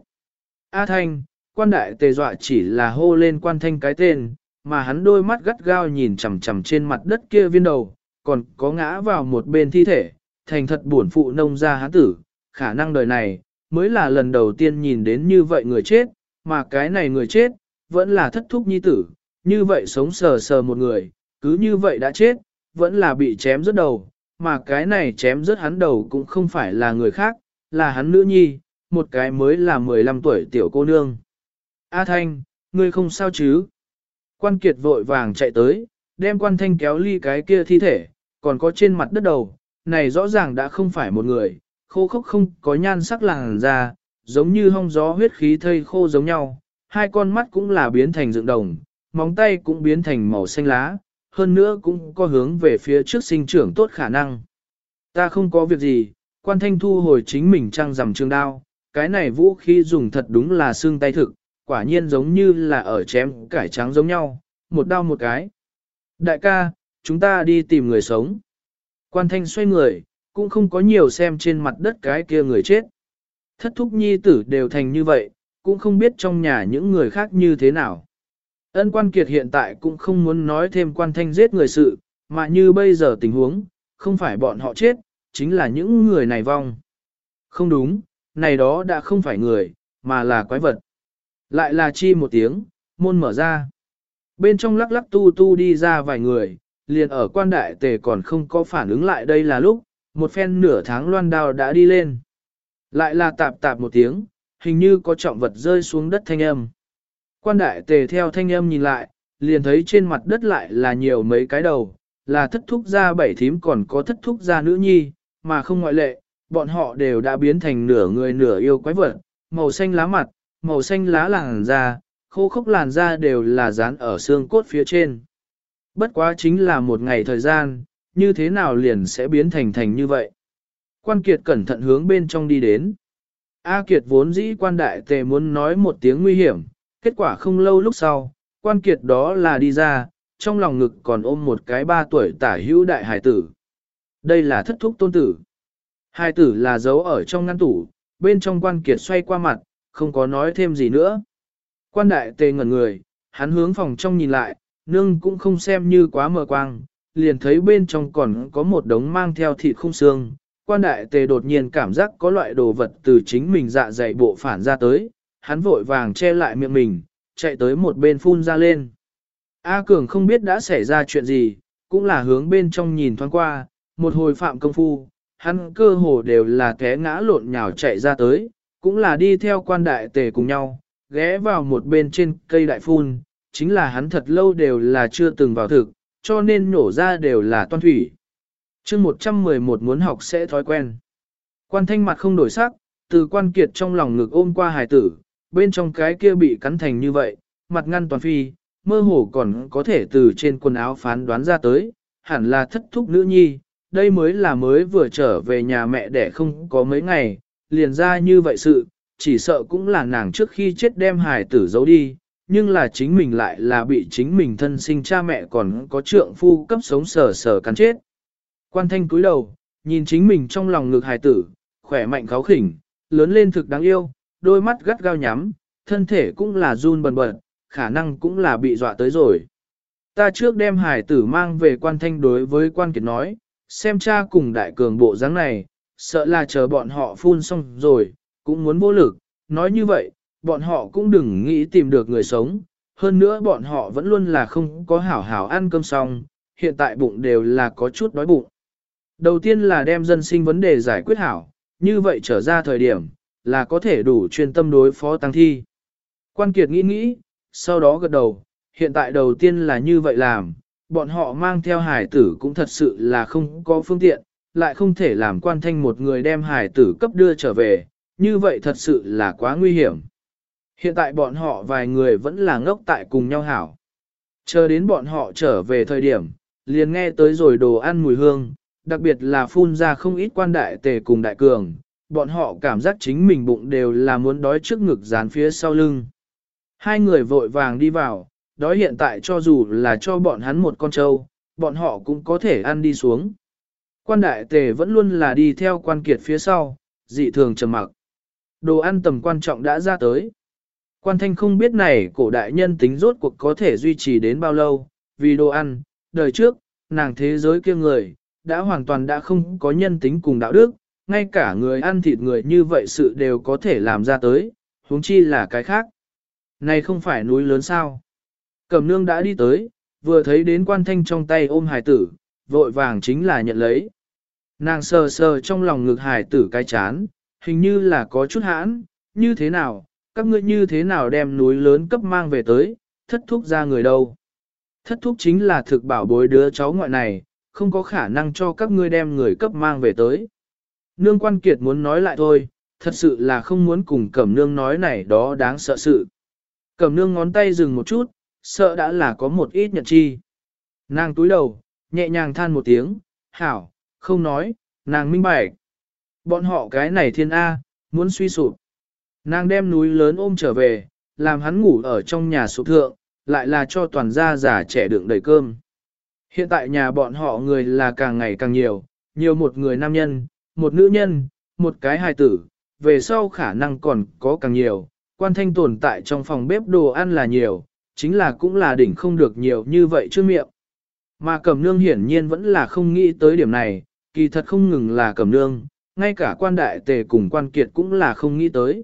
A thanh, quan đại tề dọa chỉ là hô lên quan thanh cái tên, mà hắn đôi mắt gắt gao nhìn chằm chằm trên mặt đất kia viên đầu, còn có ngã vào một bên thi thể, thành thật buồn phụ nông gia hán tử, khả năng đời này, mới là lần đầu tiên nhìn đến như vậy người chết, mà cái này người chết, vẫn là thất thúc nhi tử, như vậy sống sờ sờ một người, cứ như vậy đã chết, vẫn là bị chém rớt đầu, mà cái này chém rớt hắn đầu cũng không phải là người khác, là hắn nữ nhi, một cái mới là 15 tuổi tiểu cô nương. A Thanh, ngươi không sao chứ? Quan Kiệt vội vàng chạy tới, đem quan thanh kéo ly cái kia thi thể, còn có trên mặt đất đầu, này rõ ràng đã không phải một người, khô khốc không có nhan sắc làng ra, giống như hong gió huyết khí thây khô giống nhau, hai con mắt cũng là biến thành dựng đồng, móng tay cũng biến thành màu xanh lá, hơn nữa cũng có hướng về phía trước sinh trưởng tốt khả năng. Ta không có việc gì, quan thanh thu hồi chính mình trăng rằm trường đao, cái này vũ khí dùng thật đúng là xương tay thực, quả nhiên giống như là ở chém cải trắng giống nhau, một đao một cái. Đại ca, chúng ta đi tìm người sống. Quan thanh xoay người, cũng không có nhiều xem trên mặt đất cái kia người chết. Thất thúc nhi tử đều thành như vậy, cũng không biết trong nhà những người khác như thế nào. Ân quan kiệt hiện tại cũng không muốn nói thêm quan thanh giết người sự, mà như bây giờ tình huống, không phải bọn họ chết, chính là những người này vong. Không đúng, này đó đã không phải người, mà là quái vật. Lại là chi một tiếng, môn mở ra. Bên trong lắc lắc tu tu đi ra vài người, liền ở quan đại tề còn không có phản ứng lại đây là lúc, một phen nửa tháng loan đao đã đi lên. Lại là tạp tạp một tiếng, hình như có trọng vật rơi xuống đất thanh âm. Quan đại tề theo thanh âm nhìn lại, liền thấy trên mặt đất lại là nhiều mấy cái đầu, là thất thúc gia bảy thím còn có thất thúc gia nữ nhi, mà không ngoại lệ, bọn họ đều đã biến thành nửa người nửa yêu quái vật, màu xanh lá mặt, màu xanh lá làn da, khô khốc làn da đều là dán ở xương cốt phía trên. Bất quá chính là một ngày thời gian, như thế nào liền sẽ biến thành thành như vậy. Quan Kiệt cẩn thận hướng bên trong đi đến. A Kiệt vốn dĩ quan đại tề muốn nói một tiếng nguy hiểm, kết quả không lâu lúc sau, quan Kiệt đó là đi ra, trong lòng ngực còn ôm một cái ba tuổi tả hữu đại hải tử. Đây là thất thúc tôn tử. Hải tử là giấu ở trong ngăn tủ, bên trong quan Kiệt xoay qua mặt, không có nói thêm gì nữa. Quan đại tề ngẩn người, hắn hướng phòng trong nhìn lại, nương cũng không xem như quá mờ quang, liền thấy bên trong còn có một đống mang theo thịt không xương. Quan đại tề đột nhiên cảm giác có loại đồ vật từ chính mình dạ dày bộ phản ra tới, hắn vội vàng che lại miệng mình, chạy tới một bên phun ra lên. A Cường không biết đã xảy ra chuyện gì, cũng là hướng bên trong nhìn thoáng qua, một hồi phạm công phu, hắn cơ hồ đều là té ngã lộn nhào chạy ra tới, cũng là đi theo quan đại tề cùng nhau, ghé vào một bên trên cây đại phun, chính là hắn thật lâu đều là chưa từng vào thực, cho nên nổ ra đều là toan thủy. chương 111 muốn học sẽ thói quen. Quan thanh mặt không đổi sắc, từ quan kiệt trong lòng ngực ôm qua hài tử, bên trong cái kia bị cắn thành như vậy, mặt ngăn toàn phi, mơ hồ còn có thể từ trên quần áo phán đoán ra tới, hẳn là thất thúc nữ nhi, đây mới là mới vừa trở về nhà mẹ để không có mấy ngày, liền ra như vậy sự, chỉ sợ cũng là nàng trước khi chết đem hài tử giấu đi, nhưng là chính mình lại là bị chính mình thân sinh cha mẹ còn có trượng phu cấp sống sờ sờ cắn chết. Quan thanh cúi đầu, nhìn chính mình trong lòng ngực hài tử, khỏe mạnh kháo khỉnh, lớn lên thực đáng yêu, đôi mắt gắt gao nhắm, thân thể cũng là run bần bật, khả năng cũng là bị dọa tới rồi. Ta trước đem hải tử mang về quan thanh đối với quan kiệt nói, xem cha cùng đại cường bộ dáng này, sợ là chờ bọn họ phun xong rồi, cũng muốn vô lực, nói như vậy, bọn họ cũng đừng nghĩ tìm được người sống, hơn nữa bọn họ vẫn luôn là không có hảo hảo ăn cơm xong, hiện tại bụng đều là có chút đói bụng. Đầu tiên là đem dân sinh vấn đề giải quyết hảo, như vậy trở ra thời điểm, là có thể đủ chuyên tâm đối phó tăng thi. Quan Kiệt nghĩ nghĩ, sau đó gật đầu, hiện tại đầu tiên là như vậy làm, bọn họ mang theo hải tử cũng thật sự là không có phương tiện, lại không thể làm quan thanh một người đem hải tử cấp đưa trở về, như vậy thật sự là quá nguy hiểm. Hiện tại bọn họ vài người vẫn là ngốc tại cùng nhau hảo. Chờ đến bọn họ trở về thời điểm, liền nghe tới rồi đồ ăn mùi hương, đặc biệt là phun ra không ít quan đại tề cùng đại cường, bọn họ cảm giác chính mình bụng đều là muốn đói trước ngực dán phía sau lưng. Hai người vội vàng đi vào, đói hiện tại cho dù là cho bọn hắn một con trâu, bọn họ cũng có thể ăn đi xuống. Quan đại tề vẫn luôn là đi theo quan kiệt phía sau, dị thường trầm mặc. Đồ ăn tầm quan trọng đã ra tới. Quan thanh không biết này cổ đại nhân tính rốt cuộc có thể duy trì đến bao lâu, vì đồ ăn, đời trước, nàng thế giới kia người, đã hoàn toàn đã không có nhân tính cùng đạo đức, ngay cả người ăn thịt người như vậy sự đều có thể làm ra tới, huống chi là cái khác. Này không phải núi lớn sao? Cẩm nương đã đi tới, vừa thấy đến quan thanh trong tay ôm hải tử, vội vàng chính là nhận lấy. Nàng sờ sờ trong lòng ngực hải tử cái chán, hình như là có chút hãn, như thế nào, các ngươi như thế nào đem núi lớn cấp mang về tới, thất thúc ra người đâu. Thất thúc chính là thực bảo bối đứa cháu ngoại này, không có khả năng cho các ngươi đem người cấp mang về tới. Nương quan kiệt muốn nói lại thôi, thật sự là không muốn cùng cẩm nương nói này đó đáng sợ sự. Cẩm nương ngón tay dừng một chút, sợ đã là có một ít nhận chi. Nàng túi đầu, nhẹ nhàng than một tiếng, hảo, không nói, nàng minh bạch. Bọn họ cái này thiên A, muốn suy sụp. Nàng đem núi lớn ôm trở về, làm hắn ngủ ở trong nhà sụp thượng, lại là cho toàn gia già trẻ đựng đầy cơm. Hiện tại nhà bọn họ người là càng ngày càng nhiều, nhiều một người nam nhân, một nữ nhân, một cái hài tử, về sau khả năng còn có càng nhiều, quan thanh tồn tại trong phòng bếp đồ ăn là nhiều, chính là cũng là đỉnh không được nhiều như vậy trước miệng. Mà cẩm nương hiển nhiên vẫn là không nghĩ tới điểm này, kỳ thật không ngừng là cẩm nương, ngay cả quan đại tề cùng quan kiệt cũng là không nghĩ tới.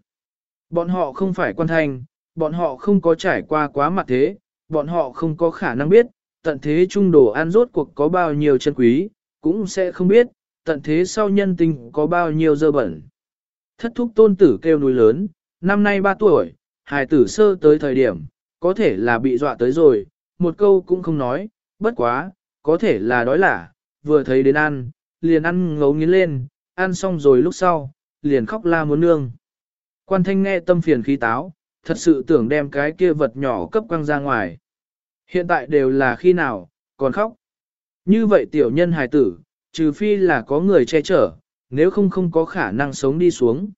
Bọn họ không phải quan thanh, bọn họ không có trải qua quá mặt thế, bọn họ không có khả năng biết, tận thế trung đồ ăn rốt cuộc có bao nhiêu chân quý, cũng sẽ không biết, tận thế sau nhân tình có bao nhiêu dơ bẩn. Thất thúc tôn tử kêu núi lớn, năm nay 3 tuổi, hài tử sơ tới thời điểm, có thể là bị dọa tới rồi, một câu cũng không nói, bất quá, có thể là đói lả, vừa thấy đến ăn, liền ăn ngấu nghiến lên, ăn xong rồi lúc sau, liền khóc la muốn nương. Quan thanh nghe tâm phiền khí táo, thật sự tưởng đem cái kia vật nhỏ cấp quăng ra ngoài. Hiện tại đều là khi nào, còn khóc. Như vậy tiểu nhân hài tử, trừ phi là có người che chở, nếu không không có khả năng sống đi xuống.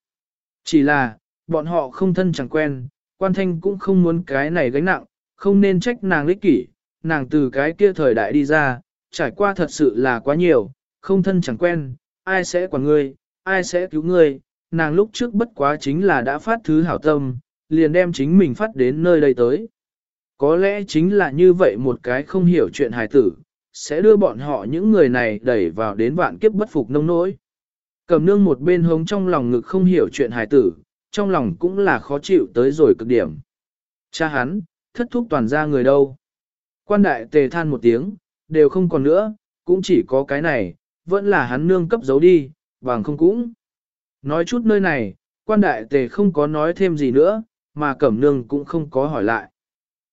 Chỉ là, bọn họ không thân chẳng quen, quan thanh cũng không muốn cái này gánh nặng, không nên trách nàng lích kỷ, nàng từ cái kia thời đại đi ra, trải qua thật sự là quá nhiều, không thân chẳng quen, ai sẽ quản ngươi, ai sẽ cứu ngươi, nàng lúc trước bất quá chính là đã phát thứ hảo tâm, liền đem chính mình phát đến nơi đây tới. Có lẽ chính là như vậy một cái không hiểu chuyện hài tử, sẽ đưa bọn họ những người này đẩy vào đến vạn kiếp bất phục nông nỗi. Cầm nương một bên hống trong lòng ngực không hiểu chuyện hài tử, trong lòng cũng là khó chịu tới rồi cực điểm. Cha hắn, thất thúc toàn ra người đâu. Quan đại tề than một tiếng, đều không còn nữa, cũng chỉ có cái này, vẫn là hắn nương cấp giấu đi, bằng không cũng. Nói chút nơi này, quan đại tề không có nói thêm gì nữa, mà cẩm nương cũng không có hỏi lại.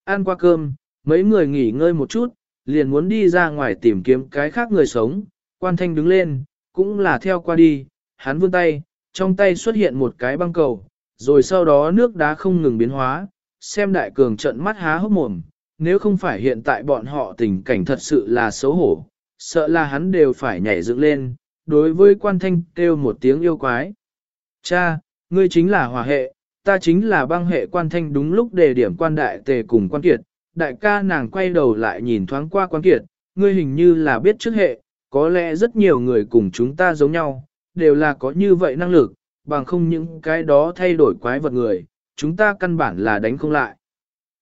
Ăn qua cơm, mấy người nghỉ ngơi một chút, liền muốn đi ra ngoài tìm kiếm cái khác người sống, quan thanh đứng lên, cũng là theo qua đi, hắn vươn tay, trong tay xuất hiện một cái băng cầu, rồi sau đó nước đá không ngừng biến hóa, xem đại cường trận mắt há hốc mồm, nếu không phải hiện tại bọn họ tình cảnh thật sự là xấu hổ, sợ là hắn đều phải nhảy dựng lên, đối với quan thanh kêu một tiếng yêu quái. Cha, ngươi chính là hòa hệ, ta chính là băng hệ quan thanh đúng lúc đề điểm quan đại tề cùng quan kiệt, đại ca nàng quay đầu lại nhìn thoáng qua quan kiệt, ngươi hình như là biết trước hệ, có lẽ rất nhiều người cùng chúng ta giống nhau, đều là có như vậy năng lực, bằng không những cái đó thay đổi quái vật người, chúng ta căn bản là đánh không lại.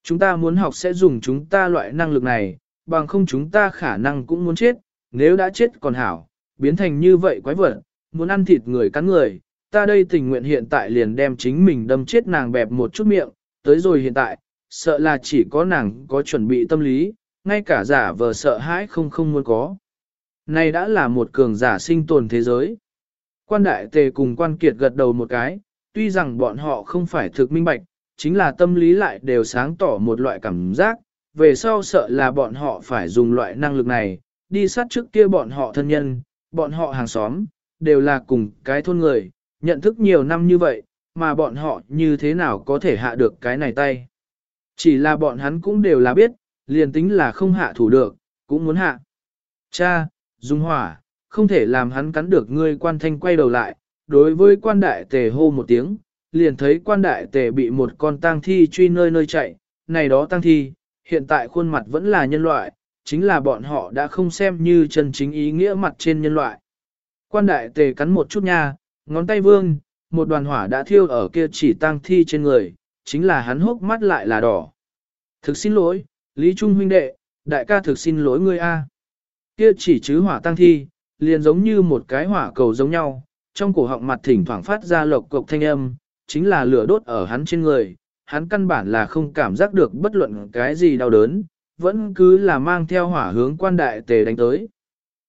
Chúng ta muốn học sẽ dùng chúng ta loại năng lực này, bằng không chúng ta khả năng cũng muốn chết, nếu đã chết còn hảo, biến thành như vậy quái vật, muốn ăn thịt người cắn người, ta đây tình nguyện hiện tại liền đem chính mình đâm chết nàng bẹp một chút miệng, tới rồi hiện tại, sợ là chỉ có nàng có chuẩn bị tâm lý, ngay cả giả vờ sợ hãi không không muốn có. Này đã là một cường giả sinh tồn thế giới. Quan đại tề cùng quan kiệt gật đầu một cái, tuy rằng bọn họ không phải thực minh bạch, chính là tâm lý lại đều sáng tỏ một loại cảm giác, về sau sợ là bọn họ phải dùng loại năng lực này, đi sát trước kia bọn họ thân nhân, bọn họ hàng xóm, đều là cùng cái thôn người, nhận thức nhiều năm như vậy, mà bọn họ như thế nào có thể hạ được cái này tay. Chỉ là bọn hắn cũng đều là biết, liền tính là không hạ thủ được, cũng muốn hạ. Cha, dùng hỏa, không thể làm hắn cắn được ngươi quan thanh quay đầu lại, đối với quan đại tề hô một tiếng, liền thấy quan đại tề bị một con tang thi truy nơi nơi chạy, này đó tang thi, hiện tại khuôn mặt vẫn là nhân loại, chính là bọn họ đã không xem như chân chính ý nghĩa mặt trên nhân loại. Quan đại tề cắn một chút nha, ngón tay vương, một đoàn hỏa đã thiêu ở kia chỉ tang thi trên người, chính là hắn hốc mắt lại là đỏ. Thực xin lỗi, Lý Trung huynh đệ, đại ca thực xin lỗi ngươi a. Kia chỉ chứ hỏa tang thi, liền giống như một cái hỏa cầu giống nhau, trong cổ họng mặt thỉnh thoảng phát ra lộc cộc thanh âm, chính là lửa đốt ở hắn trên người, hắn căn bản là không cảm giác được bất luận cái gì đau đớn, vẫn cứ là mang theo hỏa hướng quan đại tề đánh tới.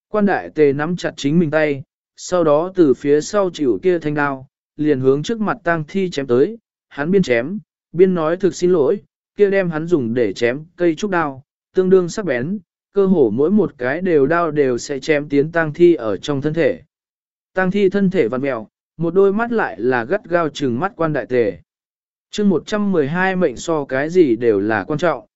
Quan đại tề nắm chặt chính mình tay, sau đó từ phía sau chịu kia thanh đao, liền hướng trước mặt tang thi chém tới, hắn biên chém, biên nói thực xin lỗi, kia đem hắn dùng để chém cây trúc đao, tương đương sắc bén, cơ hồ mỗi một cái đều đao đều sẽ chém tiến tang thi ở trong thân thể. Tang thi thân thể vặn mèo, một đôi mắt lại là gắt gao trừng mắt quan đại tề. chương 112 mệnh so cái gì đều là quan trọng.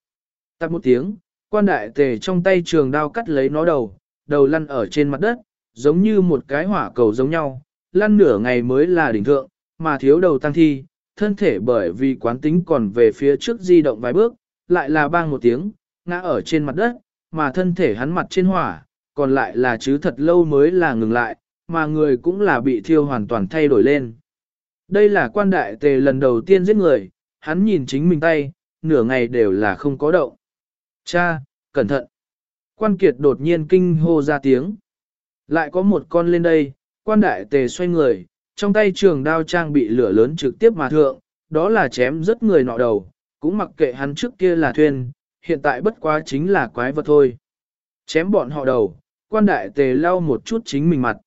Tạp một tiếng, quan đại tề trong tay trường đao cắt lấy nó đầu, đầu lăn ở trên mặt đất, giống như một cái hỏa cầu giống nhau, lăn nửa ngày mới là đỉnh thượng, mà thiếu đầu tăng thi, thân thể bởi vì quán tính còn về phía trước di động vài bước, lại là bang một tiếng, ngã ở trên mặt đất, mà thân thể hắn mặt trên hỏa, còn lại là chứ thật lâu mới là ngừng lại, mà người cũng là bị thiêu hoàn toàn thay đổi lên. Đây là quan đại tề lần đầu tiên giết người, hắn nhìn chính mình tay, nửa ngày đều là không có động. Cha, cẩn thận. Quan kiệt đột nhiên kinh hô ra tiếng. Lại có một con lên đây, quan đại tề xoay người, trong tay trường đao trang bị lửa lớn trực tiếp mà thượng, đó là chém rất người nọ đầu, cũng mặc kệ hắn trước kia là thuyền, hiện tại bất quá chính là quái vật thôi. Chém bọn họ đầu, quan đại tề lau một chút chính mình mặt.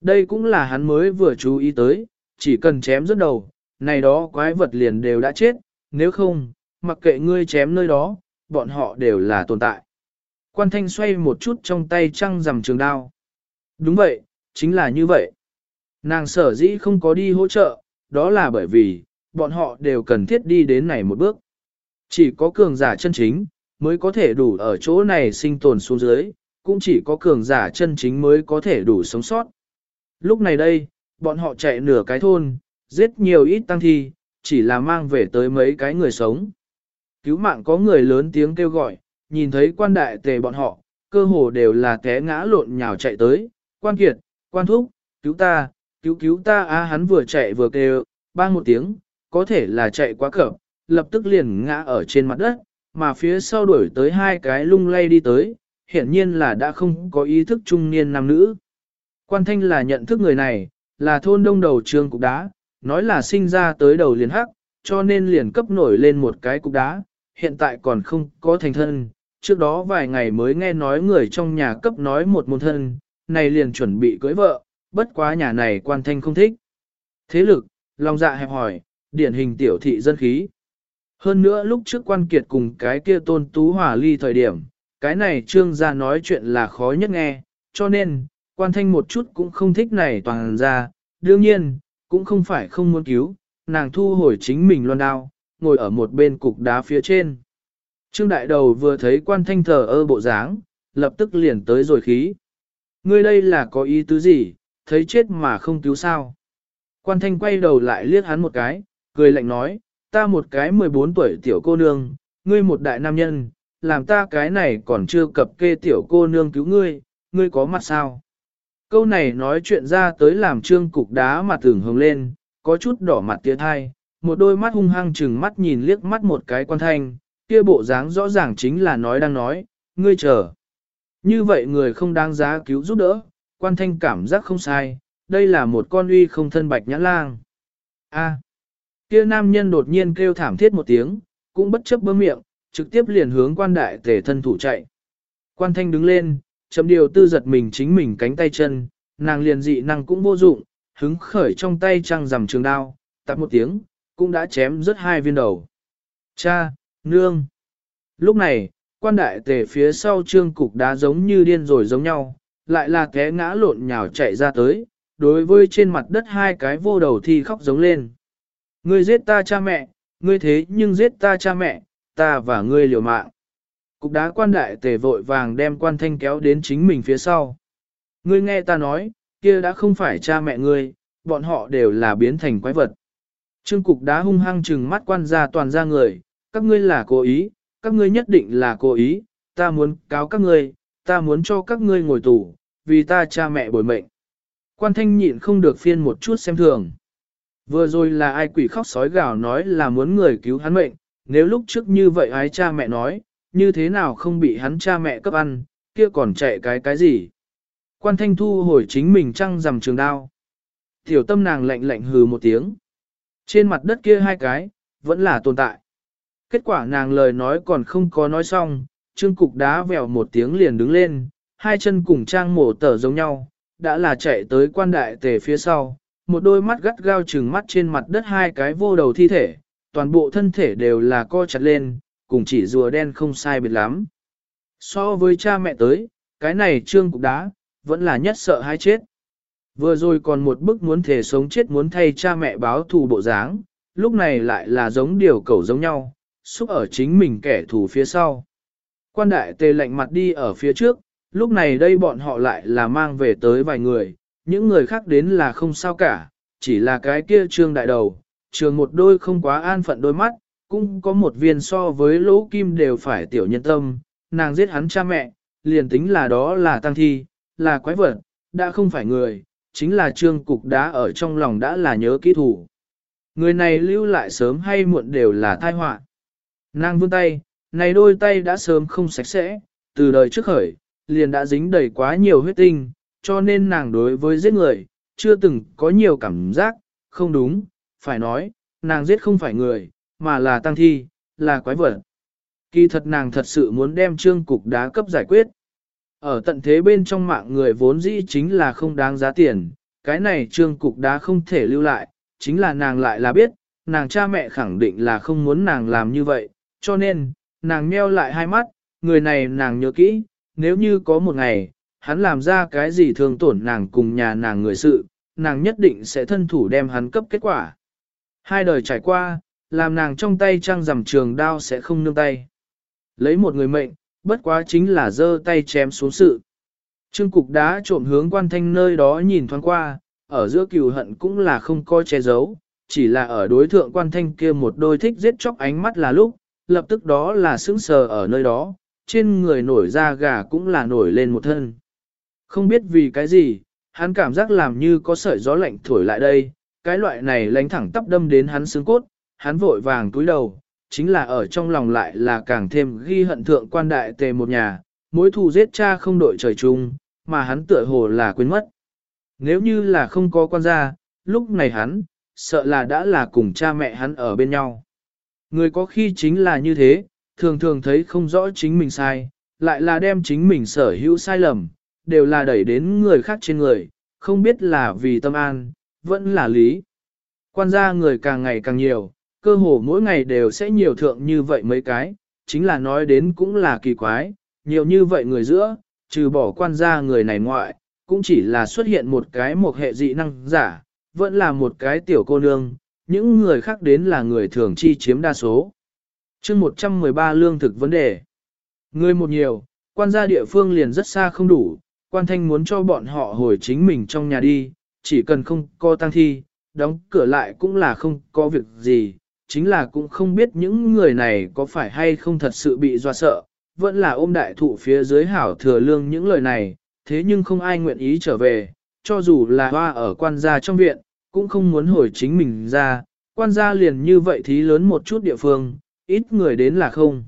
Đây cũng là hắn mới vừa chú ý tới, chỉ cần chém rất đầu, này đó quái vật liền đều đã chết, nếu không, mặc kệ ngươi chém nơi đó, bọn họ đều là tồn tại. Quan thanh xoay một chút trong tay trăng rằm trường đao. Đúng vậy, chính là như vậy. Nàng sở dĩ không có đi hỗ trợ, đó là bởi vì, bọn họ đều cần thiết đi đến này một bước. Chỉ có cường giả chân chính, mới có thể đủ ở chỗ này sinh tồn xuống dưới, cũng chỉ có cường giả chân chính mới có thể đủ sống sót. Lúc này đây, bọn họ chạy nửa cái thôn, giết nhiều ít tăng thi, chỉ là mang về tới mấy cái người sống. Cứu mạng có người lớn tiếng kêu gọi, nhìn thấy quan đại tề bọn họ, cơ hồ đều là té ngã lộn nhào chạy tới, quan kiệt, quan thúc, cứu ta, cứu cứu ta á hắn vừa chạy vừa kêu, bang một tiếng, có thể là chạy quá cập, lập tức liền ngã ở trên mặt đất, mà phía sau đuổi tới hai cái lung lay đi tới, hiển nhiên là đã không có ý thức trung niên nam nữ. Quan thanh là nhận thức người này, là thôn đông đầu trường cục đá, nói là sinh ra tới đầu liền hắc, cho nên liền cấp nổi lên một cái cục đá, hiện tại còn không có thành thân. Trước đó vài ngày mới nghe nói người trong nhà cấp nói một môn thân, này liền chuẩn bị cưới vợ, bất quá nhà này quan thanh không thích. Thế lực, lòng dạ hẹp hỏi, điển hình tiểu thị dân khí. Hơn nữa lúc trước quan kiệt cùng cái kia tôn tú hòa ly thời điểm, cái này trương gia nói chuyện là khó nhất nghe, cho nên, quan thanh một chút cũng không thích này toàn ra, đương nhiên, cũng không phải không muốn cứu, nàng thu hồi chính mình loan đao, ngồi ở một bên cục đá phía trên. Trương đại đầu vừa thấy quan thanh thờ ơ bộ dáng, lập tức liền tới rồi khí. Ngươi đây là có ý tứ gì, thấy chết mà không cứu sao. Quan thanh quay đầu lại liếc hắn một cái, cười lạnh nói, ta một cái 14 tuổi tiểu cô nương, ngươi một đại nam nhân, làm ta cái này còn chưa cập kê tiểu cô nương cứu ngươi, ngươi có mặt sao? Câu này nói chuyện ra tới làm trương cục đá mà tưởng hồng lên, có chút đỏ mặt tiết thai, một đôi mắt hung hăng chừng mắt nhìn liếc mắt một cái quan thanh, kia bộ dáng rõ ràng chính là nói đang nói, ngươi chờ. Như vậy người không đáng giá cứu giúp đỡ, quan thanh cảm giác không sai, đây là một con uy không thân bạch nhã lang. A. kia nam nhân đột nhiên kêu thảm thiết một tiếng, cũng bất chấp bơm miệng, trực tiếp liền hướng quan đại tể thân thủ chạy. Quan thanh đứng lên, chậm điều tư giật mình chính mình cánh tay chân, nàng liền dị năng cũng vô dụng, hứng khởi trong tay trăng rằm trường đao, tạp một tiếng, cũng đã chém rớt hai viên đầu. Cha, nương. Lúc này, quan đại tề phía sau trương cục đá giống như điên rồi giống nhau, lại là té ngã lộn nhào chạy ra tới, đối với trên mặt đất hai cái vô đầu thi khóc giống lên. Ngươi giết ta cha mẹ, ngươi thế nhưng giết ta cha mẹ, ta và ngươi liều mạng. Cục đá quan đại tề vội vàng đem quan thanh kéo đến chính mình phía sau. Ngươi nghe ta nói, kia đã không phải cha mẹ ngươi, bọn họ đều là biến thành quái vật. Trương cục đá hung hăng trừng mắt quan ra toàn ra người, các ngươi là cố ý, các ngươi nhất định là cố ý, ta muốn cáo các ngươi, ta muốn cho các ngươi ngồi tù, vì ta cha mẹ bồi mệnh. Quan thanh nhịn không được phiên một chút xem thường. Vừa rồi là ai quỷ khóc sói gào nói là muốn người cứu hắn mệnh, nếu lúc trước như vậy ái cha mẹ nói, như thế nào không bị hắn cha mẹ cấp ăn, kia còn chạy cái cái gì. Quan thanh thu hồi chính mình trăng rằm trường đao. Tiểu tâm nàng lạnh lạnh hừ một tiếng. Trên mặt đất kia hai cái, vẫn là tồn tại. Kết quả nàng lời nói còn không có nói xong, trương cục đá vèo một tiếng liền đứng lên, hai chân cùng trang mổ tở giống nhau, đã là chạy tới quan đại tề phía sau, một đôi mắt gắt gao trừng mắt trên mặt đất hai cái vô đầu thi thể, toàn bộ thân thể đều là co chặt lên, cùng chỉ rùa đen không sai biệt lắm. So với cha mẹ tới, cái này trương cục đá, vẫn là nhất sợ hai chết. Vừa rồi còn một bức muốn thể sống chết muốn thay cha mẹ báo thù bộ dáng, lúc này lại là giống điều cầu giống nhau, xúc ở chính mình kẻ thù phía sau. Quan đại tề lạnh mặt đi ở phía trước, lúc này đây bọn họ lại là mang về tới vài người, những người khác đến là không sao cả, chỉ là cái kia trương đại đầu, trường một đôi không quá an phận đôi mắt, cũng có một viên so với lỗ kim đều phải tiểu nhân tâm, nàng giết hắn cha mẹ, liền tính là đó là tăng thi, là quái vật, đã không phải người, chính là trương cục đá ở trong lòng đã là nhớ kỹ thủ. Người này lưu lại sớm hay muộn đều là tai họa. Nàng vươn tay, này đôi tay đã sớm không sạch sẽ, từ đời trước khởi, liền đã dính đầy quá nhiều huyết tinh, cho nên nàng đối với giết người, chưa từng có nhiều cảm giác, không đúng, phải nói, nàng giết không phải người, mà là tăng thi, là quái vật. Kỳ thật nàng thật sự muốn đem trương cục đá cấp giải quyết. Ở tận thế bên trong mạng người vốn dĩ chính là không đáng giá tiền, cái này trương cục đá không thể lưu lại, chính là nàng lại là biết, nàng cha mẹ khẳng định là không muốn nàng làm như vậy, cho nên, nàng meo lại hai mắt, người này nàng nhớ kỹ, nếu như có một ngày, hắn làm ra cái gì thương tổn nàng cùng nhà nàng người sự, nàng nhất định sẽ thân thủ đem hắn cấp kết quả. Hai đời trải qua, làm nàng trong tay trăng rằm trường đao sẽ không nương tay. Lấy một người mệnh, bất quá chính là giơ tay chém xuống sự. Trương cục đá trộm hướng quan thanh nơi đó nhìn thoáng qua, ở giữa cừu hận cũng là không coi che giấu, chỉ là ở đối thượng quan thanh kia một đôi thích giết chóc ánh mắt là lúc, lập tức đó là sững sờ ở nơi đó, trên người nổi da gà cũng là nổi lên một thân. Không biết vì cái gì, hắn cảm giác làm như có sợi gió lạnh thổi lại đây, cái loại này lánh thẳng tắp đâm đến hắn xương cốt, hắn vội vàng túi đầu, chính là ở trong lòng lại là càng thêm ghi hận thượng quan đại tề một nhà, mối thù giết cha không đội trời chung, mà hắn tựa hồ là quên mất. Nếu như là không có quan gia, lúc này hắn, sợ là đã là cùng cha mẹ hắn ở bên nhau. Người có khi chính là như thế, thường thường thấy không rõ chính mình sai, lại là đem chính mình sở hữu sai lầm, đều là đẩy đến người khác trên người, không biết là vì tâm an, vẫn là lý. Quan gia người càng ngày càng nhiều, cơ hồ mỗi ngày đều sẽ nhiều thượng như vậy mấy cái, chính là nói đến cũng là kỳ quái, nhiều như vậy người giữa, trừ bỏ quan gia người này ngoại, cũng chỉ là xuất hiện một cái một hệ dị năng giả, vẫn là một cái tiểu cô nương, những người khác đến là người thường chi chiếm đa số. chương 113 lương thực vấn đề. Người một nhiều, quan gia địa phương liền rất xa không đủ, quan thanh muốn cho bọn họ hồi chính mình trong nhà đi, chỉ cần không có tăng thi, đóng cửa lại cũng là không có việc gì, chính là cũng không biết những người này có phải hay không thật sự bị doa sợ, vẫn là ôm đại thụ phía dưới hảo thừa lương những lời này, thế nhưng không ai nguyện ý trở về, cho dù là hoa ở quan gia trong viện, cũng không muốn hồi chính mình ra, quan gia liền như vậy thí lớn một chút địa phương, ít người đến là không.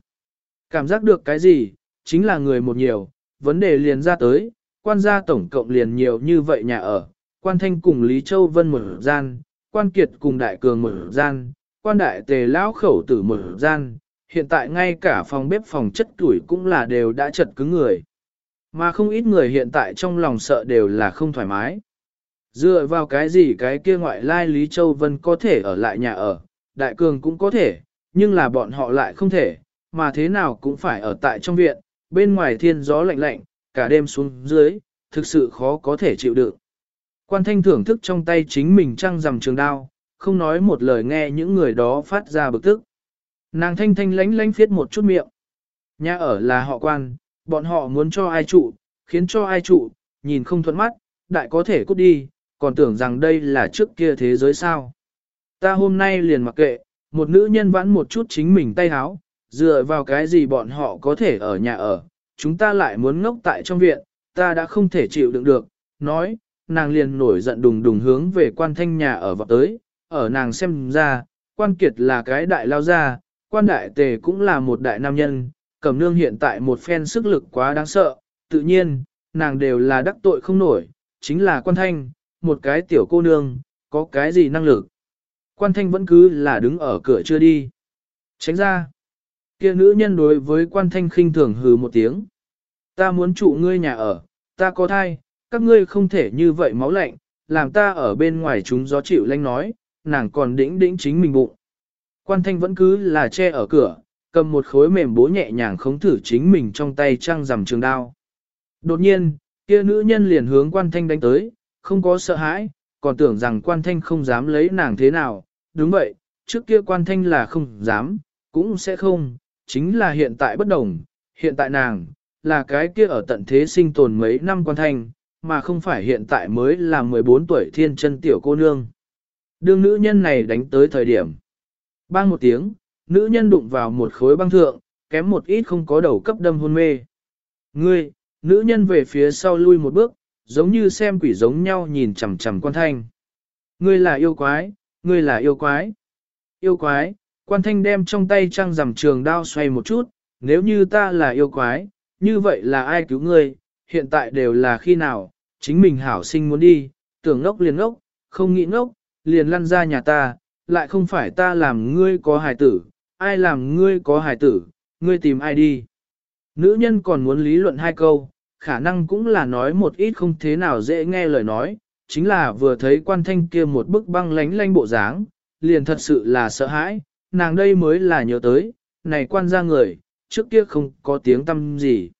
Cảm giác được cái gì, chính là người một nhiều, vấn đề liền ra tới, quan gia tổng cộng liền nhiều như vậy nhà ở, quan thanh cùng Lý Châu Vân một gian, quan kiệt cùng đại cường một gian, quan đại tề lão khẩu tử mở gian, hiện tại ngay cả phòng bếp phòng chất tuổi cũng là đều đã chật cứng người. Mà không ít người hiện tại trong lòng sợ đều là không thoải mái. Dựa vào cái gì cái kia ngoại lai Lý Châu Vân có thể ở lại nhà ở, đại cường cũng có thể, nhưng là bọn họ lại không thể, mà thế nào cũng phải ở tại trong viện, bên ngoài thiên gió lạnh lạnh, cả đêm xuống dưới, thực sự khó có thể chịu đựng. Quan thanh thưởng thức trong tay chính mình trăng rằm trường đao, không nói một lời nghe những người đó phát ra bực tức. Nàng thanh thanh lánh lánh phiết một chút miệng. Nhà ở là họ quan, bọn họ muốn cho ai trụ, khiến cho ai trụ, nhìn không thuận mắt, đại có thể cút đi, còn tưởng rằng đây là trước kia thế giới sao. Ta hôm nay liền mặc kệ, một nữ nhân vãn một chút chính mình tay háo, dựa vào cái gì bọn họ có thể ở nhà ở, chúng ta lại muốn ngốc tại trong viện, ta đã không thể chịu đựng được, nói, nàng liền nổi giận đùng đùng hướng về quan thanh nhà ở vào tới, ở nàng xem ra, quan kiệt là cái đại lao gia, quan đại tề cũng là một đại nam nhân, cẩm nương hiện tại một phen sức lực quá đáng sợ, tự nhiên, nàng đều là đắc tội không nổi, chính là quan thanh, một cái tiểu cô nương, có cái gì năng lực. Quan thanh vẫn cứ là đứng ở cửa chưa đi. Tránh ra. kia nữ nhân đối với quan thanh khinh thường hừ một tiếng. Ta muốn trụ ngươi nhà ở, ta có thai, các ngươi không thể như vậy máu lạnh, làm ta ở bên ngoài chúng gió chịu lanh nói, nàng còn đĩnh đĩnh chính mình bụng. Quan thanh vẫn cứ là che ở cửa, cầm một khối mềm bố nhẹ nhàng khống thử chính mình trong tay trăng rằm trường đao. Đột nhiên, kia nữ nhân liền hướng quan thanh đánh tới, không có sợ hãi, còn tưởng rằng quan thanh không dám lấy nàng thế nào. Đúng vậy, trước kia quan thanh là không dám, cũng sẽ không, chính là hiện tại bất đồng, hiện tại nàng, là cái kia ở tận thế sinh tồn mấy năm quan thanh, mà không phải hiện tại mới là 14 tuổi thiên chân tiểu cô nương. Đương nữ nhân này đánh tới thời điểm. Bang một tiếng, nữ nhân đụng vào một khối băng thượng, kém một ít không có đầu cấp đâm hôn mê. Ngươi, nữ nhân về phía sau lui một bước, giống như xem quỷ giống nhau nhìn chằm chằm quan thanh. Ngươi là yêu quái, ngươi là yêu quái. Yêu quái, quan thanh đem trong tay trăng rằm trường đao xoay một chút, nếu như ta là yêu quái, như vậy là ai cứu ngươi, hiện tại đều là khi nào, chính mình hảo sinh muốn đi, tưởng ngốc liền ngốc, không nghĩ ngốc, liền lăn ra nhà ta, lại không phải ta làm ngươi có hài tử, ai làm ngươi có hài tử, ngươi tìm ai đi. Nữ nhân còn muốn lý luận hai câu, khả năng cũng là nói một ít không thế nào dễ nghe lời nói, chính là vừa thấy quan thanh kia một bức băng lánh lánh bộ dáng, liền thật sự là sợ hãi, nàng đây mới là nhớ tới, này quan ra người, trước kia không có tiếng tâm gì.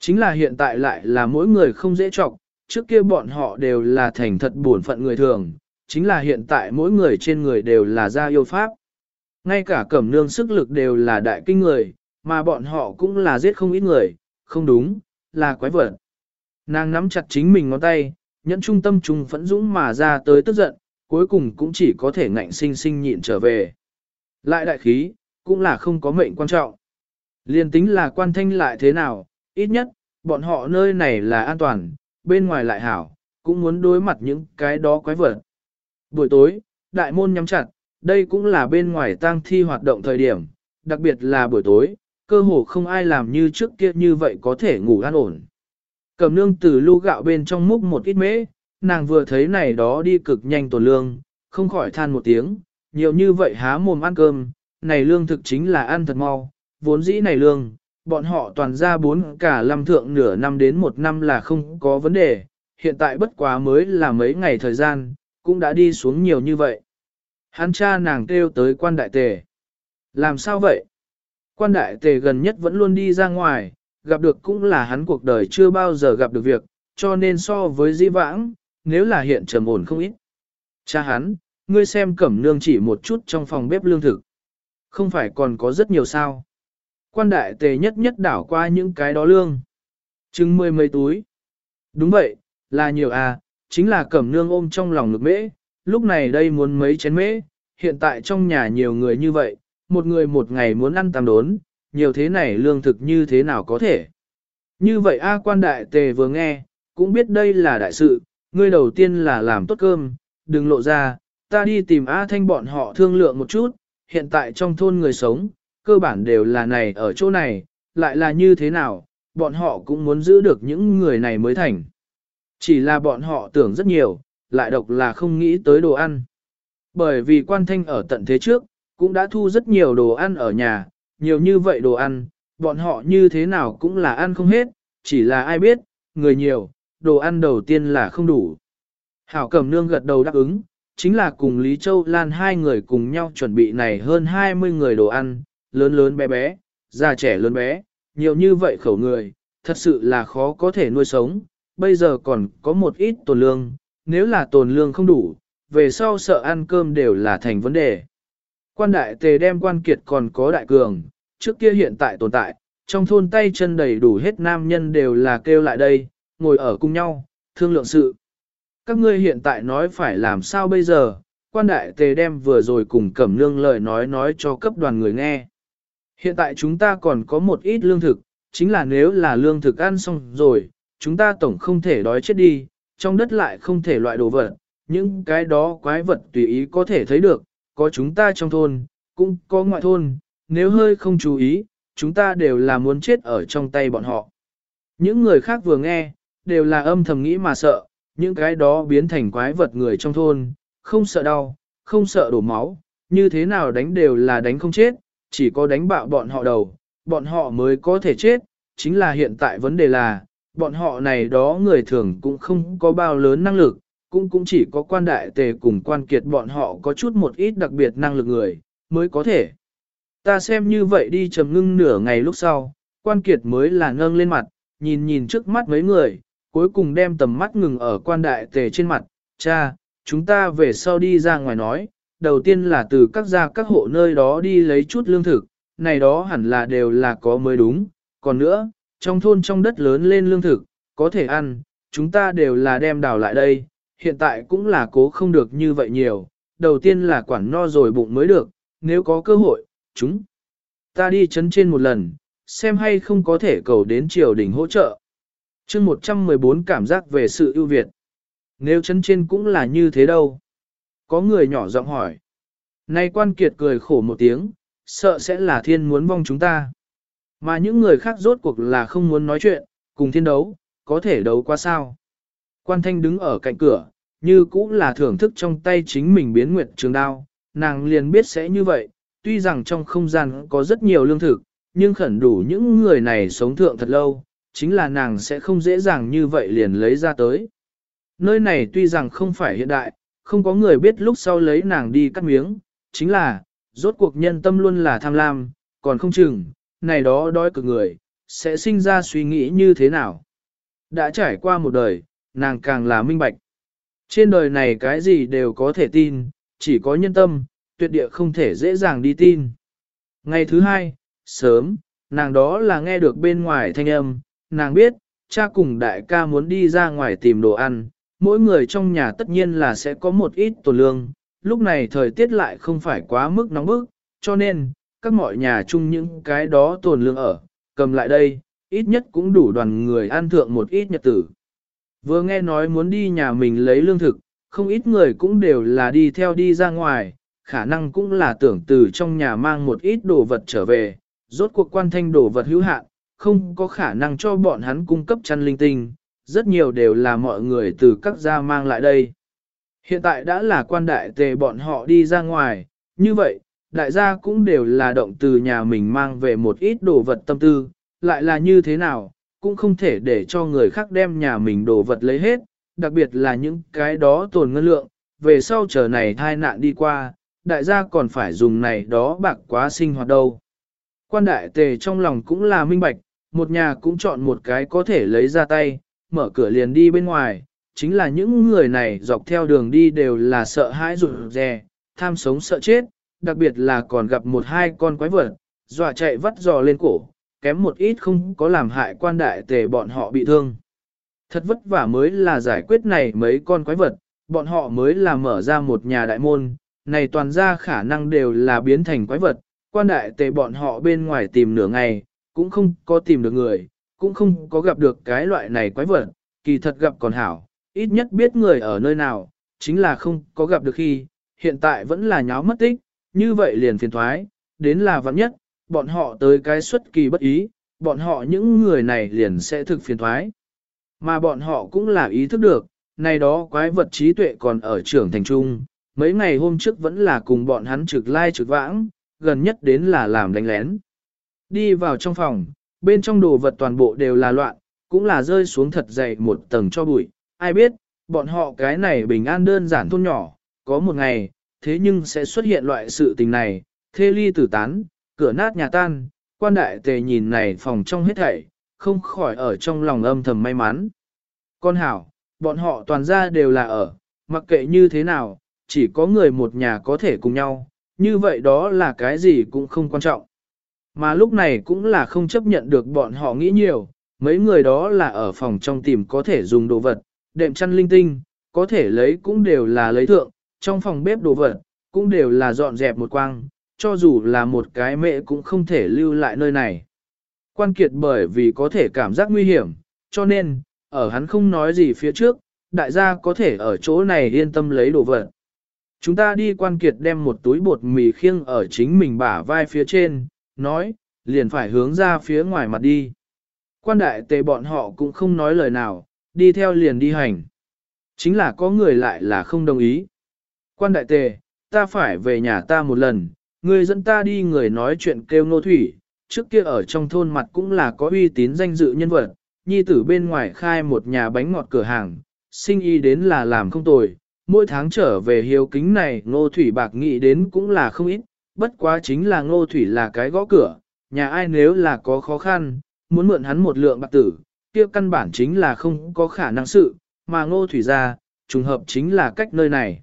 Chính là hiện tại lại là mỗi người không dễ trọng, trước kia bọn họ đều là thành thật buồn phận người thường, chính là hiện tại mỗi người trên người đều là gia yêu pháp. Ngay cả cẩm nương sức lực đều là đại kinh người, mà bọn họ cũng là giết không ít người, không đúng, là quái vật. Nàng nắm chặt chính mình ngón tay, nhẫn trung tâm trung phẫn dũng mà ra tới tức giận, cuối cùng cũng chỉ có thể ngạnh sinh sinh nhịn trở về. Lại đại khí, cũng là không có mệnh quan trọng. Liên tính là quan thanh lại thế nào, ít nhất, bọn họ nơi này là an toàn, bên ngoài lại hảo, cũng muốn đối mặt những cái đó quái vật. Buổi tối, đại môn nhắm chặt, đây cũng là bên ngoài tang thi hoạt động thời điểm, đặc biệt là buổi tối, cơ hồ không ai làm như trước kia như vậy có thể ngủ an ổn. Cầm nương từ lu gạo bên trong múc một ít mễ, nàng vừa thấy này đó đi cực nhanh tổn lương, không khỏi than một tiếng, nhiều như vậy há mồm ăn cơm, này lương thực chính là ăn thật mau, vốn dĩ này lương, bọn họ toàn ra bốn cả lâm thượng nửa năm đến một năm là không có vấn đề, hiện tại bất quá mới là mấy ngày thời gian, cũng đã đi xuống nhiều như vậy. Hắn cha nàng kêu tới quan đại tề. Làm sao vậy? Quan đại tề gần nhất vẫn luôn đi ra ngoài, gặp được cũng là hắn cuộc đời chưa bao giờ gặp được việc, cho nên so với di vãng, nếu là hiện trầm ổn không ít. Cha hắn, ngươi xem cẩm nương chỉ một chút trong phòng bếp lương thực. Không phải còn có rất nhiều sao. Quan đại tề nhất nhất đảo qua những cái đó lương. Trưng mười mấy túi. Đúng vậy, là nhiều à, chính là cẩm nương ôm trong lòng ngực mễ, lúc này đây muốn mấy chén mễ, hiện tại trong nhà nhiều người như vậy, một người một ngày muốn ăn tam đốn, nhiều thế này lương thực như thế nào có thể. Như vậy A quan đại tề vừa nghe, cũng biết đây là đại sự, ngươi đầu tiên là làm tốt cơm, đừng lộ ra, ta đi tìm A thanh bọn họ thương lượng một chút, hiện tại trong thôn người sống, cơ bản đều là này ở chỗ này, lại là như thế nào, bọn họ cũng muốn giữ được những người này mới thành. Chỉ là bọn họ tưởng rất nhiều, lại độc là không nghĩ tới đồ ăn. Bởi vì quan thanh ở tận thế trước, cũng đã thu rất nhiều đồ ăn ở nhà, nhiều như vậy đồ ăn, bọn họ như thế nào cũng là ăn không hết, chỉ là ai biết, người nhiều, đồ ăn đầu tiên là không đủ. Hảo Cẩm Nương gật đầu đáp ứng, chính là cùng Lý Châu Lan hai người cùng nhau chuẩn bị này hơn 20 người đồ ăn, lớn lớn bé bé, già trẻ lớn bé, nhiều như vậy khẩu người, thật sự là khó có thể nuôi sống, bây giờ còn có một ít tồn lương, nếu là tồn lương không đủ, về sau sợ ăn cơm đều là thành vấn đề. Quan đại tề đem quan kiệt còn có đại cường, trước kia hiện tại tồn tại, trong thôn tay chân đầy đủ hết nam nhân đều là kêu lại đây, ngồi ở cùng nhau, thương lượng sự. Các ngươi hiện tại nói phải làm sao bây giờ, quan đại tề đem vừa rồi cùng cẩm lương lời nói nói cho cấp đoàn người nghe. Hiện tại chúng ta còn có một ít lương thực, chính là nếu là lương thực ăn xong rồi, chúng ta tổng không thể đói chết đi, trong đất lại không thể loại đồ vật, những cái đó quái vật tùy ý có thể thấy được, có chúng ta trong thôn, cũng có ngoại thôn, nếu hơi không chú ý, chúng ta đều là muốn chết ở trong tay bọn họ. Những người khác vừa nghe, đều là âm thầm nghĩ mà sợ, những cái đó biến thành quái vật người trong thôn, không sợ đau, không sợ đổ máu, như thế nào đánh đều là đánh không chết, chỉ có đánh bạo bọn họ đầu, bọn họ mới có thể chết, chính là hiện tại vấn đề là, bọn họ này đó người thường cũng không có bao lớn năng lực, cũng cũng chỉ có quan đại tề cùng quan kiệt bọn họ có chút một ít đặc biệt năng lực người, mới có thể. Ta xem như vậy đi trầm ngưng nửa ngày lúc sau, quan kiệt mới là ngâng lên mặt, nhìn nhìn trước mắt mấy người, cuối cùng đem tầm mắt ngừng ở quan đại tề trên mặt, cha, chúng ta về sau đi ra ngoài nói, đầu tiên là từ các gia các hộ nơi đó đi lấy chút lương thực, này đó hẳn là đều là có mới đúng, còn nữa, trong thôn trong đất lớn lên lương thực, có thể ăn, chúng ta đều là đem đào lại đây, hiện tại cũng là cố không được như vậy nhiều, đầu tiên là quản no rồi bụng mới được, nếu có cơ hội, chúng ta đi chấn trên một lần, xem hay không có thể cầu đến triều đình hỗ trợ. chương 114 cảm giác về sự ưu việt. Nếu chấn trên cũng là như thế đâu. Có người nhỏ giọng hỏi. Nay quan kiệt cười khổ một tiếng, sợ sẽ là thiên muốn vong chúng ta. Mà những người khác rốt cuộc là không muốn nói chuyện, cùng thiên đấu, có thể đấu qua sao. Quan thanh đứng ở cạnh cửa, như cũng là thưởng thức trong tay chính mình biến nguyệt trường đao, nàng liền biết sẽ như vậy, tuy rằng trong không gian có rất nhiều lương thực, nhưng khẩn đủ những người này sống thượng thật lâu, chính là nàng sẽ không dễ dàng như vậy liền lấy ra tới. Nơi này tuy rằng không phải hiện đại, không có người biết lúc sau lấy nàng đi cắt miếng, chính là, rốt cuộc nhân tâm luôn là tham lam, còn không chừng, này đó đói cực người, sẽ sinh ra suy nghĩ như thế nào. Đã trải qua một đời, nàng càng là minh bạch. Trên đời này cái gì đều có thể tin, chỉ có nhân tâm, tuyệt địa không thể dễ dàng đi tin. Ngày thứ hai, sớm, nàng đó là nghe được bên ngoài thanh âm, nàng biết, cha cùng đại ca muốn đi ra ngoài tìm đồ ăn, mỗi người trong nhà tất nhiên là sẽ có một ít tổ lương, lúc này thời tiết lại không phải quá mức nóng bức, cho nên, các mọi nhà chung những cái đó tồn lương ở, cầm lại đây, ít nhất cũng đủ đoàn người ăn thượng một ít nhật tử. Vừa nghe nói muốn đi nhà mình lấy lương thực, không ít người cũng đều là đi theo đi ra ngoài, khả năng cũng là tưởng từ trong nhà mang một ít đồ vật trở về, rốt cuộc quan thanh đồ vật hữu hạn, không có khả năng cho bọn hắn cung cấp chăn linh tinh, rất nhiều đều là mọi người từ các gia mang lại đây. Hiện tại đã là quan đại tề bọn họ đi ra ngoài, như vậy, đại gia cũng đều là động từ nhà mình mang về một ít đồ vật tâm tư, lại là như thế nào, cũng không thể để cho người khác đem nhà mình đồ vật lấy hết, đặc biệt là những cái đó tồn ngân lượng, về sau chờ này thai nạn đi qua, đại gia còn phải dùng này đó bạc quá sinh hoạt đâu. Quan đại tề trong lòng cũng là minh bạch, một nhà cũng chọn một cái có thể lấy ra tay, mở cửa liền đi bên ngoài, chính là những người này dọc theo đường đi đều là sợ hãi rụt rè, tham sống sợ chết, đặc biệt là còn gặp một hai con quái vật, dọa chạy vắt giò lên cổ, kém một ít không có làm hại quan đại tề bọn họ bị thương. Thật vất vả mới là giải quyết này mấy con quái vật, bọn họ mới là mở ra một nhà đại môn, này toàn ra khả năng đều là biến thành quái vật, quan đại tề bọn họ bên ngoài tìm nửa ngày, cũng không có tìm được người, cũng không có gặp được cái loại này quái vật, kỳ thật gặp còn hảo, ít nhất biết người ở nơi nào, chính là không có gặp được khi, hiện tại vẫn là nháo mất tích, như vậy liền phiền thoái, đến là vắng nhất, bọn họ tới cái xuất kỳ bất ý, bọn họ những người này liền sẽ thực phiền thoái. Mà bọn họ cũng là ý thức được, này đó quái vật trí tuệ còn ở trưởng thành trung, mấy ngày hôm trước vẫn là cùng bọn hắn trực lai trực vãng, gần nhất đến là làm đánh lén. Đi vào trong phòng, bên trong đồ vật toàn bộ đều là loạn, cũng là rơi xuống thật dày một tầng cho bụi. Ai biết, bọn họ cái này bình an đơn giản thôn nhỏ, có một ngày, thế nhưng sẽ xuất hiện loại sự tình này, thê ly tử tán, cửa nát nhà tan, quan đại tề nhìn này phòng trong hết thảy, không khỏi ở trong lòng âm thầm may mắn. Con hảo, bọn họ toàn ra đều là ở, mặc kệ như thế nào, chỉ có người một nhà có thể cùng nhau, như vậy đó là cái gì cũng không quan trọng. Mà lúc này cũng là không chấp nhận được bọn họ nghĩ nhiều, mấy người đó là ở phòng trong tìm có thể dùng đồ vật, đệm chăn linh tinh, có thể lấy cũng đều là lấy thượng, trong phòng bếp đồ vật, cũng đều là dọn dẹp một quang, cho dù là một cái mẹ cũng không thể lưu lại nơi này. Quan kiệt bởi vì có thể cảm giác nguy hiểm, cho nên, ở hắn không nói gì phía trước, đại gia có thể ở chỗ này yên tâm lấy đồ vật. Chúng ta đi quan kiệt đem một túi bột mì khiêng ở chính mình bả vai phía trên, nói, liền phải hướng ra phía ngoài mặt đi. Quan đại tề bọn họ cũng không nói lời nào, đi theo liền đi hành. Chính là có người lại là không đồng ý. Quan đại tề, ta phải về nhà ta một lần, người dẫn ta đi người nói chuyện kêu nô thủy, trước kia ở trong thôn mặt cũng là có uy tín danh dự nhân vật, nhi tử bên ngoài khai một nhà bánh ngọt cửa hàng, sinh y đến là làm không tồi, mỗi tháng trở về hiếu kính này ngô thủy bạc nghị đến cũng là không ít, bất quá chính là ngô thủy là cái gõ cửa, nhà ai nếu là có khó khăn, muốn mượn hắn một lượng bạc tử, kia căn bản chính là không có khả năng sự, mà ngô thủy ra, trùng hợp chính là cách nơi này.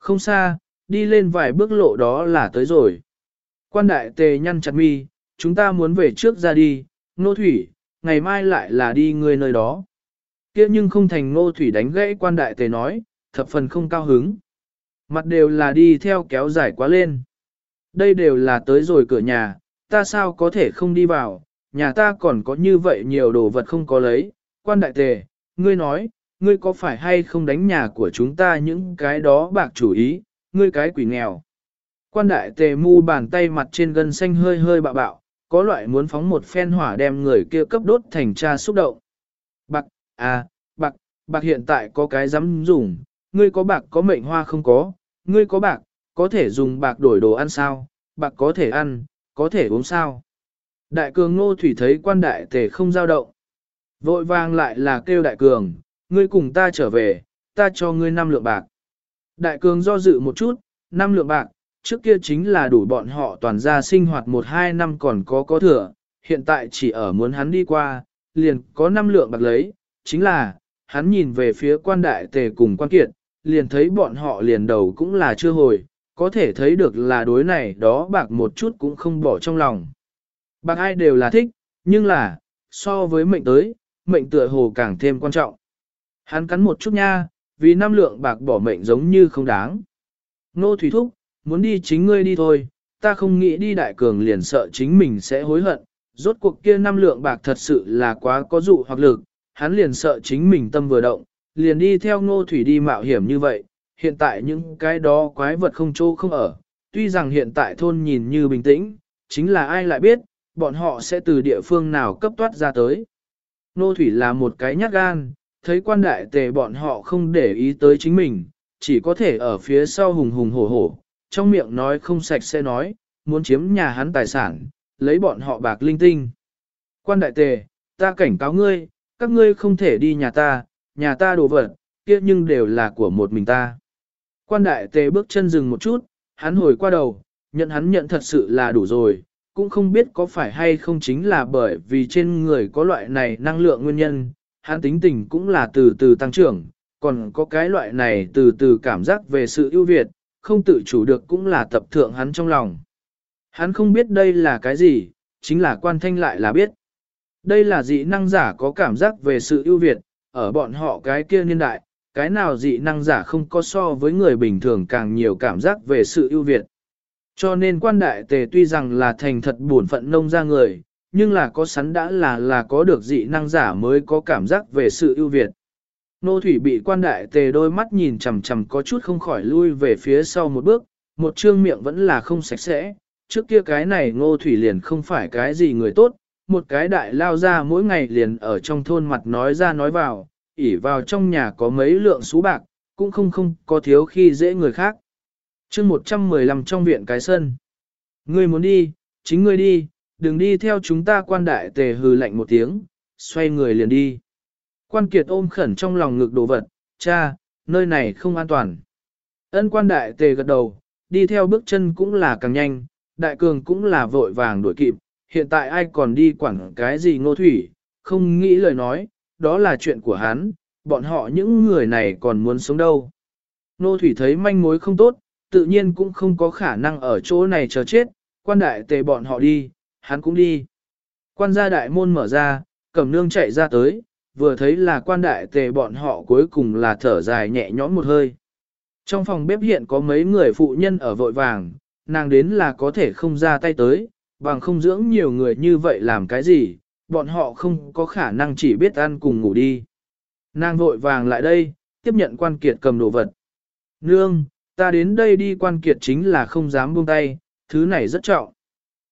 Không xa, đi lên vài bước lộ đó là tới rồi. Quan đại tề nhăn chặt mi, chúng ta muốn về trước ra đi, Nô thủy, ngày mai lại là đi người nơi đó. kia nhưng không thành nô thủy đánh gãy quan đại tề nói, thập phần không cao hứng. Mặt đều là đi theo kéo dài quá lên. Đây đều là tới rồi cửa nhà, ta sao có thể không đi vào, nhà ta còn có như vậy nhiều đồ vật không có lấy. Quan đại tề, ngươi nói, ngươi có phải hay không đánh nhà của chúng ta những cái đó bạc chủ ý, ngươi cái quỷ nghèo. Quan đại tề mu bàn tay mặt trên gân xanh hơi hơi bạo bạo, có loại muốn phóng một phen hỏa đem người kia cấp đốt thành cha xúc động. Bạc, à, bạc, bạc hiện tại có cái dám dùng, ngươi có bạc có mệnh hoa không có, ngươi có bạc, có thể dùng bạc đổi đồ ăn sao, bạc có thể ăn, có thể uống sao. Đại cường nô thủy thấy quan đại tề không giao động. Vội vàng lại là kêu đại cường, ngươi cùng ta trở về, ta cho ngươi năm lượng bạc. Đại cường do dự một chút, năm lượng bạc, trước kia chính là đủ bọn họ toàn ra sinh hoạt một hai năm còn có có thừa, hiện tại chỉ ở muốn hắn đi qua, liền có năm lượng bạc lấy, chính là, hắn nhìn về phía quan đại tề cùng quan kiệt, liền thấy bọn họ liền đầu cũng là chưa hồi, có thể thấy được là đối này đó bạc một chút cũng không bỏ trong lòng. Bạc ai đều là thích, nhưng là, so với mệnh tới, mệnh tựa hồ càng thêm quan trọng. Hắn cắn một chút nha, vì năm lượng bạc bỏ mệnh giống như không đáng. Nô Thủy Thúc, muốn đi chính ngươi đi thôi, ta không nghĩ đi đại cường liền sợ chính mình sẽ hối hận. Rốt cuộc kia năm lượng bạc thật sự là quá có dụ hoặc lực, hắn liền sợ chính mình tâm vừa động, liền đi theo ngô thủy đi mạo hiểm như vậy, hiện tại những cái đó quái vật không chỗ không ở, tuy rằng hiện tại thôn nhìn như bình tĩnh, chính là ai lại biết, bọn họ sẽ từ địa phương nào cấp toát ra tới. Ngô thủy là một cái nhát gan, thấy quan đại tề bọn họ không để ý tới chính mình, chỉ có thể ở phía sau hùng hùng hổ hổ, trong miệng nói không sạch sẽ nói, muốn chiếm nhà hắn tài sản, lấy bọn họ bạc linh tinh. Quan đại tề, ta cảnh cáo ngươi, các ngươi không thể đi nhà ta, nhà ta đồ vật, kia nhưng đều là của một mình ta. Quan đại tề bước chân dừng một chút, hắn hồi qua đầu, nhận hắn nhận thật sự là đủ rồi, cũng không biết có phải hay không chính là bởi vì trên người có loại này năng lượng nguyên nhân, hắn tính tình cũng là từ từ tăng trưởng, còn có cái loại này từ từ cảm giác về sự ưu việt, không tự chủ được cũng là tập thượng hắn trong lòng. Hắn không biết đây là cái gì, chính là quan thanh lại là biết. Đây là dị năng giả có cảm giác về sự ưu việt, ở bọn họ cái kia niên đại, cái nào dị năng giả không có so với người bình thường càng nhiều cảm giác về sự ưu việt. Cho nên quan đại tề tuy rằng là thành thật buồn phận nông ra người, nhưng là có sắn đã là là có được dị năng giả mới có cảm giác về sự ưu việt. Nô thủy bị quan đại tề đôi mắt nhìn chằm chằm có chút không khỏi lui về phía sau một bước, một trương miệng vẫn là không sạch sẽ, trước kia cái này ngô thủy liền không phải cái gì người tốt, một cái đại lao ra mỗi ngày liền ở trong thôn mặt nói ra nói vào, ỉ vào trong nhà có mấy lượng xú bạc, cũng không không có thiếu khi dễ người khác. chương 115 trong viện cái sân. Ngươi muốn đi, chính ngươi đi, đừng đi theo chúng ta quan đại tề hừ lạnh một tiếng, xoay người liền đi. Quan kiệt ôm khẩn trong lòng ngực đồ vật, cha, nơi này không an toàn. Ân quan đại tề gật đầu, đi theo bước chân cũng là càng nhanh, đại cường cũng là vội vàng đuổi kịp, hiện tại ai còn đi quản cái gì ngô thủy, không nghĩ lời nói, đó là chuyện của hắn, bọn họ những người này còn muốn sống đâu. Ngô thủy thấy manh mối không tốt, tự nhiên cũng không có khả năng ở chỗ này chờ chết, quan đại tề bọn họ đi, hắn cũng đi. Quan gia đại môn mở ra, cẩm nương chạy ra tới, vừa thấy là quan đại tề bọn họ cuối cùng là thở dài nhẹ nhõm một hơi. Trong phòng bếp hiện có mấy người phụ nhân ở vội vàng, nàng đến là có thể không ra tay tới, bằng không dưỡng nhiều người như vậy làm cái gì, bọn họ không có khả năng chỉ biết ăn cùng ngủ đi. Nàng vội vàng lại đây, tiếp nhận quan kiệt cầm đồ vật. Nương, ta đến đây đi quan kiệt chính là không dám buông tay, thứ này rất trọng.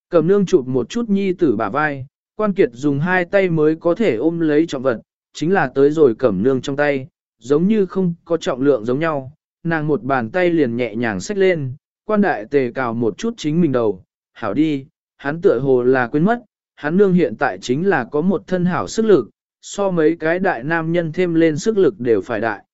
Cầm nương chụp một chút nhi tử bả vai, quan kiệt dùng hai tay mới có thể ôm lấy trọng vật, chính là tới rồi cầm nương trong tay, giống như không có trọng lượng giống nhau, nàng một bàn tay liền nhẹ nhàng xách lên, quan đại tề cào một chút chính mình đầu, hảo đi, hắn tựa hồ là quên mất, hắn nương hiện tại chính là có một thân hảo sức lực, so mấy cái đại nam nhân thêm lên sức lực đều phải đại.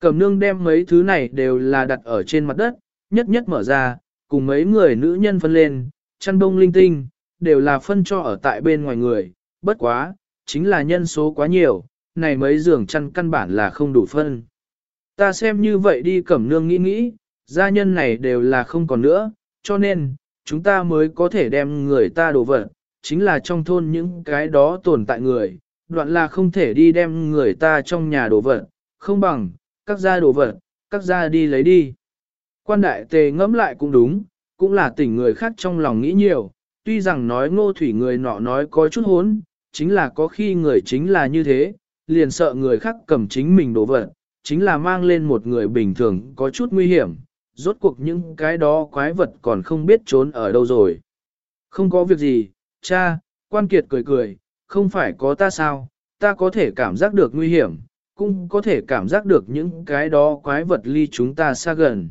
Cầm nương đem mấy thứ này đều là đặt ở trên mặt đất, nhất nhất mở ra, cùng mấy người nữ nhân phân lên, chăn đông linh tinh, đều là phân cho ở tại bên ngoài người, bất quá, chính là nhân số quá nhiều, này mấy giường chăn căn bản là không đủ phân. Ta xem như vậy đi cẩm nương nghĩ nghĩ, gia nhân này đều là không còn nữa, cho nên, chúng ta mới có thể đem người ta đổ vật, chính là trong thôn những cái đó tồn tại người, đoạn là không thể đi đem người ta trong nhà đổ vật, không bằng, các gia đổ vật, các gia đi lấy đi. Quan đại tề ngẫm lại cũng đúng, cũng là tỉnh người khác trong lòng nghĩ nhiều, tuy rằng nói ngô thủy người nọ nói có chút hốn, chính là có khi người chính là như thế, liền sợ người khác cầm chính mình đổ vật, chính là mang lên một người bình thường có chút nguy hiểm, rốt cuộc những cái đó quái vật còn không biết trốn ở đâu rồi. Không có việc gì, cha, quan kiệt cười cười, không phải có ta sao, ta có thể cảm giác được nguy hiểm, cũng có thể cảm giác được những cái đó quái vật ly chúng ta xa gần.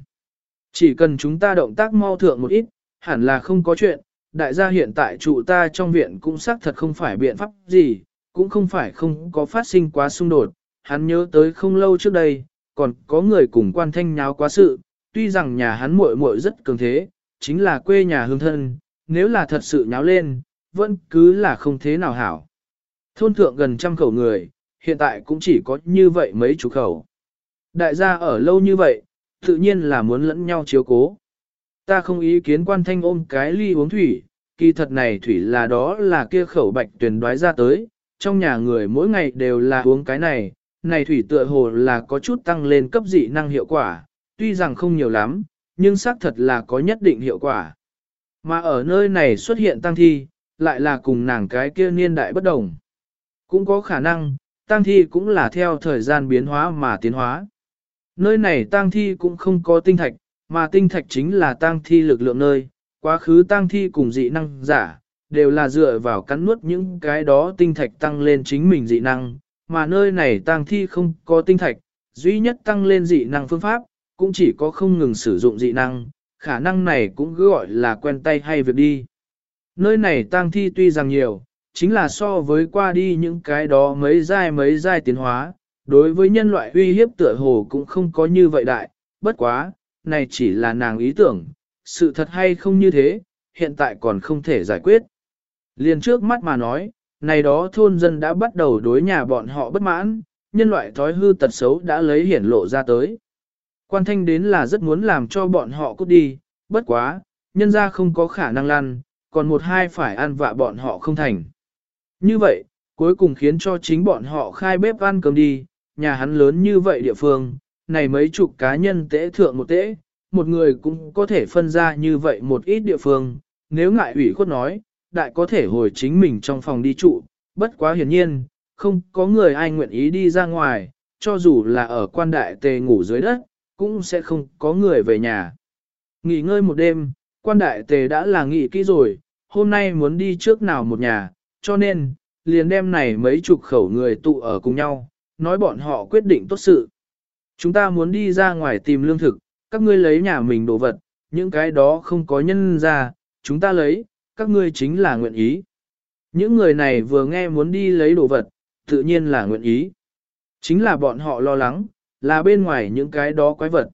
Chỉ cần chúng ta động tác mau thượng một ít, hẳn là không có chuyện, đại gia hiện tại trụ ta trong viện cũng xác thật không phải biện pháp gì, cũng không phải không có phát sinh quá xung đột, hắn nhớ tới không lâu trước đây, còn có người cùng quan thanh nháo quá sự, tuy rằng nhà hắn muội muội rất cường thế, chính là quê nhà hương thân, nếu là thật sự nháo lên, vẫn cứ là không thế nào hảo. Thôn thượng gần trăm khẩu người, hiện tại cũng chỉ có như vậy mấy chục khẩu. Đại gia ở lâu như vậy, tự nhiên là muốn lẫn nhau chiếu cố. Ta không ý kiến quan thanh ôm cái ly uống thủy, kỳ thật này thủy là đó là kia khẩu bạch tuyển đoái ra tới, trong nhà người mỗi ngày đều là uống cái này, này thủy tựa hồ là có chút tăng lên cấp dị năng hiệu quả, tuy rằng không nhiều lắm, nhưng xác thật là có nhất định hiệu quả. Mà ở nơi này xuất hiện tăng thi, lại là cùng nàng cái kia niên đại bất đồng. Cũng có khả năng, tăng thi cũng là theo thời gian biến hóa mà tiến hóa. Nơi này tang thi cũng không có tinh thạch, mà tinh thạch chính là tang thi lực lượng nơi, quá khứ tang thi cùng dị năng giả, đều là dựa vào cắn nuốt những cái đó tinh thạch tăng lên chính mình dị năng, mà nơi này tang thi không có tinh thạch, duy nhất tăng lên dị năng phương pháp, cũng chỉ có không ngừng sử dụng dị năng, khả năng này cũng gọi là quen tay hay việc đi. Nơi này tang thi tuy rằng nhiều, chính là so với qua đi những cái đó mấy giai mấy giai tiến hóa, đối với nhân loại uy hiếp tựa hồ cũng không có như vậy đại, bất quá, này chỉ là nàng ý tưởng, sự thật hay không như thế, hiện tại còn không thể giải quyết. Liền trước mắt mà nói, này đó thôn dân đã bắt đầu đối nhà bọn họ bất mãn, nhân loại thói hư tật xấu đã lấy hiển lộ ra tới. Quan thanh đến là rất muốn làm cho bọn họ cút đi, bất quá, nhân ra không có khả năng lăn, còn một hai phải ăn vạ bọn họ không thành. Như vậy, cuối cùng khiến cho chính bọn họ khai bếp ăn cơm đi, nhà hắn lớn như vậy địa phương, này mấy chục cá nhân tễ thượng một tễ, một người cũng có thể phân ra như vậy một ít địa phương, nếu ngại ủy khuất nói, đại có thể hồi chính mình trong phòng đi trụ, bất quá hiển nhiên, không có người ai nguyện ý đi ra ngoài, cho dù là ở quan đại tề ngủ dưới đất, cũng sẽ không có người về nhà. Nghỉ ngơi một đêm, quan đại tề đã là nghỉ kỹ rồi, hôm nay muốn đi trước nào một nhà, cho nên, liền đem này mấy chục khẩu người tụ ở cùng nhau, nói bọn họ quyết định tốt sự. Chúng ta muốn đi ra ngoài tìm lương thực, các ngươi lấy nhà mình đồ vật, những cái đó không có nhân ra, chúng ta lấy, các ngươi chính là nguyện ý. Những người này vừa nghe muốn đi lấy đồ vật, tự nhiên là nguyện ý. Chính là bọn họ lo lắng, là bên ngoài những cái đó quái vật.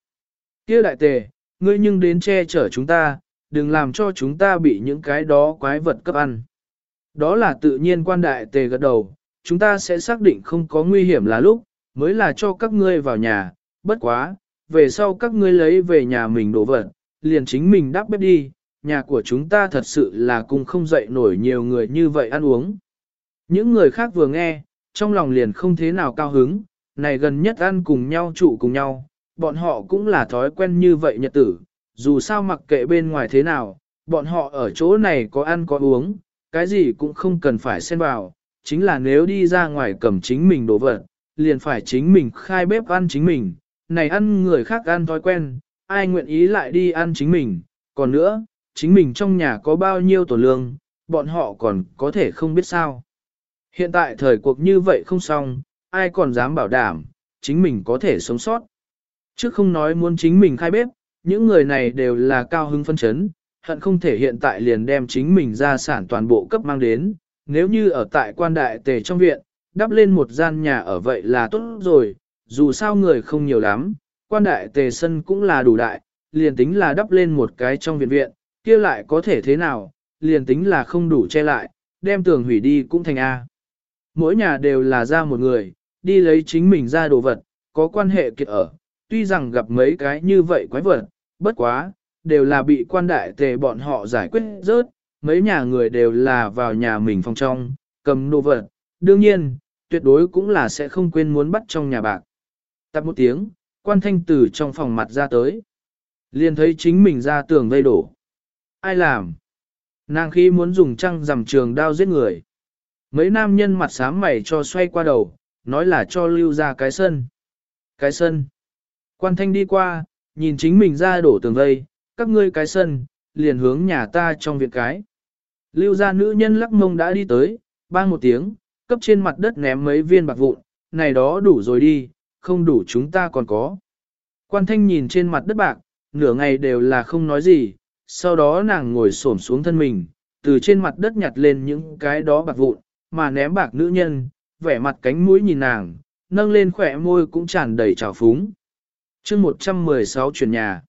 Kia đại tề, ngươi nhưng đến che chở chúng ta, đừng làm cho chúng ta bị những cái đó quái vật cấp ăn. Đó là tự nhiên quan đại tề gật đầu, chúng ta sẽ xác định không có nguy hiểm là lúc, mới là cho các ngươi vào nhà, bất quá, về sau các ngươi lấy về nhà mình đồ vật, liền chính mình đắp bếp đi, nhà của chúng ta thật sự là cùng không dậy nổi nhiều người như vậy ăn uống. Những người khác vừa nghe, trong lòng liền không thế nào cao hứng, này gần nhất ăn cùng nhau trụ cùng nhau, bọn họ cũng là thói quen như vậy nhật tử, dù sao mặc kệ bên ngoài thế nào, bọn họ ở chỗ này có ăn có uống, cái gì cũng không cần phải xen vào, chính là nếu đi ra ngoài cầm chính mình đồ vật, liền phải chính mình khai bếp ăn chính mình, này ăn người khác ăn thói quen, ai nguyện ý lại đi ăn chính mình, còn nữa, chính mình trong nhà có bao nhiêu tổ lương, bọn họ còn có thể không biết sao. Hiện tại thời cuộc như vậy không xong, ai còn dám bảo đảm, chính mình có thể sống sót. Chứ không nói muốn chính mình khai bếp, những người này đều là cao hứng phân chấn, hận không thể hiện tại liền đem chính mình ra sản toàn bộ cấp mang đến, nếu như ở tại quan đại tề trong viện, đắp lên một gian nhà ở vậy là tốt rồi, dù sao người không nhiều lắm, quan đại tề sân cũng là đủ đại, liền tính là đắp lên một cái trong viện viện, kia lại có thể thế nào, liền tính là không đủ che lại, đem tường hủy đi cũng thành A. Mỗi nhà đều là ra một người, đi lấy chính mình ra đồ vật, có quan hệ kiệt ở, tuy rằng gặp mấy cái như vậy quái vật, bất quá, đều là bị quan đại tề bọn họ giải quyết rớt, mấy nhà người đều là vào nhà mình phòng trong, cầm đồ vật, đương nhiên, tuyệt đối cũng là sẽ không quên muốn bắt trong nhà bạc. Tập một tiếng, quan thanh tử trong phòng mặt ra tới. Liền thấy chính mình ra tường vây đổ. Ai làm? Nàng khi muốn dùng trăng rằm trường đao giết người. Mấy nam nhân mặt xám mày cho xoay qua đầu, nói là cho lưu ra cái sân. Cái sân. Quan thanh đi qua, nhìn chính mình ra đổ tường vây, các ngươi cái sân, liền hướng nhà ta trong việc cái. Lưu gia nữ nhân lắc mông đã đi tới, bang một tiếng, cấp trên mặt đất ném mấy viên bạc vụn, này đó đủ rồi đi, không đủ chúng ta còn có. Quan thanh nhìn trên mặt đất bạc, nửa ngày đều là không nói gì, sau đó nàng ngồi xổm xuống thân mình, từ trên mặt đất nhặt lên những cái đó bạc vụn, mà ném bạc nữ nhân, vẻ mặt cánh mũi nhìn nàng, nâng lên khỏe môi cũng tràn đầy trào phúng. chương 116 chuyển nhà.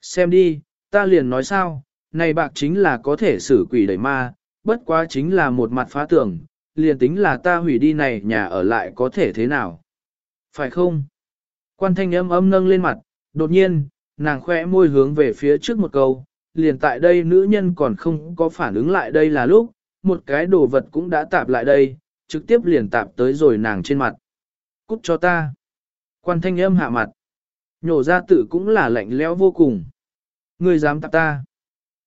Xem đi, ta liền nói sao, này bạc chính là có thể xử quỷ đẩy ma, bất quá chính là một mặt phá tưởng, liền tính là ta hủy đi này nhà ở lại có thể thế nào. Phải không? Quan thanh âm âm nâng lên mặt, đột nhiên, nàng khỏe môi hướng về phía trước một câu, liền tại đây nữ nhân còn không có phản ứng lại đây là lúc, một cái đồ vật cũng đã tạp lại đây, trực tiếp liền tạp tới rồi nàng trên mặt. Cút cho ta. Quan thanh âm hạ mặt. Nhổ ra tự cũng là lạnh lẽo vô cùng. Ngươi dám tạp ta.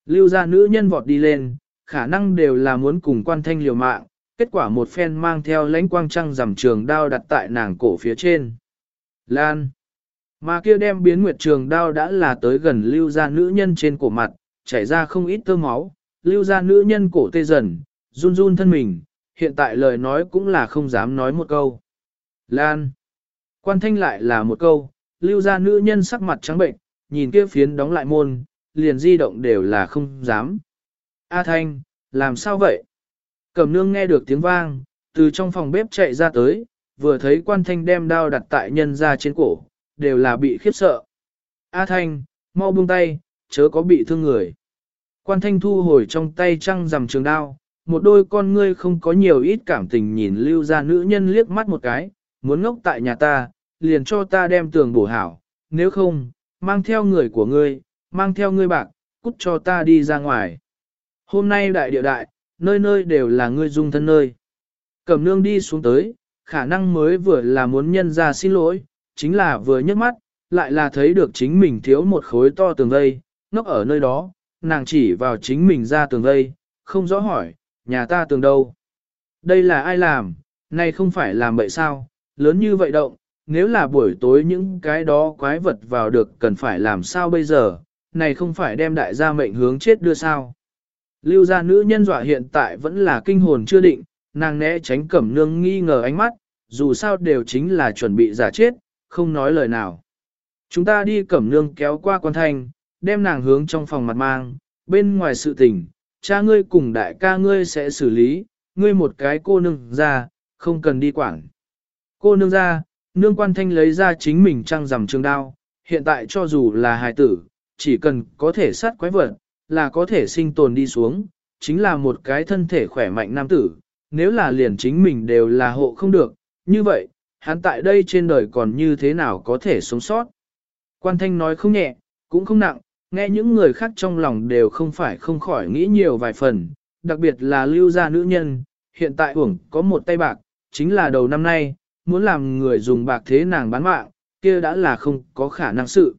Lưu ra nữ nhân vọt đi lên, khả năng đều là muốn cùng quan thanh liều mạng, kết quả một phen mang theo lãnh quang trăng rằm trường đao đặt tại nàng cổ phía trên. Lan. Mà kia đem biến nguyệt trường đao đã là tới gần lưu ra nữ nhân trên cổ mặt, chảy ra không ít tơ máu, lưu ra nữ nhân cổ tê dần, run run thân mình, hiện tại lời nói cũng là không dám nói một câu. Lan. Quan thanh lại là một câu, lưu ra nữ nhân sắc mặt trắng bệnh, nhìn kia phiến đóng lại môn, liền di động đều là không dám. A thanh, làm sao vậy? Cẩm nương nghe được tiếng vang, từ trong phòng bếp chạy ra tới, vừa thấy quan thanh đem đao đặt tại nhân ra trên cổ, đều là bị khiếp sợ. A thanh, mau buông tay, chớ có bị thương người. Quan thanh thu hồi trong tay trăng rằm trường đao, một đôi con ngươi không có nhiều ít cảm tình nhìn lưu ra nữ nhân liếc mắt một cái, muốn ngốc tại nhà ta, liền cho ta đem tường bổ hảo, nếu không, mang theo người của ngươi, mang theo ngươi bạc, cút cho ta đi ra ngoài. Hôm nay đại địa đại, nơi nơi đều là ngươi dung thân nơi. Cẩm nương đi xuống tới, khả năng mới vừa là muốn nhân ra xin lỗi, chính là vừa nhấc mắt, lại là thấy được chính mình thiếu một khối to tường vây, ngốc ở nơi đó, nàng chỉ vào chính mình ra tường vây, không rõ hỏi, nhà ta tường đâu. Đây là ai làm, này không phải làm bậy sao, lớn như vậy động, nếu là buổi tối những cái đó quái vật vào được cần phải làm sao bây giờ, này không phải đem đại gia mệnh hướng chết đưa sao. Lưu gia nữ nhân dọa hiện tại vẫn là kinh hồn chưa định, nàng né tránh cẩm nương nghi ngờ ánh mắt, dù sao đều chính là chuẩn bị giả chết, không nói lời nào. Chúng ta đi cẩm nương kéo qua quan thanh, đem nàng hướng trong phòng mặt mang, bên ngoài sự tình, cha ngươi cùng đại ca ngươi sẽ xử lý, ngươi một cái cô nương ra, không cần đi quảng. Cô nương ra, nương quan thanh lấy ra chính mình trăng rằm trường đao, hiện tại cho dù là hài tử, chỉ cần có thể sát quái vật, là có thể sinh tồn đi xuống, chính là một cái thân thể khỏe mạnh nam tử, nếu là liền chính mình đều là hộ không được, như vậy, hắn tại đây trên đời còn như thế nào có thể sống sót. Quan thanh nói không nhẹ, cũng không nặng, nghe những người khác trong lòng đều không phải không khỏi nghĩ nhiều vài phần, đặc biệt là lưu gia nữ nhân, hiện tại hưởng có một tay bạc, chính là đầu năm nay, muốn làm người dùng bạc thế nàng bán mạng, kia đã là không có khả năng sự.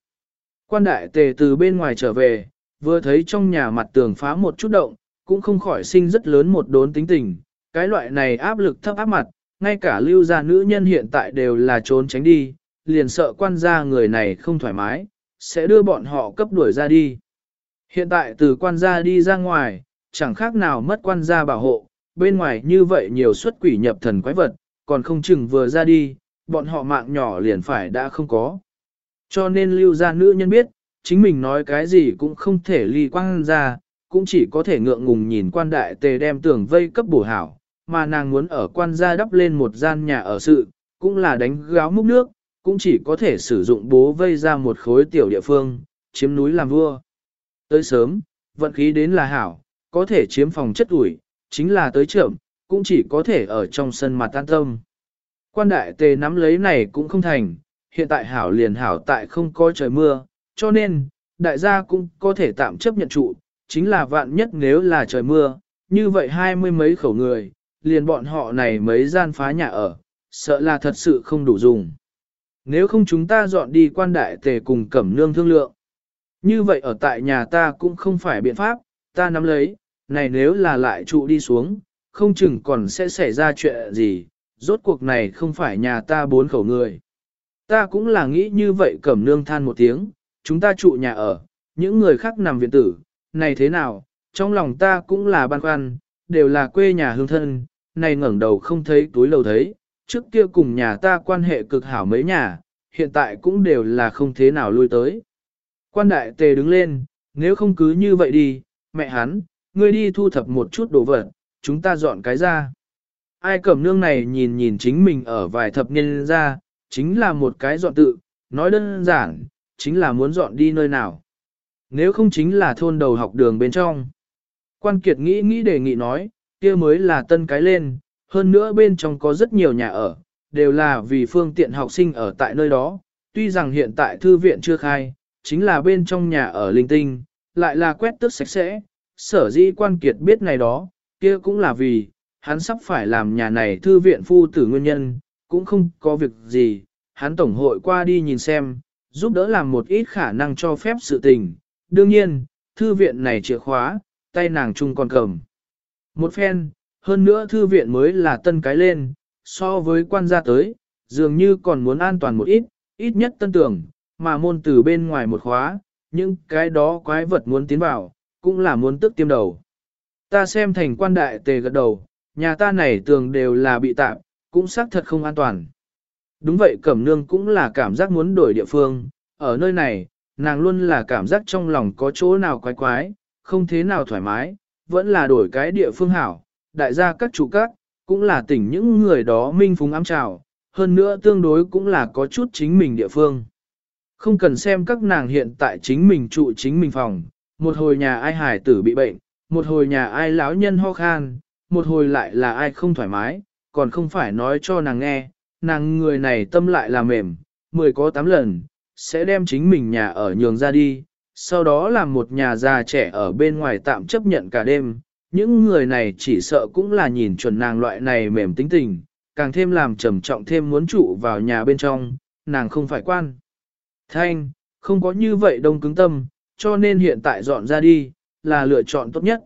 Quan đại tề từ bên ngoài trở về, vừa thấy trong nhà mặt tường phá một chút động, cũng không khỏi sinh rất lớn một đốn tính tình, cái loại này áp lực thấp áp mặt, ngay cả lưu gia nữ nhân hiện tại đều là trốn tránh đi, liền sợ quan gia người này không thoải mái, sẽ đưa bọn họ cấp đuổi ra đi. Hiện tại từ quan gia đi ra ngoài, chẳng khác nào mất quan gia bảo hộ, bên ngoài như vậy nhiều xuất quỷ nhập thần quái vật, còn không chừng vừa ra đi, bọn họ mạng nhỏ liền phải đã không có. Cho nên lưu gia nữ nhân biết, chính mình nói cái gì cũng không thể ly quang ra, cũng chỉ có thể ngượng ngùng nhìn quan đại tề đem tường vây cấp bổ hảo, mà nàng muốn ở quan gia đắp lên một gian nhà ở sự, cũng là đánh gáo múc nước, cũng chỉ có thể sử dụng bố vây ra một khối tiểu địa phương, chiếm núi làm vua. Tới sớm, vận khí đến là hảo, có thể chiếm phòng chất ủi, chính là tới trưởng, cũng chỉ có thể ở trong sân mặt tan tâm. Quan đại tề nắm lấy này cũng không thành, hiện tại hảo liền hảo tại không có trời mưa, cho nên, đại gia cũng có thể tạm chấp nhận trụ, chính là vạn nhất nếu là trời mưa, như vậy hai mươi mấy khẩu người, liền bọn họ này mấy gian phá nhà ở, sợ là thật sự không đủ dùng. Nếu không chúng ta dọn đi quan đại tề cùng cẩm nương thương lượng. Như vậy ở tại nhà ta cũng không phải biện pháp, ta nắm lấy, này nếu là lại trụ đi xuống, không chừng còn sẽ xảy ra chuyện gì, rốt cuộc này không phải nhà ta bốn khẩu người. Ta cũng là nghĩ như vậy cẩm nương than một tiếng, chúng ta trụ nhà ở, những người khác nằm viện tử, này thế nào, trong lòng ta cũng là băn khoăn, đều là quê nhà hương thân, này ngẩng đầu không thấy túi lầu thấy, trước kia cùng nhà ta quan hệ cực hảo mấy nhà, hiện tại cũng đều là không thế nào lui tới. Quan đại tề đứng lên, nếu không cứ như vậy đi, mẹ hắn, ngươi đi thu thập một chút đồ vật, chúng ta dọn cái ra. Ai cẩm nương này nhìn nhìn chính mình ở vài thập niên ra, chính là một cái dọn tự, nói đơn giản, chính là muốn dọn đi nơi nào. Nếu không chính là thôn đầu học đường bên trong. Quan Kiệt nghĩ nghĩ đề nghị nói, kia mới là tân cái lên, hơn nữa bên trong có rất nhiều nhà ở, đều là vì phương tiện học sinh ở tại nơi đó. Tuy rằng hiện tại thư viện chưa khai, chính là bên trong nhà ở linh tinh, lại là quét tước sạch sẽ. Sở dĩ quan kiệt biết này đó, kia cũng là vì, hắn sắp phải làm nhà này thư viện phu tử nguyên nhân, cũng không có việc gì, hắn tổng hội qua đi nhìn xem, giúp đỡ làm một ít khả năng cho phép sự tình. Đương nhiên, thư viện này chìa khóa, tay nàng chung còn cầm. Một phen, hơn nữa thư viện mới là tân cái lên, so với quan gia tới, dường như còn muốn an toàn một ít, ít nhất tân tưởng, mà môn từ bên ngoài một khóa, những cái đó quái vật muốn tiến vào, cũng là muốn tức tiêm đầu. Ta xem thành quan đại tề gật đầu, nhà ta này tường đều là bị tạm, cũng xác thật không an toàn. Đúng vậy Cẩm Nương cũng là cảm giác muốn đổi địa phương, ở nơi này, nàng luôn là cảm giác trong lòng có chỗ nào quái quái, không thế nào thoải mái, vẫn là đổi cái địa phương hảo, đại gia các chủ các, cũng là tỉnh những người đó minh phúng ám trào, hơn nữa tương đối cũng là có chút chính mình địa phương. Không cần xem các nàng hiện tại chính mình trụ chính mình phòng, một hồi nhà ai hải tử bị bệnh, một hồi nhà ai lão nhân ho khan, một hồi lại là ai không thoải mái, còn không phải nói cho nàng nghe, nàng người này tâm lại là mềm, mười có tám lần, sẽ đem chính mình nhà ở nhường ra đi, sau đó làm một nhà già trẻ ở bên ngoài tạm chấp nhận cả đêm. Những người này chỉ sợ cũng là nhìn chuẩn nàng loại này mềm tính tình, càng thêm làm trầm trọng thêm muốn trụ vào nhà bên trong, nàng không phải quan. Thanh, không có như vậy đông cứng tâm, cho nên hiện tại dọn ra đi, là lựa chọn tốt nhất.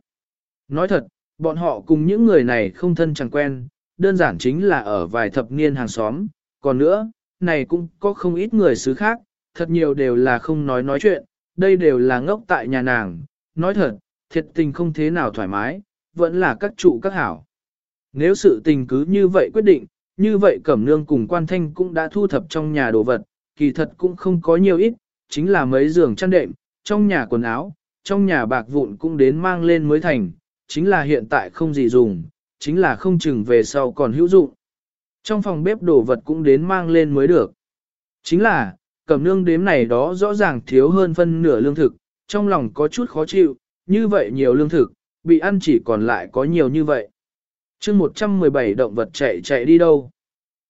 Nói thật, bọn họ cùng những người này không thân chẳng quen, đơn giản chính là ở vài thập niên hàng xóm, còn nữa, này cũng có không ít người xứ khác, thật nhiều đều là không nói nói chuyện, đây đều là ngốc tại nhà nàng, nói thật, thiệt tình không thế nào thoải mái, vẫn là các trụ các hảo. Nếu sự tình cứ như vậy quyết định, như vậy Cẩm Nương cùng Quan Thanh cũng đã thu thập trong nhà đồ vật, kỳ thật cũng không có nhiều ít, chính là mấy giường chăn đệm, trong nhà quần áo, trong nhà bạc vụn cũng đến mang lên mới thành, chính là hiện tại không gì dùng, chính là không chừng về sau còn hữu dụng. Trong phòng bếp đồ vật cũng đến mang lên mới được. Chính là, cẩm nương đếm này đó rõ ràng thiếu hơn phân nửa lương thực, trong lòng có chút khó chịu, như vậy nhiều lương thực, bị ăn chỉ còn lại có nhiều như vậy. chương 117 động vật chạy chạy đi đâu?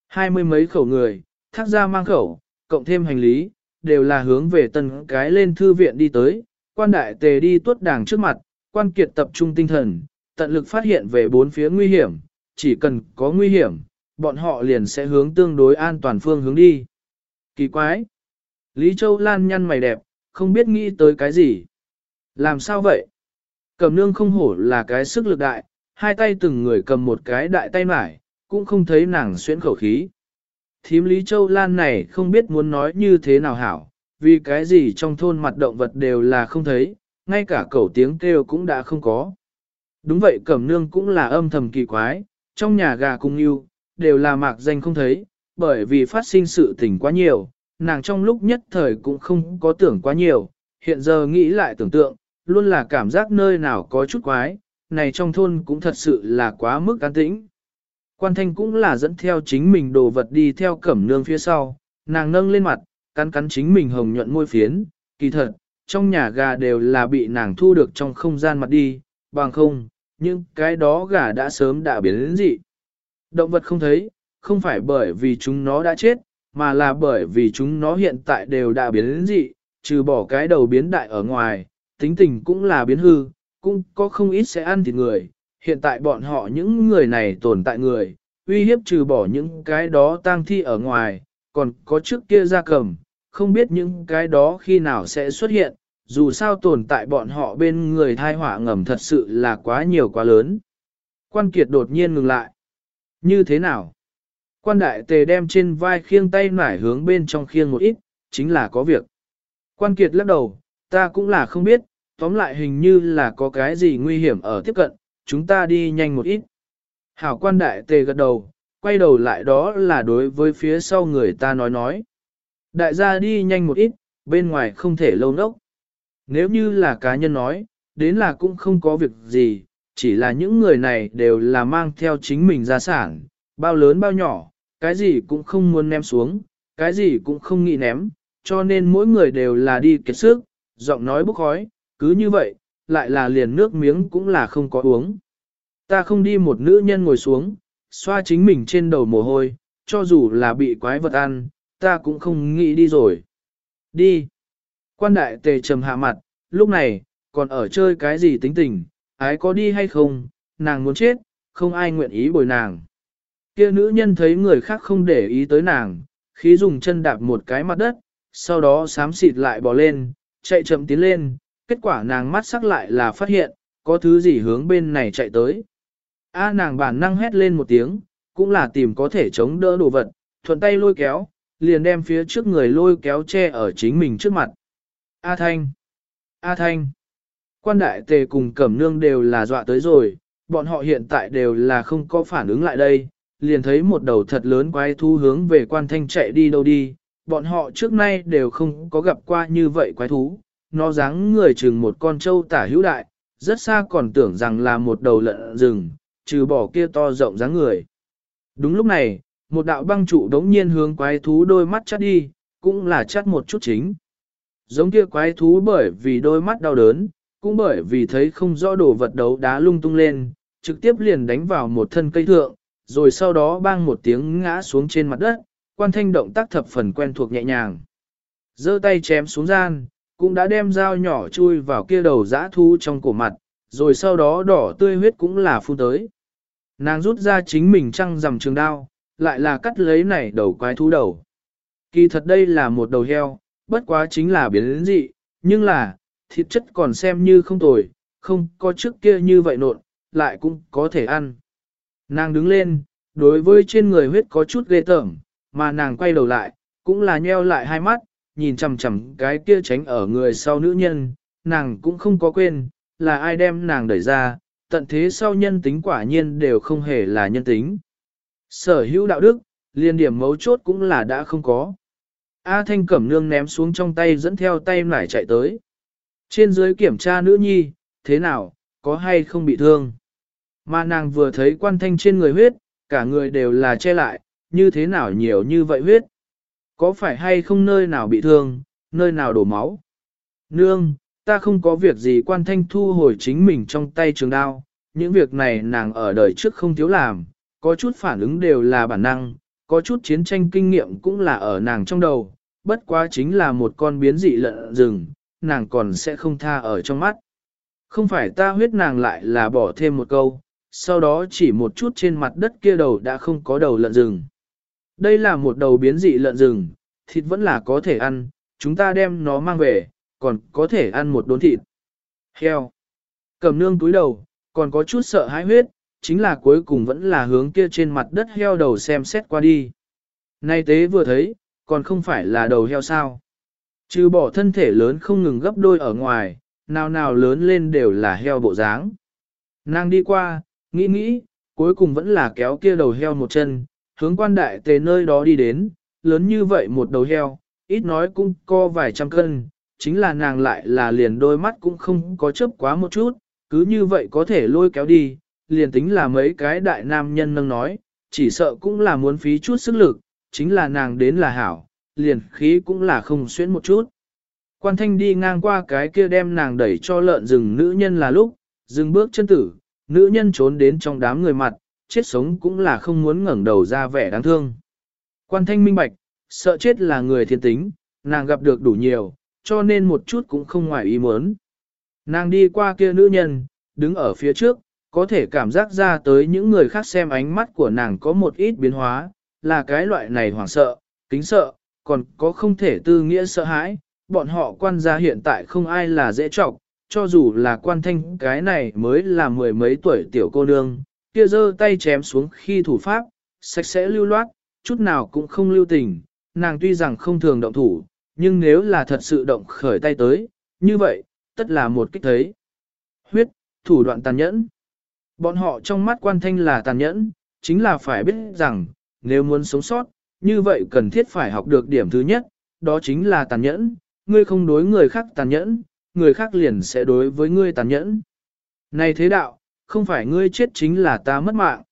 Hai mươi mấy khẩu người, thác ra mang khẩu, cộng thêm hành lý, đều là hướng về tân cái lên thư viện đi tới, quan đại tề đi tuốt đảng trước mặt, quan kiệt tập trung tinh thần, tận lực phát hiện về bốn phía nguy hiểm, chỉ cần có nguy hiểm, bọn họ liền sẽ hướng tương đối an toàn phương hướng đi. Kỳ quái! Lý Châu Lan nhăn mày đẹp, không biết nghĩ tới cái gì. Làm sao vậy? Cầm nương không hổ là cái sức lực đại, hai tay từng người cầm một cái đại tay mải, cũng không thấy nàng xuyên khẩu khí. Thím Lý Châu Lan này không biết muốn nói như thế nào hảo, vì cái gì trong thôn mặt động vật đều là không thấy, ngay cả cẩu tiếng kêu cũng đã không có. Đúng vậy cẩm nương cũng là âm thầm kỳ quái, trong nhà gà cung yêu, đều là mạc danh không thấy, bởi vì phát sinh sự tình quá nhiều, nàng trong lúc nhất thời cũng không có tưởng quá nhiều, hiện giờ nghĩ lại tưởng tượng, luôn là cảm giác nơi nào có chút quái, này trong thôn cũng thật sự là quá mức an tĩnh. Quan thanh cũng là dẫn theo chính mình đồ vật đi theo cẩm nương phía sau, nàng nâng lên mặt, cắn cắn chính mình hồng nhuận môi phiến, kỳ thật, trong nhà gà đều là bị nàng thu được trong không gian mặt đi, bằng không, nhưng cái đó gà đã sớm đã biến đến dị. Động vật không thấy, không phải bởi vì chúng nó đã chết, mà là bởi vì chúng nó hiện tại đều đã biến đến dị, trừ bỏ cái đầu biến đại ở ngoài, tính tình cũng là biến hư, cũng có không ít sẽ ăn thịt người. Hiện tại bọn họ những người này tồn tại người, uy hiếp trừ bỏ những cái đó tang thi ở ngoài, còn có trước kia ra cầm, không biết những cái đó khi nào sẽ xuất hiện, dù sao tồn tại bọn họ bên người thai họa ngầm thật sự là quá nhiều quá lớn. Quan Kiệt đột nhiên ngừng lại. Như thế nào? Quan đại tề đem trên vai khiêng tay nải hướng bên trong khiêng một ít, chính là có việc. Quan Kiệt lắc đầu, ta cũng là không biết, tóm lại hình như là có cái gì nguy hiểm ở tiếp cận, chúng ta đi nhanh một ít. Hảo quan đại tề gật đầu, quay đầu lại đó là đối với phía sau người ta nói nói. Đại gia đi nhanh một ít, bên ngoài không thể lâu nốc. Nếu như là cá nhân nói, đến là cũng không có việc gì, chỉ là những người này đều là mang theo chính mình gia sản, bao lớn bao nhỏ, cái gì cũng không muốn ném xuống, cái gì cũng không nghĩ ném, cho nên mỗi người đều là đi kiệt sức, giọng nói bốc khói, cứ như vậy, lại là liền nước miếng cũng là không có uống. Ta không đi một nữ nhân ngồi xuống, xoa chính mình trên đầu mồ hôi, cho dù là bị quái vật ăn, ta cũng không nghĩ đi rồi. Đi. Quan đại tề trầm hạ mặt, lúc này, còn ở chơi cái gì tính tình, ái có đi hay không, nàng muốn chết, không ai nguyện ý bồi nàng. Kia nữ nhân thấy người khác không để ý tới nàng, khí dùng chân đạp một cái mặt đất, sau đó sám xịt lại bò lên, chạy chậm tiến lên, kết quả nàng mắt sắc lại là phát hiện, có thứ gì hướng bên này chạy tới. A nàng bản năng hét lên một tiếng, cũng là tìm có thể chống đỡ đồ vật, thuận tay lôi kéo, liền đem phía trước người lôi kéo che ở chính mình trước mặt. A Thanh! A Thanh! Quan đại tề cùng cẩm nương đều là dọa tới rồi, bọn họ hiện tại đều là không có phản ứng lại đây, liền thấy một đầu thật lớn quái thú hướng về quan thanh chạy đi đâu đi, bọn họ trước nay đều không có gặp qua như vậy quái thú, nó dáng người chừng một con trâu tả hữu đại, rất xa còn tưởng rằng là một đầu lợn rừng, trừ bỏ kia to rộng dáng người. Đúng lúc này, một đạo băng trụ đống nhiên hướng quái thú đôi mắt chắt đi, cũng là chắt một chút chính. Giống kia quái thú bởi vì đôi mắt đau đớn, cũng bởi vì thấy không rõ đồ vật đấu đá lung tung lên, trực tiếp liền đánh vào một thân cây thượng, rồi sau đó bang một tiếng ngã xuống trên mặt đất, quan thanh động tác thập phần quen thuộc nhẹ nhàng. giơ tay chém xuống gian, cũng đã đem dao nhỏ chui vào kia đầu dã thu trong cổ mặt, rồi sau đó đỏ tươi huyết cũng là phun tới. Nàng rút ra chính mình trăng rằm trường đao, lại là cắt lấy này đầu quái thú đầu. Kỳ thật đây là một đầu heo, bất quá chính là biến đến dị, nhưng là, thịt chất còn xem như không tồi, không có trước kia như vậy nộn, lại cũng có thể ăn. Nàng đứng lên, đối với trên người huyết có chút ghê tởm, mà nàng quay đầu lại, cũng là nheo lại hai mắt, nhìn chằm chằm cái kia tránh ở người sau nữ nhân, nàng cũng không có quên, là ai đem nàng đẩy ra, tận thế sau nhân tính quả nhiên đều không hề là nhân tính. Sở hữu đạo đức, liên điểm mấu chốt cũng là đã không có. A Thanh Cẩm Nương ném xuống trong tay dẫn theo tay nải chạy tới. Trên dưới kiểm tra nữ nhi, thế nào, có hay không bị thương. Mà nàng vừa thấy quan thanh trên người huyết, cả người đều là che lại, như thế nào nhiều như vậy huyết. Có phải hay không nơi nào bị thương, nơi nào đổ máu. Nương, ta không có việc gì quan thanh thu hồi chính mình trong tay trường đao, những việc này nàng ở đời trước không thiếu làm, có chút phản ứng đều là bản năng, có chút chiến tranh kinh nghiệm cũng là ở nàng trong đầu, bất quá chính là một con biến dị lợn rừng, nàng còn sẽ không tha ở trong mắt. Không phải ta huyết nàng lại là bỏ thêm một câu, sau đó chỉ một chút trên mặt đất kia đầu đã không có đầu lợn rừng. Đây là một đầu biến dị lợn rừng, thịt vẫn là có thể ăn, chúng ta đem nó mang về, còn có thể ăn một đốn thịt. Heo. Cầm nương túi đầu, còn có chút sợ hãi huyết, chính là cuối cùng vẫn là hướng kia trên mặt đất heo đầu xem xét qua đi. Nay tế vừa thấy, còn không phải là đầu heo sao. Trừ bỏ thân thể lớn không ngừng gấp đôi ở ngoài, nào nào lớn lên đều là heo bộ dáng. Nàng đi qua, nghĩ nghĩ, cuối cùng vẫn là kéo kia đầu heo một chân, hướng quan đại tế nơi đó đi đến, lớn như vậy một đầu heo, ít nói cũng co vài trăm cân, chính là nàng lại là liền đôi mắt cũng không có chớp quá một chút, cứ như vậy có thể lôi kéo đi, liền tính là mấy cái đại nam nhân nâng nói, chỉ sợ cũng là muốn phí chút sức lực, chính là nàng đến là hảo, liền khí cũng là không xuyến một chút. Quan thanh đi ngang qua cái kia đem nàng đẩy cho lợn rừng nữ nhân là lúc, dừng bước chân tử, nữ nhân trốn đến trong đám người mặt, chết sống cũng là không muốn ngẩng đầu ra vẻ đáng thương. Quan thanh minh bạch, sợ chết là người thiên tính, nàng gặp được đủ nhiều, cho nên một chút cũng không ngoài ý muốn. Nàng đi qua kia nữ nhân, đứng ở phía trước, có thể cảm giác ra tới những người khác xem ánh mắt của nàng có một ít biến hóa, là cái loại này hoảng sợ, kính sợ, còn có không thể tư nghĩa sợ hãi, bọn họ quan gia hiện tại không ai là dễ trọc, cho dù là quan thanh cái này mới là mười mấy tuổi tiểu cô nương, kia giơ tay chém xuống khi thủ pháp, sạch sẽ lưu loát, chút nào cũng không lưu tình, nàng tuy rằng không thường động thủ, nhưng nếu là thật sự động khởi tay tới, như vậy, tất là một kích thấy. Huyết, thủ đoạn tàn nhẫn. Bọn họ trong mắt quan thanh là tàn nhẫn, chính là phải biết rằng, nếu muốn sống sót, như vậy cần thiết phải học được điểm thứ nhất, đó chính là tàn nhẫn, ngươi không đối người khác tàn nhẫn, người khác liền sẽ đối với ngươi tàn nhẫn. Này thế đạo, không phải ngươi chết chính là ta mất mạng.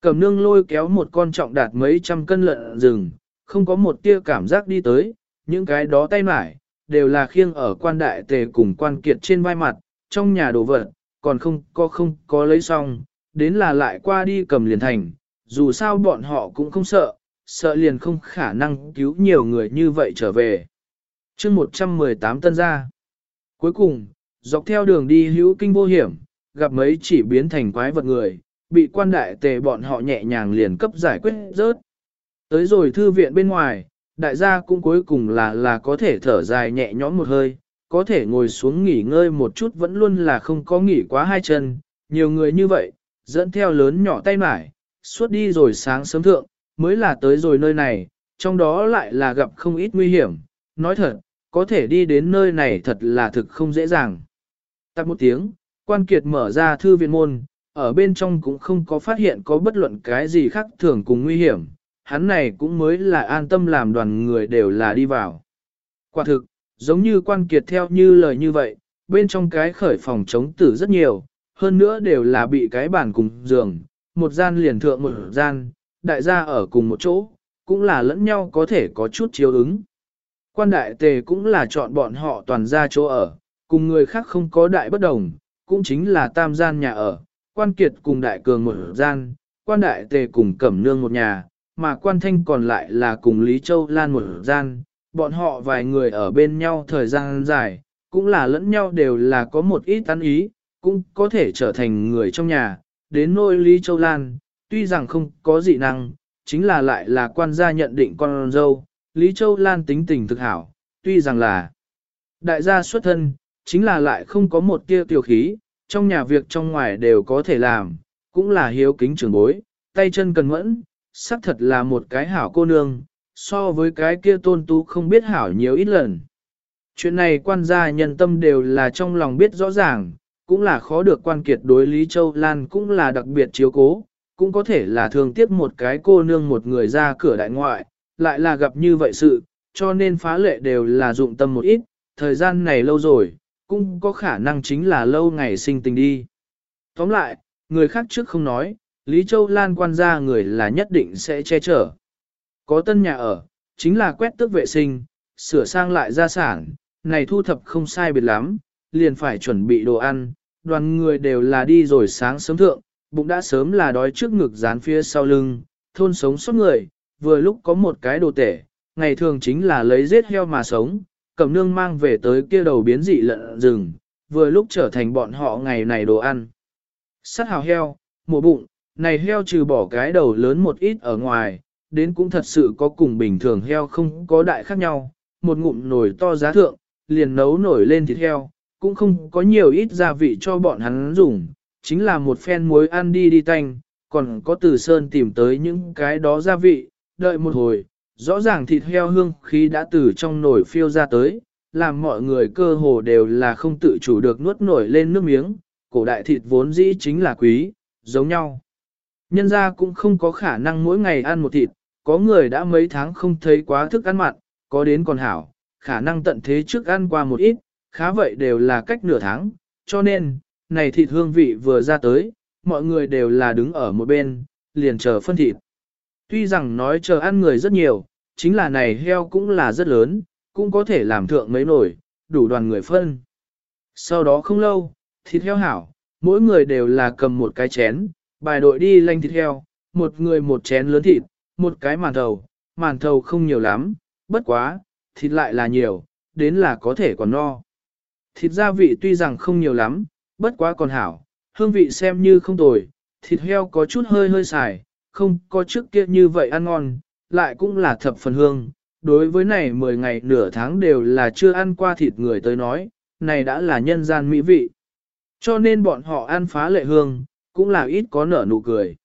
Cầm nương lôi kéo một con trọng đạt mấy trăm cân lợn rừng, không có một tia cảm giác đi tới, những cái đó tay mải, đều là khiêng ở quan đại tề cùng quan kiệt trên vai mặt, trong nhà đồ vật, còn không có không có lấy xong, đến là lại qua đi cầm liền thành, dù sao bọn họ cũng không sợ, sợ liền không khả năng cứu nhiều người như vậy trở về. chương 118 tân gia. Cuối cùng, dọc theo đường đi hữu kinh vô hiểm, gặp mấy chỉ biến thành quái vật người, bị quan đại tề bọn họ nhẹ nhàng liền cấp giải quyết rớt. Tới rồi thư viện bên ngoài, đại gia cũng cuối cùng là là có thể thở dài nhẹ nhõm một hơi, có thể ngồi xuống nghỉ ngơi một chút vẫn luôn là không có nghỉ quá hai chân, nhiều người như vậy, dẫn theo lớn nhỏ tay mải, suốt đi rồi sáng sớm thượng, mới là tới rồi nơi này, trong đó lại là gặp không ít nguy hiểm, nói thật, có thể đi đến nơi này thật là thực không dễ dàng. Tắt một tiếng, quan kiệt mở ra thư viện môn, ở bên trong cũng không có phát hiện có bất luận cái gì khác thường cùng nguy hiểm, hắn này cũng mới là an tâm làm đoàn người đều là đi vào. Quả thực, giống như quan kiệt theo như lời như vậy, bên trong cái khởi phòng chống tử rất nhiều, hơn nữa đều là bị cái bàn cùng giường, một gian liền thượng một gian, đại gia ở cùng một chỗ, cũng là lẫn nhau có thể có chút chiếu ứng. Quan đại tề cũng là chọn bọn họ toàn ra chỗ ở, cùng người khác không có đại bất đồng, cũng chính là tam gian nhà ở, quan kiệt cùng đại cường một gian, quan đại tề cùng cẩm nương một nhà, mà quan thanh còn lại là cùng Lý Châu Lan một gian, bọn họ vài người ở bên nhau thời gian dài, cũng là lẫn nhau đều là có một ít tán ý, cũng có thể trở thành người trong nhà, đến nôi Lý Châu Lan, tuy rằng không có dị năng, chính là lại là quan gia nhận định con dâu, Lý Châu Lan tính tình thực hảo, tuy rằng là đại gia xuất thân, chính là lại không có một tia tiểu khí, trong nhà việc trong ngoài đều có thể làm, cũng là hiếu kính trưởng bối, tay chân cần mẫn, xác thật là một cái hảo cô nương, so với cái kia tôn tú không biết hảo nhiều ít lần. Chuyện này quan gia nhân tâm đều là trong lòng biết rõ ràng, cũng là khó được quan kiệt đối Lý Châu Lan cũng là đặc biệt chiếu cố, cũng có thể là thường tiếc một cái cô nương một người ra cửa đại ngoại, lại là gặp như vậy sự, cho nên phá lệ đều là dụng tâm một ít, thời gian này lâu rồi, cũng có khả năng chính là lâu ngày sinh tình đi. Tóm lại, người khác trước không nói, Lý Châu Lan quan gia người là nhất định sẽ che chở. Có tân nhà ở, chính là quét tước vệ sinh, sửa sang lại gia sản, này thu thập không sai biệt lắm, liền phải chuẩn bị đồ ăn, đoàn người đều là đi rồi sáng sớm thượng, bụng đã sớm là đói trước ngực dán phía sau lưng, thôn sống sót người, vừa lúc có một cái đồ tể, ngày thường chính là lấy giết heo mà sống, cầm nương mang về tới kia đầu biến dị lợn rừng, vừa lúc trở thành bọn họ ngày này đồ ăn. Sát hào heo, mùa bụng, này heo trừ bỏ cái đầu lớn một ít ở ngoài, đến cũng thật sự có cùng bình thường heo không có đại khác nhau, một ngụm nồi to giá thượng, liền nấu nổi lên thịt heo, cũng không có nhiều ít gia vị cho bọn hắn dùng, chính là một phen muối ăn đi đi tanh, còn có từ sơn tìm tới những cái đó gia vị, đợi một hồi, rõ ràng thịt heo hương khí đã từ trong nồi phiêu ra tới, làm mọi người cơ hồ đều là không tự chủ được nuốt nổi lên nước miếng, cổ đại thịt vốn dĩ chính là quý, giống nhau. Nhân ra cũng không có khả năng mỗi ngày ăn một thịt, có người đã mấy tháng không thấy quá thức ăn mặn, có đến còn hảo, khả năng tận thế trước ăn qua một ít, khá vậy đều là cách nửa tháng, cho nên, này thịt hương vị vừa ra tới, mọi người đều là đứng ở một bên, liền chờ phân thịt. Tuy rằng nói chờ ăn người rất nhiều, chính là này heo cũng là rất lớn, cũng có thể làm thượng mấy nổi, đủ đoàn người phân. Sau đó không lâu, thịt heo hảo, mỗi người đều là cầm một cái chén, bài đội đi lanh thịt heo, một người một chén lớn thịt, một cái màn thầu, màn thầu không nhiều lắm, bất quá, thịt lại là nhiều, đến là có thể còn no. Thịt gia vị tuy rằng không nhiều lắm, bất quá còn hảo, hương vị xem như không tồi, thịt heo có chút hơi hơi xài, không có trước kia như vậy ăn ngon, lại cũng là thập phần hương. Đối với này 10 ngày nửa tháng đều là chưa ăn qua thịt người tới nói, này đã là nhân gian mỹ vị. Cho nên bọn họ ăn phá lệ hương, cũng là ít có nở nụ cười.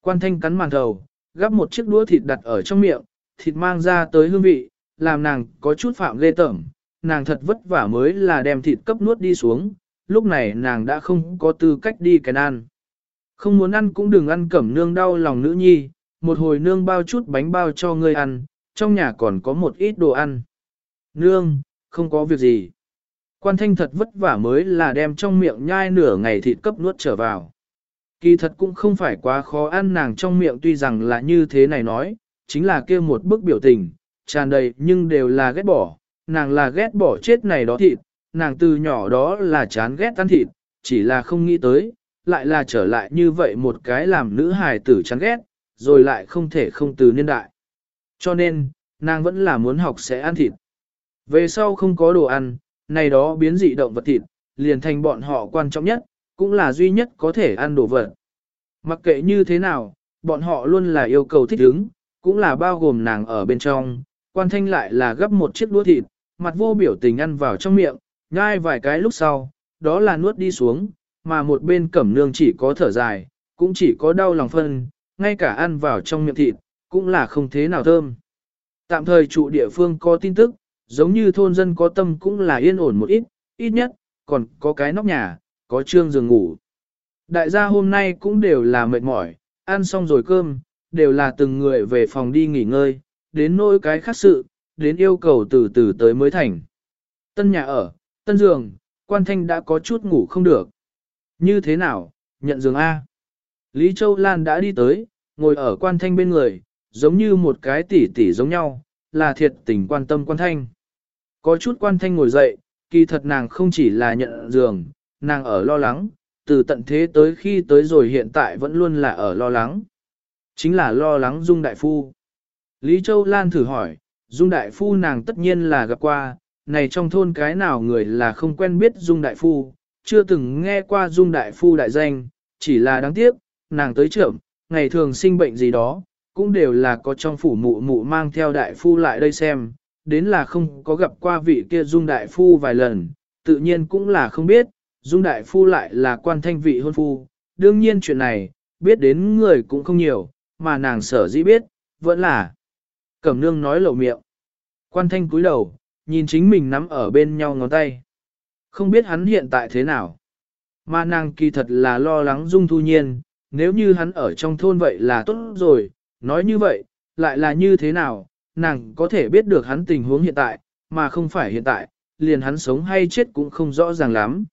Quan thanh cắn màn thầu, gắp một chiếc đũa thịt đặt ở trong miệng, thịt mang ra tới hương vị, làm nàng có chút phạm lê tẩm, nàng thật vất vả mới là đem thịt cấp nuốt đi xuống, lúc này nàng đã không có tư cách đi cái ăn. Không muốn ăn cũng đừng ăn cẩm nương đau lòng nữ nhi, một hồi nương bao chút bánh bao cho ngươi ăn, trong nhà còn có một ít đồ ăn. Nương, không có việc gì. Quan thanh thật vất vả mới là đem trong miệng nhai nửa ngày thịt cấp nuốt trở vào. Kỳ thật cũng không phải quá khó ăn nàng trong miệng tuy rằng là như thế này nói, chính là kia một bức biểu tình, tràn đầy nhưng đều là ghét bỏ, nàng là ghét bỏ chết này đó thịt, nàng từ nhỏ đó là chán ghét ăn thịt, chỉ là không nghĩ tới, lại là trở lại như vậy một cái làm nữ hài tử chán ghét, rồi lại không thể không từ niên đại. Cho nên, nàng vẫn là muốn học sẽ ăn thịt. Về sau không có đồ ăn, này đó biến dị động vật thịt, liền thành bọn họ quan trọng nhất, cũng là duy nhất có thể ăn đồ vật. Mặc kệ như thế nào, bọn họ luôn là yêu cầu thích ứng, cũng là bao gồm nàng ở bên trong, quan thanh lại là gấp một chiếc đũa thịt, mặt vô biểu tình ăn vào trong miệng, nhai vài cái lúc sau, đó là nuốt đi xuống, mà một bên cẩm nương chỉ có thở dài, cũng chỉ có đau lòng phân, ngay cả ăn vào trong miệng thịt, cũng là không thế nào thơm. Tạm thời trụ địa phương có tin tức, giống như thôn dân có tâm cũng là yên ổn một ít, ít nhất, còn có cái nóc nhà, có trương giường ngủ. Đại gia hôm nay cũng đều là mệt mỏi, ăn xong rồi cơm, đều là từng người về phòng đi nghỉ ngơi, đến nỗi cái khác sự, đến yêu cầu từ từ tới mới thành. Tân nhà ở, tân giường, quan thanh đã có chút ngủ không được. Như thế nào, nhận giường A. Lý Châu Lan đã đi tới, ngồi ở quan thanh bên người, giống như một cái tỷ tỷ giống nhau, là thiệt tình quan tâm quan thanh. Có chút quan thanh ngồi dậy, kỳ thật nàng không chỉ là nhận giường, nàng ở lo lắng, từ tận thế tới khi tới rồi hiện tại vẫn luôn là ở lo lắng. Chính là lo lắng Dung Đại Phu. Lý Châu Lan thử hỏi, Dung Đại Phu nàng tất nhiên là gặp qua, này trong thôn cái nào người là không quen biết Dung Đại Phu, chưa từng nghe qua Dung Đại Phu đại danh, chỉ là đáng tiếc, nàng tới trưởng, ngày thường sinh bệnh gì đó, cũng đều là có trong phủ mụ mụ mang theo Đại Phu lại đây xem, đến là không có gặp qua vị kia Dung Đại Phu vài lần, tự nhiên cũng là không biết, Dung Đại Phu lại là quan thanh vị hôn phu, đương nhiên chuyện này, biết đến người cũng không nhiều, mà nàng sở dĩ biết, vẫn là Cẩm nương nói lộ miệng. Quan thanh cúi đầu, nhìn chính mình nắm ở bên nhau ngón tay. Không biết hắn hiện tại thế nào. Mà nàng kỳ thật là lo lắng dung thu nhiên, nếu như hắn ở trong thôn vậy là tốt rồi, nói như vậy, lại là như thế nào, nàng có thể biết được hắn tình huống hiện tại, mà không phải hiện tại, liền hắn sống hay chết cũng không rõ ràng lắm.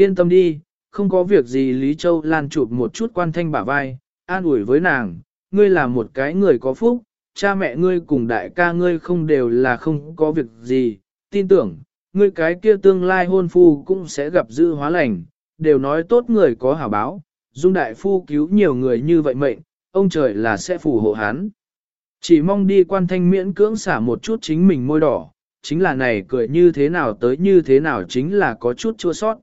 Yên tâm đi, không có việc gì Lý Châu Lan chụp một chút quan thanh bả vai, an ủi với nàng, ngươi là một cái người có phúc, cha mẹ ngươi cùng đại ca ngươi không đều là không có việc gì, tin tưởng, ngươi cái kia tương lai hôn phu cũng sẽ gặp dư hóa lành, đều nói tốt người có hảo báo, dung đại phu cứu nhiều người như vậy mệnh, ông trời là sẽ phù hộ hắn. Chỉ mong đi quan thanh miễn cưỡng xả một chút chính mình môi đỏ, chính là này cười như thế nào tới như thế nào chính là có chút chua sót.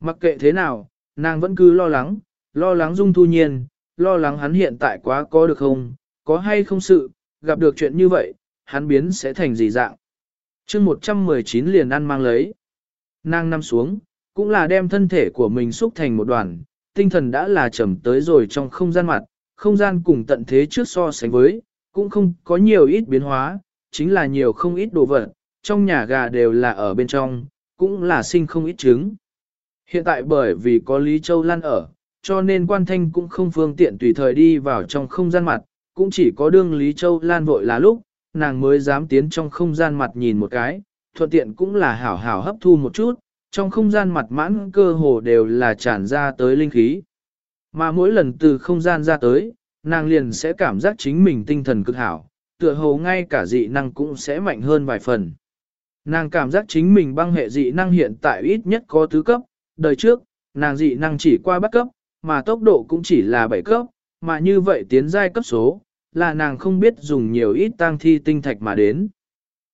Mặc kệ thế nào, nàng vẫn cứ lo lắng, lo lắng dung thu nhiên, lo lắng hắn hiện tại quá có được không, có hay không sự, gặp được chuyện như vậy, hắn biến sẽ thành gì dạng. chương 119 liền ăn mang lấy. Nàng nằm xuống, cũng là đem thân thể của mình xúc thành một đoàn, tinh thần đã là trầm tới rồi trong không gian mặt, không gian cùng tận thế trước so sánh với, cũng không có nhiều ít biến hóa, chính là nhiều không ít đồ vật, trong nhà gà đều là ở bên trong, cũng là sinh không ít trứng. Hiện tại bởi vì có Lý Châu Lan ở, cho nên quan thanh cũng không phương tiện tùy thời đi vào trong không gian mặt, cũng chỉ có đương Lý Châu Lan vội là lúc, nàng mới dám tiến trong không gian mặt nhìn một cái, thuận tiện cũng là hảo hảo hấp thu một chút, trong không gian mặt mãn cơ hồ đều là tràn ra tới linh khí. Mà mỗi lần từ không gian ra tới, nàng liền sẽ cảm giác chính mình tinh thần cực hảo, tựa hồ ngay cả dị năng cũng sẽ mạnh hơn vài phần. Nàng cảm giác chính mình băng hệ dị năng hiện tại ít nhất có tứ cấp, đời trước, nàng dị năng chỉ qua bắt cấp, mà tốc độ cũng chỉ là 7 cấp, mà như vậy tiến giai cấp số, là nàng không biết dùng nhiều ít tăng thi tinh thạch mà đến.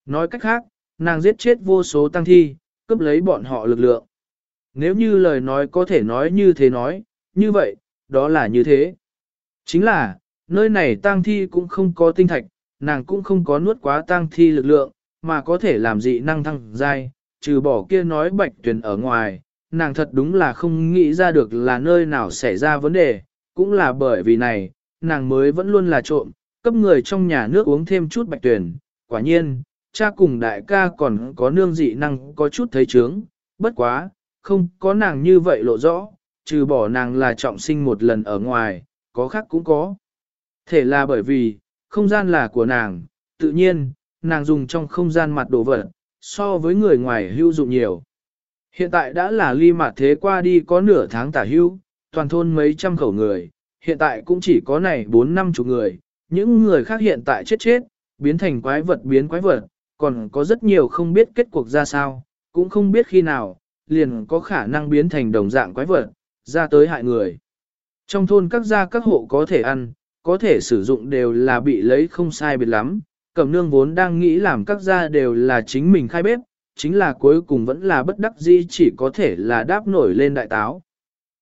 Nói cách khác, nàng giết chết vô số tăng thi, cướp lấy bọn họ lực lượng. Nếu như lời nói có thể nói như thế nói, như vậy, đó là như thế. Chính là, nơi này tăng thi cũng không có tinh thạch, nàng cũng không có nuốt quá tăng thi lực lượng, mà có thể làm dị năng thăng giai, trừ bỏ kia nói bạch tuyển ở ngoài, nàng thật đúng là không nghĩ ra được là nơi nào xảy ra vấn đề, cũng là bởi vì này, nàng mới vẫn luôn là trộm, cấp người trong nhà nước uống thêm chút bạch tuyển. Quả nhiên, cha cùng đại ca còn có nương dị năng có chút thấy chướng, bất quá, không có nàng như vậy lộ rõ, trừ bỏ nàng là trọng sinh một lần ở ngoài, có khác cũng có. Thể là bởi vì, không gian là của nàng, tự nhiên, nàng dùng trong không gian mặt đồ vật, so với người ngoài hữu dụng nhiều. Hiện tại đã là ly mặt thế qua đi có nửa tháng tả hưu, toàn thôn mấy trăm khẩu người, hiện tại cũng chỉ có này bốn năm chục người, những người khác hiện tại chết chết, biến thành quái vật biến quái vật, còn có rất nhiều không biết kết cuộc ra sao, cũng không biết khi nào, liền có khả năng biến thành đồng dạng quái vật, ra tới hại người. Trong thôn các gia các hộ có thể ăn, có thể sử dụng đều là bị lấy không sai biệt lắm, cẩm nương vốn đang nghĩ làm các gia đều là chính mình khai bếp, chính là cuối cùng vẫn là bất đắc dĩ chỉ có thể là đáp nổi lên đại táo.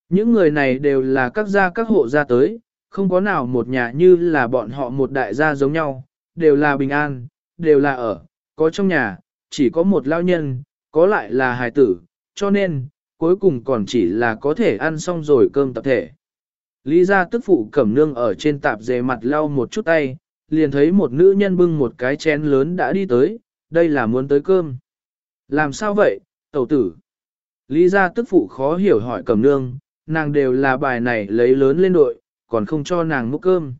Những người này đều là các gia các hộ gia tới, không có nào một nhà như là bọn họ một đại gia giống nhau, đều là bình an, đều là ở, có trong nhà, chỉ có một lao nhân, có lại là hài tử, cho nên, cuối cùng còn chỉ là có thể ăn xong rồi cơm tập thể. Lý gia tức phụ cẩm nương ở trên tạp dề mặt lau một chút tay, liền thấy một nữ nhân bưng một cái chén lớn đã đi tới, đây là muốn tới cơm. Làm sao vậy, tẩu tử? Lý gia tức phụ khó hiểu hỏi cẩm nương, nàng đều là bài này lấy lớn lên đội, còn không cho nàng múc cơm.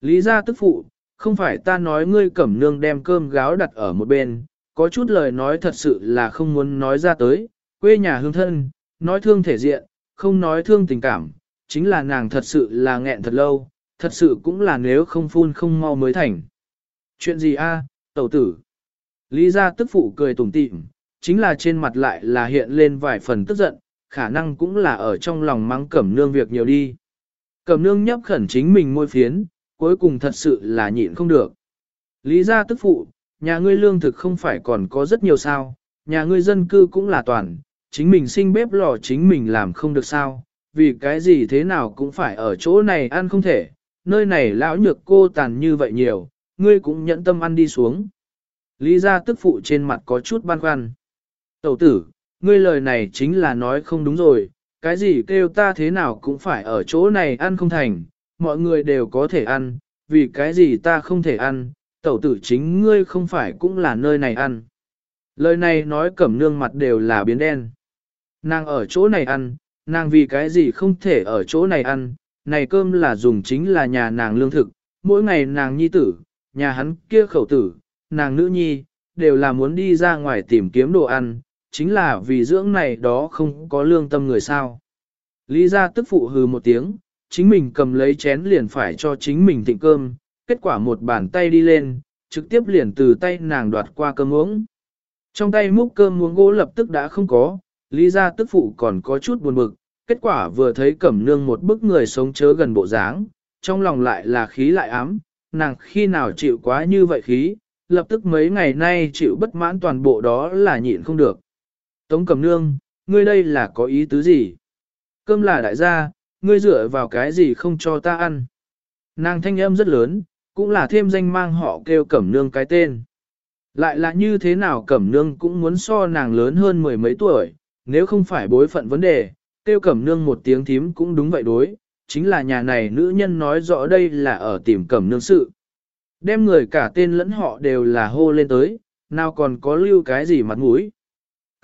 Lý gia tức phụ, không phải ta nói ngươi cẩm nương đem cơm gáo đặt ở một bên, có chút lời nói thật sự là không muốn nói ra tới, quê nhà hương thân, nói thương thể diện, không nói thương tình cảm, chính là nàng thật sự là nghẹn thật lâu, thật sự cũng là nếu không phun không mau mới thành. Chuyện gì a, tẩu tử? Lý gia tức phụ cười tủm tỉm, chính là trên mặt lại là hiện lên vài phần tức giận, khả năng cũng là ở trong lòng mắng cẩm nương việc nhiều đi. Cẩm nương nhấp khẩn chính mình môi phiến, cuối cùng thật sự là nhịn không được. Lý gia tức phụ, Nhà ngươi lương thực không phải còn có rất nhiều sao, nhà ngươi dân cư cũng là toàn, chính mình sinh bếp lò chính mình làm không được sao, vì cái gì thế nào cũng phải ở chỗ này ăn không thể, nơi này lão nhược cô tàn như vậy nhiều, ngươi cũng nhẫn tâm ăn đi xuống. Lý gia tức phụ trên mặt có chút băn khoăn. Tẩu tử, ngươi lời này chính là nói không đúng rồi, cái gì kêu ta thế nào cũng phải ở chỗ này ăn không thành, mọi người đều có thể ăn, vì cái gì ta không thể ăn, tẩu tử chính ngươi không phải cũng là nơi này ăn. Lời này nói cẩm nương mặt đều là biến đen. Nàng ở chỗ này ăn, nàng vì cái gì không thể ở chỗ này ăn, này cơm là dùng chính là nhà nàng lương thực, mỗi ngày nàng nhi tử, nhà hắn kia khẩu tử, nàng nữ nhi, đều là muốn đi ra ngoài tìm kiếm đồ ăn, chính là vì dưỡng này đó không có lương tâm người sao. Lý ra tức phụ hừ một tiếng, chính mình cầm lấy chén liền phải cho chính mình thịnh cơm, kết quả một bàn tay đi lên, trực tiếp liền từ tay nàng đoạt qua cơm uống. Trong tay múc cơm muống gỗ lập tức đã không có, lý ra tức phụ còn có chút buồn bực, kết quả vừa thấy cẩm nương một bức người sống chớ gần bộ dáng, trong lòng lại là khí lại ám, nàng khi nào chịu quá như vậy khí, lập tức mấy ngày nay chịu bất mãn toàn bộ đó là nhịn không được. Tống cẩm nương, ngươi đây là có ý tứ gì? Cơm là đại gia, ngươi dựa vào cái gì không cho ta ăn? Nàng thanh âm rất lớn, cũng là thêm danh mang họ kêu cẩm nương cái tên. Lại là như thế nào cẩm nương cũng muốn so nàng lớn hơn mười mấy tuổi, nếu không phải bối phận vấn đề, kêu cẩm nương một tiếng thím cũng đúng vậy đối, chính là nhà này nữ nhân nói rõ đây là ở tìm cẩm nương sự. Đem người cả tên lẫn họ đều là hô lên tới, nào còn có lưu cái gì mặt mũi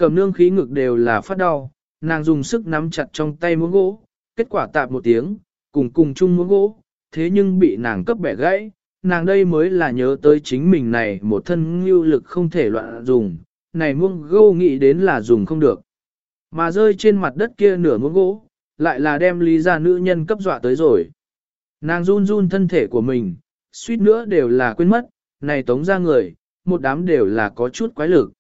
cầm nương khí ngực đều là phát đau, nàng dùng sức nắm chặt trong tay muỗng gỗ, kết quả tạp một tiếng, cùng cùng chung muỗng gỗ, thế nhưng bị nàng cấp bẻ gãy, nàng đây mới là nhớ tới chính mình này một thân lưu lực không thể loạn dùng, này muỗng gỗ nghĩ đến là dùng không được. Mà rơi trên mặt đất kia nửa muỗng gỗ, lại là đem lý ra nữ nhân cấp dọa tới rồi. Nàng run run thân thể của mình, suýt nữa đều là quên mất, này tống ra người, một đám đều là có chút quái lực.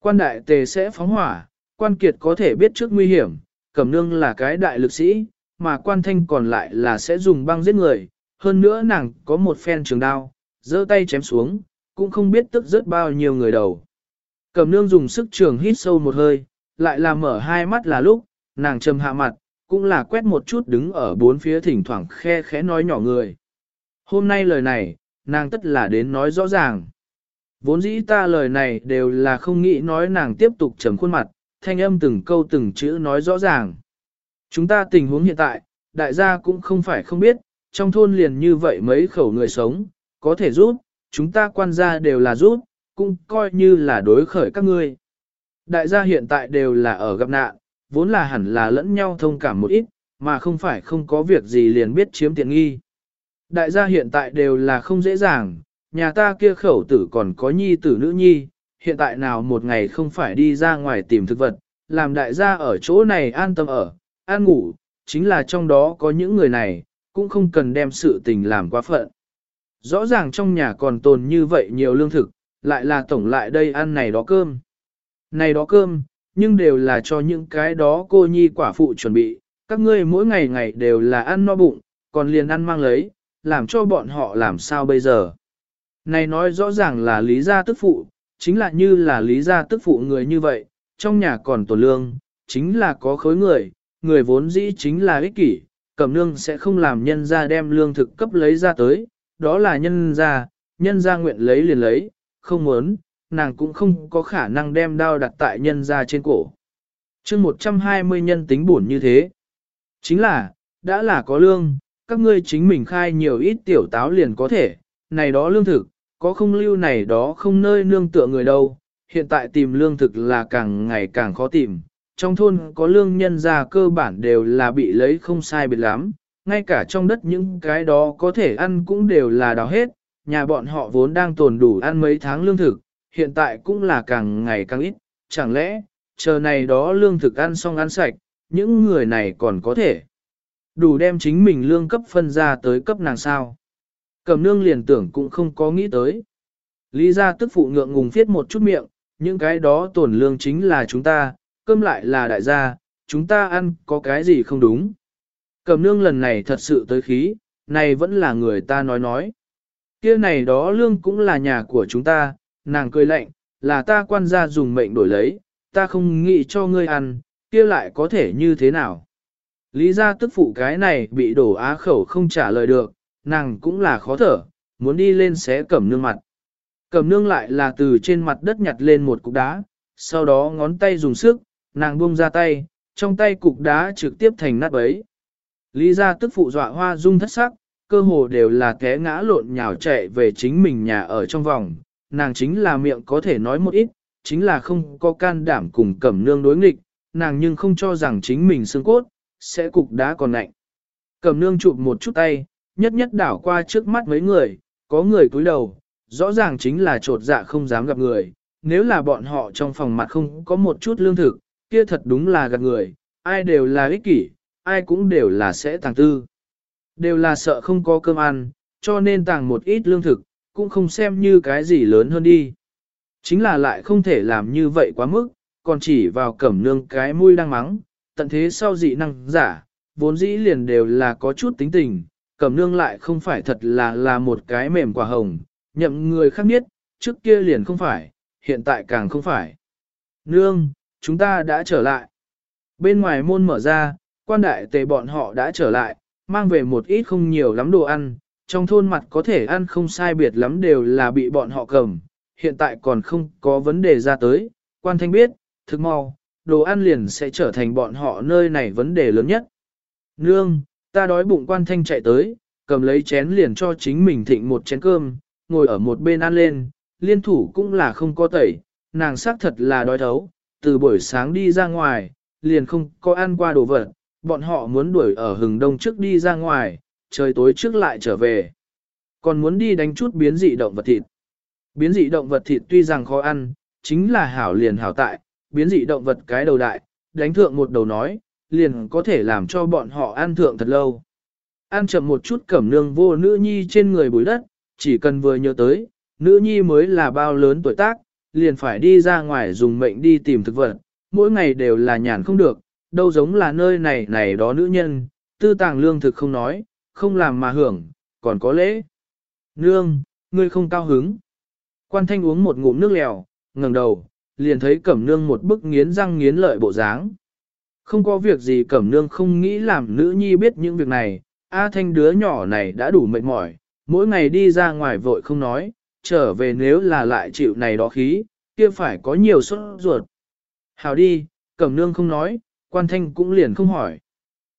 Quan đại tề sẽ phóng hỏa, quan kiệt có thể biết trước nguy hiểm, cẩm nương là cái đại lực sĩ, mà quan thanh còn lại là sẽ dùng băng giết người, hơn nữa nàng có một phen trường đao, giơ tay chém xuống, cũng không biết tức rớt bao nhiêu người đầu. Cẩm nương dùng sức trường hít sâu một hơi, lại là mở hai mắt là lúc, nàng trầm hạ mặt, cũng là quét một chút đứng ở bốn phía thỉnh thoảng khe khẽ nói nhỏ người. Hôm nay lời này, nàng tất là đến nói rõ ràng. Vốn dĩ ta lời này đều là không nghĩ nói nàng tiếp tục trầm khuôn mặt, thanh âm từng câu từng chữ nói rõ ràng. Chúng ta tình huống hiện tại, đại gia cũng không phải không biết, trong thôn liền như vậy mấy khẩu người sống, có thể giúp, chúng ta quan gia đều là giúp, cũng coi như là đối khởi các ngươi. Đại gia hiện tại đều là ở gặp nạn, vốn là hẳn là lẫn nhau thông cảm một ít, mà không phải không có việc gì liền biết chiếm tiện nghi. Đại gia hiện tại đều là không dễ dàng, nhà ta kia khẩu tử còn có nhi tử nữ nhi, hiện tại nào một ngày không phải đi ra ngoài tìm thực vật, làm đại gia ở chỗ này an tâm ở, an ngủ, chính là trong đó có những người này, cũng không cần đem sự tình làm quá phận. Rõ ràng trong nhà còn tồn như vậy nhiều lương thực, lại là tổng lại đây ăn này đó cơm. Này đó cơm, nhưng đều là cho những cái đó cô nhi quả phụ chuẩn bị, các ngươi mỗi ngày ngày đều là ăn no bụng, còn liền ăn mang lấy, làm cho bọn họ làm sao bây giờ. Này nói rõ ràng là lý gia tức phụ, chính là như là lý gia tức phụ người như vậy, trong nhà còn tổ lương, chính là có khối người, người vốn dĩ chính là ích kỷ, cẩm nương sẽ không làm nhân ra đem lương thực cấp lấy ra tới, đó là nhân ra, nhân ra nguyện lấy liền lấy, không muốn, nàng cũng không có khả năng đem đao đặt tại nhân ra trên cổ. chương 120 nhân tính buồn như thế. Chính là, đã là có lương, các ngươi chính mình khai nhiều ít tiểu táo liền có thể, này đó lương thực, có không lưu này đó không nơi nương tựa người đâu, hiện tại tìm lương thực là càng ngày càng khó tìm, trong thôn có lương nhân ra cơ bản đều là bị lấy không sai biệt lắm, ngay cả trong đất những cái đó có thể ăn cũng đều là đào hết, nhà bọn họ vốn đang tồn đủ ăn mấy tháng lương thực, hiện tại cũng là càng ngày càng ít, chẳng lẽ, chờ này đó lương thực ăn xong ăn sạch, những người này còn có thể đủ đem chính mình lương cấp phân ra tới cấp nàng sao. Cầm nương liền tưởng cũng không có nghĩ tới. Lý Gia tức phụ ngượng ngùng viết một chút miệng, những cái đó tổn lương chính là chúng ta, cơm lại là đại gia, chúng ta ăn có cái gì không đúng. Cầm nương lần này thật sự tới khí, này vẫn là người ta nói nói. kia này đó lương cũng là nhà của chúng ta, nàng cười lạnh, là ta quan gia dùng mệnh đổi lấy, ta không nghĩ cho ngươi ăn, kia lại có thể như thế nào. Lý gia tức phụ cái này bị đổ á khẩu không trả lời được, nàng cũng là khó thở, muốn đi lên xé cẩm nương mặt. Cẩm nương lại là từ trên mặt đất nhặt lên một cục đá, sau đó ngón tay dùng sức, nàng buông ra tay, trong tay cục đá trực tiếp thành nát bấy. Lý gia tức phụ dọa hoa dung thất sắc, cơ hồ đều là té ngã lộn nhào chạy về chính mình nhà ở trong vòng, nàng chính là miệng có thể nói một ít, chính là không có can đảm cùng cẩm nương đối nghịch, nàng nhưng không cho rằng chính mình xương cốt, sẽ cục đá còn lạnh. Cẩm nương chụp một chút tay, nhất nhất đảo qua trước mắt mấy người, có người cúi đầu, rõ ràng chính là trột dạ không dám gặp người, nếu là bọn họ trong phòng mặt không có một chút lương thực, kia thật đúng là gặp người, ai đều là ích kỷ, ai cũng đều là sẽ tàng tư. Đều là sợ không có cơm ăn, cho nên tàng một ít lương thực, cũng không xem như cái gì lớn hơn đi. Chính là lại không thể làm như vậy quá mức, còn chỉ vào cẩm nương cái mũi đang mắng, tận thế sau dị năng giả, vốn dĩ liền đều là có chút tính tình, cẩm nương lại không phải thật là là một cái mềm quả hồng, nhậm người khác biết, trước kia liền không phải, hiện tại càng không phải. Nương, chúng ta đã trở lại. Bên ngoài môn mở ra, quan đại tề bọn họ đã trở lại, mang về một ít không nhiều lắm đồ ăn, trong thôn mặt có thể ăn không sai biệt lắm đều là bị bọn họ cầm, hiện tại còn không có vấn đề ra tới, quan thanh biết, thực mau, đồ ăn liền sẽ trở thành bọn họ nơi này vấn đề lớn nhất. Nương, ta đói bụng quan thanh chạy tới, cầm lấy chén liền cho chính mình thịnh một chén cơm, ngồi ở một bên ăn lên, liên thủ cũng là không có tẩy, nàng xác thật là đói thấu, từ buổi sáng đi ra ngoài, liền không có ăn qua đồ vật, bọn họ muốn đuổi ở hừng đông trước đi ra ngoài, trời tối trước lại trở về. Còn muốn đi đánh chút biến dị động vật thịt. Biến dị động vật thịt tuy rằng khó ăn, chính là hảo liền hảo tại, biến dị động vật cái đầu đại, đánh thượng một đầu nói, liền có thể làm cho bọn họ ăn thượng thật lâu. Ăn chậm một chút cẩm nương vô nữ nhi trên người bùi đất, chỉ cần vừa nhớ tới, nữ nhi mới là bao lớn tuổi tác, liền phải đi ra ngoài dùng mệnh đi tìm thực vật, mỗi ngày đều là nhàn không được, đâu giống là nơi này này đó nữ nhân, tư tàng lương thực không nói, không làm mà hưởng, còn có lễ. Nương, ngươi không cao hứng. Quan thanh uống một ngụm nước lèo, ngẩng đầu, liền thấy cẩm nương một bức nghiến răng nghiến lợi bộ dáng. Không có việc gì cẩm nương không nghĩ làm nữ nhi biết những việc này, A thanh đứa nhỏ này đã đủ mệt mỏi, mỗi ngày đi ra ngoài vội không nói, trở về nếu là lại chịu này đó khí, kia phải có nhiều sốt ruột. Hào đi, cẩm nương không nói, quan thanh cũng liền không hỏi.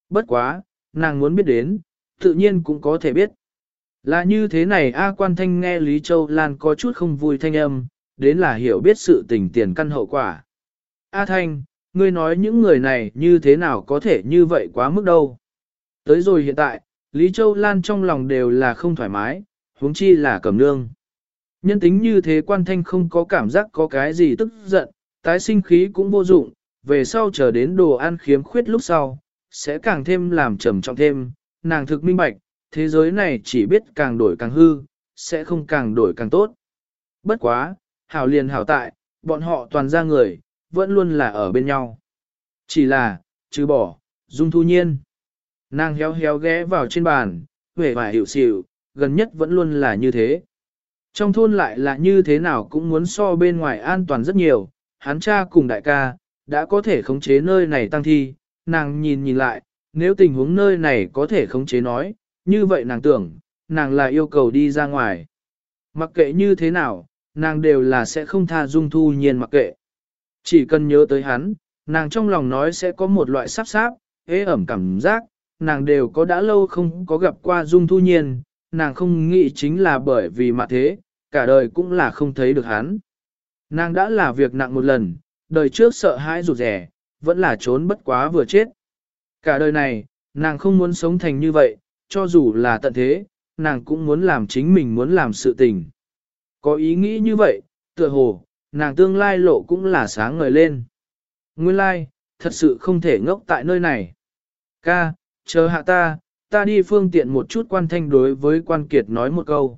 Bất quá, nàng muốn biết đến, tự nhiên cũng có thể biết. Là như thế này A quan thanh nghe Lý Châu Lan có chút không vui thanh âm, đến là hiểu biết sự tình tiền căn hậu quả. A thanh, ngươi nói những người này như thế nào có thể như vậy quá mức đâu. Tới rồi hiện tại, Lý Châu Lan trong lòng đều là không thoải mái, huống chi là cẩm nương. Nhân tính như thế quan thanh không có cảm giác có cái gì tức giận, tái sinh khí cũng vô dụng, về sau chờ đến đồ ăn khiếm khuyết lúc sau, sẽ càng thêm làm trầm trọng thêm, nàng thực minh bạch, thế giới này chỉ biết càng đổi càng hư, sẽ không càng đổi càng tốt. Bất quá, hảo liền hảo tại, bọn họ toàn ra người, vẫn luôn là ở bên nhau. Chỉ là, trừ bỏ, dung thu nhiên. Nàng héo héo ghé vào trên bàn, vẻ vải hiểu xỉu, gần nhất vẫn luôn là như thế. Trong thôn lại là như thế nào cũng muốn so bên ngoài an toàn rất nhiều, hắn cha cùng đại ca, đã có thể khống chế nơi này tăng thi, nàng nhìn nhìn lại, nếu tình huống nơi này có thể khống chế nói, như vậy nàng tưởng, nàng là yêu cầu đi ra ngoài. Mặc kệ như thế nào, nàng đều là sẽ không tha dung thu nhiên mặc kệ. Chỉ cần nhớ tới hắn, nàng trong lòng nói sẽ có một loại sắp sáp, ế ẩm cảm giác, nàng đều có đã lâu không có gặp qua dung thu nhiên, nàng không nghĩ chính là bởi vì mà thế, cả đời cũng là không thấy được hắn. Nàng đã là việc nặng một lần, đời trước sợ hãi rụt rẻ, vẫn là trốn bất quá vừa chết. Cả đời này, nàng không muốn sống thành như vậy, cho dù là tận thế, nàng cũng muốn làm chính mình muốn làm sự tình. Có ý nghĩ như vậy, tựa hồ, nàng tương lai lộ cũng là sáng ngời lên. Nguyên lai, thật sự không thể ngốc tại nơi này. Ca, chờ hạ ta, ta đi phương tiện một chút quan thanh đối với quan kiệt nói một câu.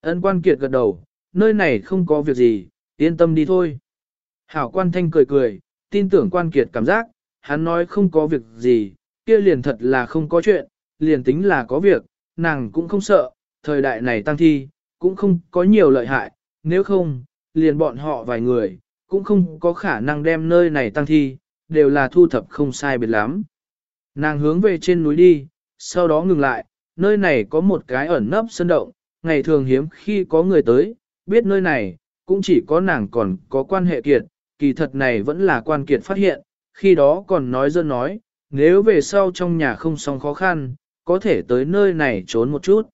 Ân quan kiệt gật đầu, nơi này không có việc gì, yên tâm đi thôi. Hảo quan thanh cười cười, tin tưởng quan kiệt cảm giác, hắn nói không có việc gì, kia liền thật là không có chuyện, liền tính là có việc, nàng cũng không sợ, thời đại này tăng thi, cũng không có nhiều lợi hại, nếu không, liền bọn họ vài người, cũng không có khả năng đem nơi này tăng thi, đều là thu thập không sai biệt lắm. Nàng hướng về trên núi đi, sau đó ngừng lại, nơi này có một cái ẩn nấp sân động, ngày thường hiếm khi có người tới, biết nơi này, cũng chỉ có nàng còn có quan hệ kiệt, kỳ thật này vẫn là quan kiệt phát hiện, khi đó còn nói dân nói, nếu về sau trong nhà không xong khó khăn, có thể tới nơi này trốn một chút.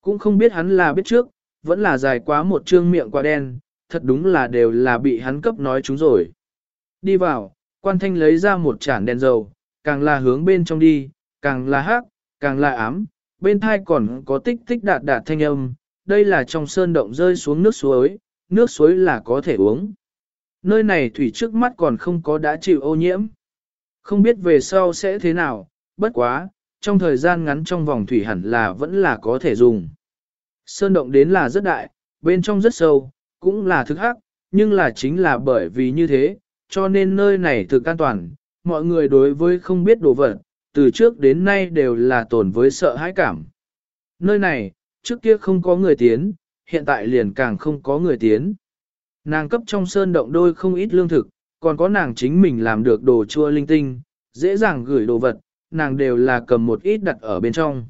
Cũng không biết hắn là biết trước, vẫn là dài quá một trương miệng quả đen, thật đúng là đều là bị hắn cấp nói chúng rồi. Đi vào, quan thanh lấy ra một chản đèn dầu, càng là hướng bên trong đi, càng là hắc, càng là ám, bên thai còn có tích tích đạt đạt thanh âm, đây là trong sơn động rơi xuống nước suối, nước suối là có thể uống. Nơi này thủy trước mắt còn không có đã chịu ô nhiễm. Không biết về sau sẽ thế nào, bất quá, trong thời gian ngắn trong vòng thủy hẳn là vẫn là có thể dùng. Sơn động đến là rất đại, bên trong rất sâu, cũng là thực hắc, nhưng là chính là bởi vì như thế, cho nên nơi này thực an toàn, mọi người đối với không biết đồ vật, từ trước đến nay đều là tồn với sợ hãi cảm. Nơi này, trước kia không có người tiến, hiện tại liền càng không có người tiến. Nàng cấp trong sơn động đôi không ít lương thực, còn có nàng chính mình làm được đồ chua linh tinh, dễ dàng gửi đồ vật, nàng đều là cầm một ít đặt ở bên trong.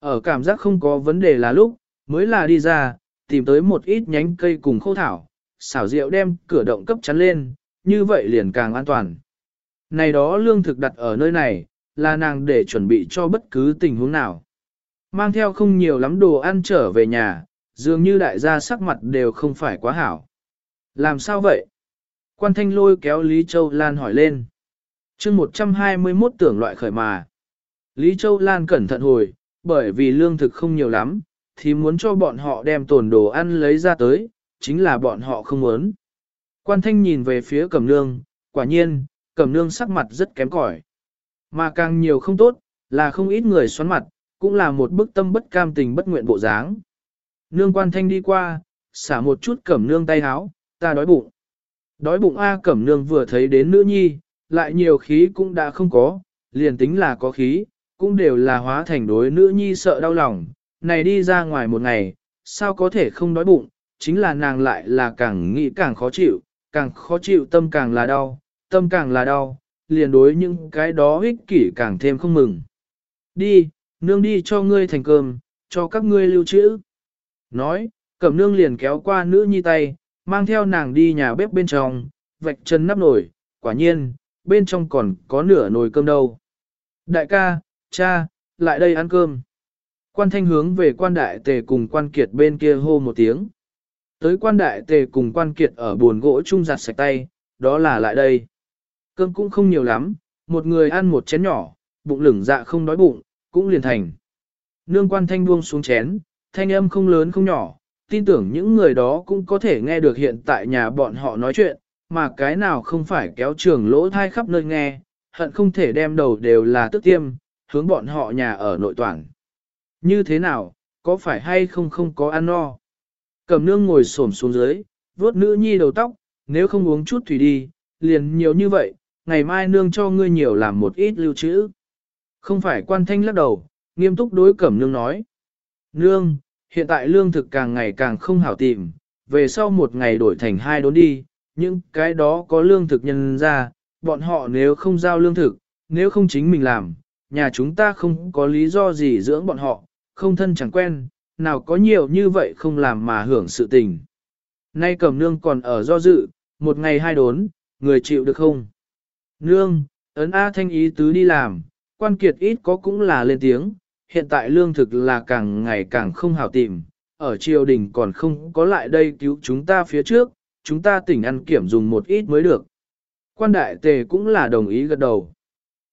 Ở cảm giác không có vấn đề là lúc, mới là đi ra, tìm tới một ít nhánh cây cùng khô thảo, xảo rượu đem cửa động cấp chắn lên, như vậy liền càng an toàn. Này đó lương thực đặt ở nơi này, là nàng để chuẩn bị cho bất cứ tình huống nào. Mang theo không nhiều lắm đồ ăn trở về nhà, dường như đại gia sắc mặt đều không phải quá hảo. Làm sao vậy? Quan thanh lôi kéo Lý Châu Lan hỏi lên. chương 121 tưởng loại khởi mà. Lý Châu Lan cẩn thận hồi, bởi vì lương thực không nhiều lắm, thì muốn cho bọn họ đem tổn đồ ăn lấy ra tới, chính là bọn họ không muốn. Quan thanh nhìn về phía cẩm nương, quả nhiên, cẩm nương sắc mặt rất kém cỏi. Mà càng nhiều không tốt, là không ít người xoắn mặt, cũng là một bức tâm bất cam tình bất nguyện bộ dáng. Nương quan thanh đi qua, xả một chút cẩm nương tay háo, ta đói bụng. Đói bụng A cẩm nương vừa thấy đến nữ nhi, lại nhiều khí cũng đã không có, liền tính là có khí, cũng đều là hóa thành đối nữ nhi sợ đau lòng, này đi ra ngoài một ngày, sao có thể không đói bụng, chính là nàng lại là càng nghĩ càng khó chịu, càng khó chịu tâm càng là đau, tâm càng là đau, liền đối những cái đó ích kỷ càng thêm không mừng. Đi, nương đi cho ngươi thành cơm, cho các ngươi lưu trữ. Nói, cẩm nương liền kéo qua nữ nhi tay, mang theo nàng đi nhà bếp bên trong, vạch chân nắp nồi, quả nhiên, bên trong còn có nửa nồi cơm đâu. Đại ca, cha, lại đây ăn cơm. Quan thanh hướng về quan đại tề cùng quan kiệt bên kia hô một tiếng. Tới quan đại tề cùng quan kiệt ở buồn gỗ chung giặt sạch tay, đó là lại đây. Cơm cũng không nhiều lắm, một người ăn một chén nhỏ, bụng lửng dạ không đói bụng, cũng liền thành. Nương quan thanh buông xuống chén, thanh âm không lớn không nhỏ, tin tưởng những người đó cũng có thể nghe được hiện tại nhà bọn họ nói chuyện, mà cái nào không phải kéo trường lỗ thai khắp nơi nghe, hận không thể đem đầu đều là tức tiêm, hướng bọn họ nhà ở nội toàn. Như thế nào, có phải hay không không có ăn no? Cầm nương ngồi xổm xuống dưới, vuốt nữ nhi đầu tóc, nếu không uống chút thủy đi, liền nhiều như vậy, ngày mai nương cho ngươi nhiều làm một ít lưu trữ. Không phải quan thanh lắc đầu, nghiêm túc đối cẩm nương nói. Nương, hiện tại lương thực càng ngày càng không hảo tìm, về sau một ngày đổi thành hai đốn đi, những cái đó có lương thực nhân ra, bọn họ nếu không giao lương thực, nếu không chính mình làm, nhà chúng ta không có lý do gì dưỡng bọn họ, không thân chẳng quen, nào có nhiều như vậy không làm mà hưởng sự tình. Nay cẩm nương còn ở do dự, một ngày hai đốn, người chịu được không? Nương, ấn A thanh ý tứ đi làm, quan kiệt ít có cũng là lên tiếng, hiện tại lương thực là càng ngày càng không hảo tìm, ở triều đình còn không có lại đây cứu chúng ta phía trước, chúng ta tỉnh ăn kiểm dùng một ít mới được. Quan đại tề cũng là đồng ý gật đầu.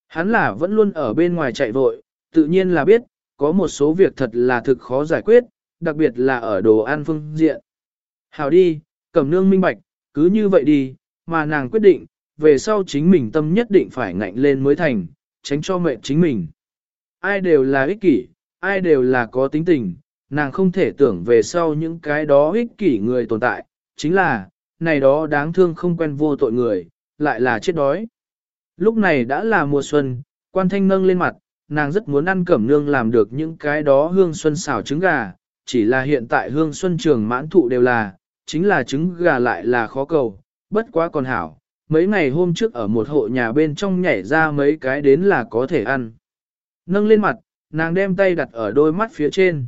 Hắn là vẫn luôn ở bên ngoài chạy vội, tự nhiên là biết, có một số việc thật là thực khó giải quyết, đặc biệt là ở đồ ăn phương diện. Hảo đi, cẩm nương minh bạch, cứ như vậy đi, mà nàng quyết định, về sau chính mình tâm nhất định phải ngạnh lên mới thành, tránh cho mệnh chính mình. Ai đều là ích kỷ, ai đều là có tính tình, nàng không thể tưởng về sau những cái đó ích kỷ người tồn tại, chính là, này đó đáng thương không quen vô tội người, lại là chết đói. Lúc này đã là mùa xuân, quan thanh nâng lên mặt, nàng rất muốn ăn cẩm nương làm được những cái đó hương xuân xào trứng gà, chỉ là hiện tại hương xuân trường mãn thụ đều là, chính là trứng gà lại là khó cầu, bất quá còn hảo, mấy ngày hôm trước ở một hộ nhà bên trong nhảy ra mấy cái đến là có thể ăn. Nâng lên mặt, nàng đem tay đặt ở đôi mắt phía trên.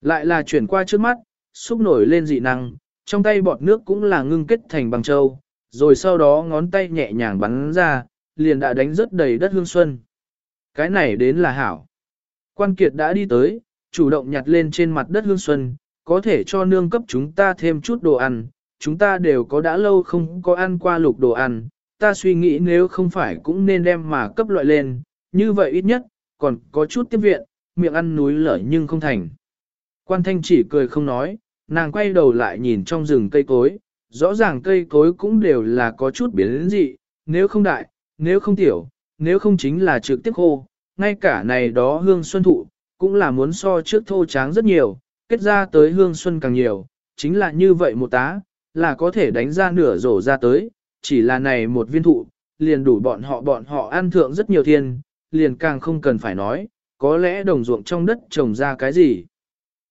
Lại là chuyển qua trước mắt, xúc nổi lên dị năng, trong tay bọt nước cũng là ngưng kết thành bằng châu, rồi sau đó ngón tay nhẹ nhàng bắn ra, liền đã đánh rất đầy đất hương xuân. Cái này đến là hảo. Quan kiệt đã đi tới, chủ động nhặt lên trên mặt đất hương xuân, có thể cho nương cấp chúng ta thêm chút đồ ăn, chúng ta đều có đã lâu không có ăn qua lục đồ ăn, ta suy nghĩ nếu không phải cũng nên đem mà cấp loại lên, như vậy ít nhất, còn có chút tiếp viện, miệng ăn núi lở nhưng không thành. Quan thanh chỉ cười không nói, nàng quay đầu lại nhìn trong rừng cây cối, rõ ràng cây cối cũng đều là có chút biến dị, nếu không đại, nếu không tiểu, nếu không chính là trực tiếp khô, ngay cả này đó hương xuân thụ, cũng là muốn so trước thô tráng rất nhiều, kết ra tới hương xuân càng nhiều, chính là như vậy một tá, là có thể đánh ra nửa rổ ra tới, chỉ là này một viên thụ, liền đủ bọn họ bọn họ ăn thượng rất nhiều thiên, liền càng không cần phải nói, có lẽ đồng ruộng trong đất trồng ra cái gì.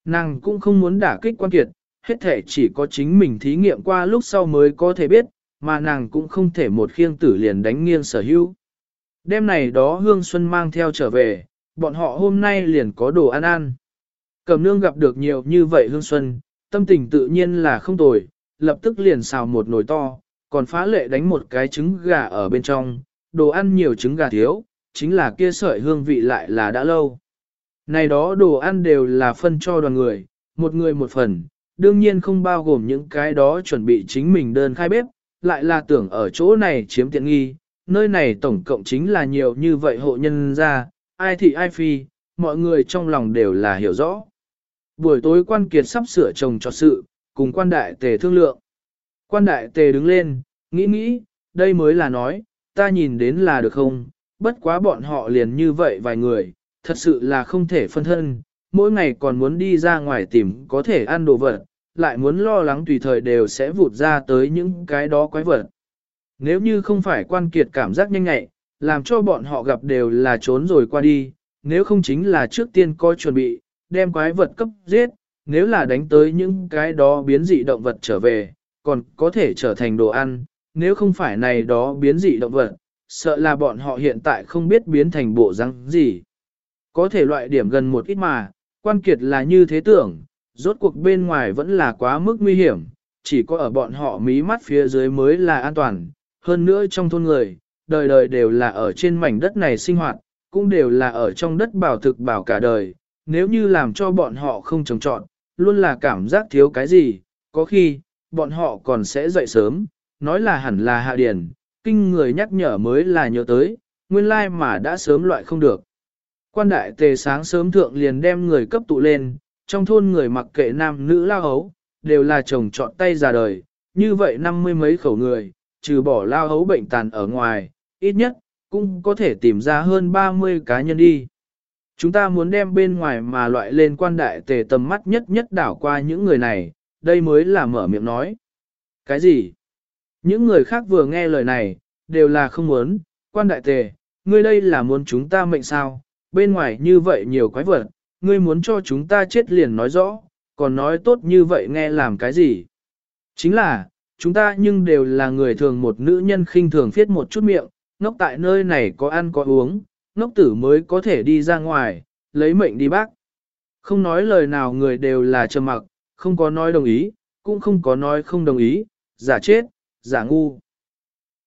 Nàng cũng không muốn đả kích quan kiệt, hết thể chỉ có chính mình thí nghiệm qua lúc sau mới có thể biết, mà nàng cũng không thể một khiêng tử liền đánh nghiêng sở hữu. Đêm này đó Hương Xuân mang theo trở về, bọn họ hôm nay liền có đồ ăn ăn. Cầm nương gặp được nhiều như vậy Hương Xuân, tâm tình tự nhiên là không tồi, lập tức liền xào một nồi to, còn phá lệ đánh một cái trứng gà ở bên trong, đồ ăn nhiều trứng gà thiếu, chính là kia sợi hương vị lại là đã lâu. Này đó đồ ăn đều là phân cho đoàn người, một người một phần, đương nhiên không bao gồm những cái đó chuẩn bị chính mình đơn khai bếp, lại là tưởng ở chỗ này chiếm tiện nghi, nơi này tổng cộng chính là nhiều như vậy hộ nhân ra, ai thị ai phi, mọi người trong lòng đều là hiểu rõ. Buổi tối quan kiệt sắp sửa chồng cho sự, cùng quan đại tề thương lượng. Quan đại tề đứng lên, nghĩ nghĩ, đây mới là nói, ta nhìn đến là được không, bất quá bọn họ liền như vậy vài người, thật sự là không thể phân thân, mỗi ngày còn muốn đi ra ngoài tìm có thể ăn đồ vật, lại muốn lo lắng tùy thời đều sẽ vụt ra tới những cái đó quái vật. Nếu như không phải quan kiệt cảm giác nhanh nhẹ, làm cho bọn họ gặp đều là trốn rồi qua đi, nếu không chính là trước tiên coi chuẩn bị, đem quái vật cấp giết, nếu là đánh tới những cái đó biến dị động vật trở về, còn có thể trở thành đồ ăn, nếu không phải này đó biến dị động vật, sợ là bọn họ hiện tại không biết biến thành bộ răng gì. Có thể loại điểm gần một ít mà, quan kiệt là như thế tưởng, rốt cuộc bên ngoài vẫn là quá mức nguy hiểm, chỉ có ở bọn họ mí mắt phía dưới mới là an toàn, hơn nữa trong thôn người, đời đời đều là ở trên mảnh đất này sinh hoạt, cũng đều là ở trong đất bảo thực bảo cả đời, nếu như làm cho bọn họ không trồng trọn, luôn là cảm giác thiếu cái gì, có khi, bọn họ còn sẽ dậy sớm, nói là hẳn là hạ điển, kinh người nhắc nhở mới là nhớ tới, nguyên lai mà đã sớm loại không được. Quan đại tề sáng sớm thượng liền đem người cấp tụ lên, trong thôn người mặc kệ nam nữ lao hấu, đều là chồng chọn tay ra đời, như vậy năm mươi mấy khẩu người, trừ bỏ lao hấu bệnh tàn ở ngoài, ít nhất, cũng có thể tìm ra hơn 30 cá nhân đi. Chúng ta muốn đem bên ngoài mà loại lên quan đại tề tầm mắt nhất nhất đảo qua những người này, đây mới là mở miệng nói. Cái gì? Những người khác vừa nghe lời này, đều là không muốn, quan đại tề, ngươi đây là muốn chúng ta mệnh sao, bên ngoài như vậy nhiều quái vật, ngươi muốn cho chúng ta chết liền nói rõ, còn nói tốt như vậy nghe làm cái gì? Chính là, chúng ta nhưng đều là người thường một nữ nhân khinh thường phiết một chút miệng, ngốc tại nơi này có ăn có uống, ngốc tử mới có thể đi ra ngoài, lấy mệnh đi bác. Không nói lời nào người đều là trầm mặc, không có nói đồng ý, cũng không có nói không đồng ý, giả chết, giả ngu.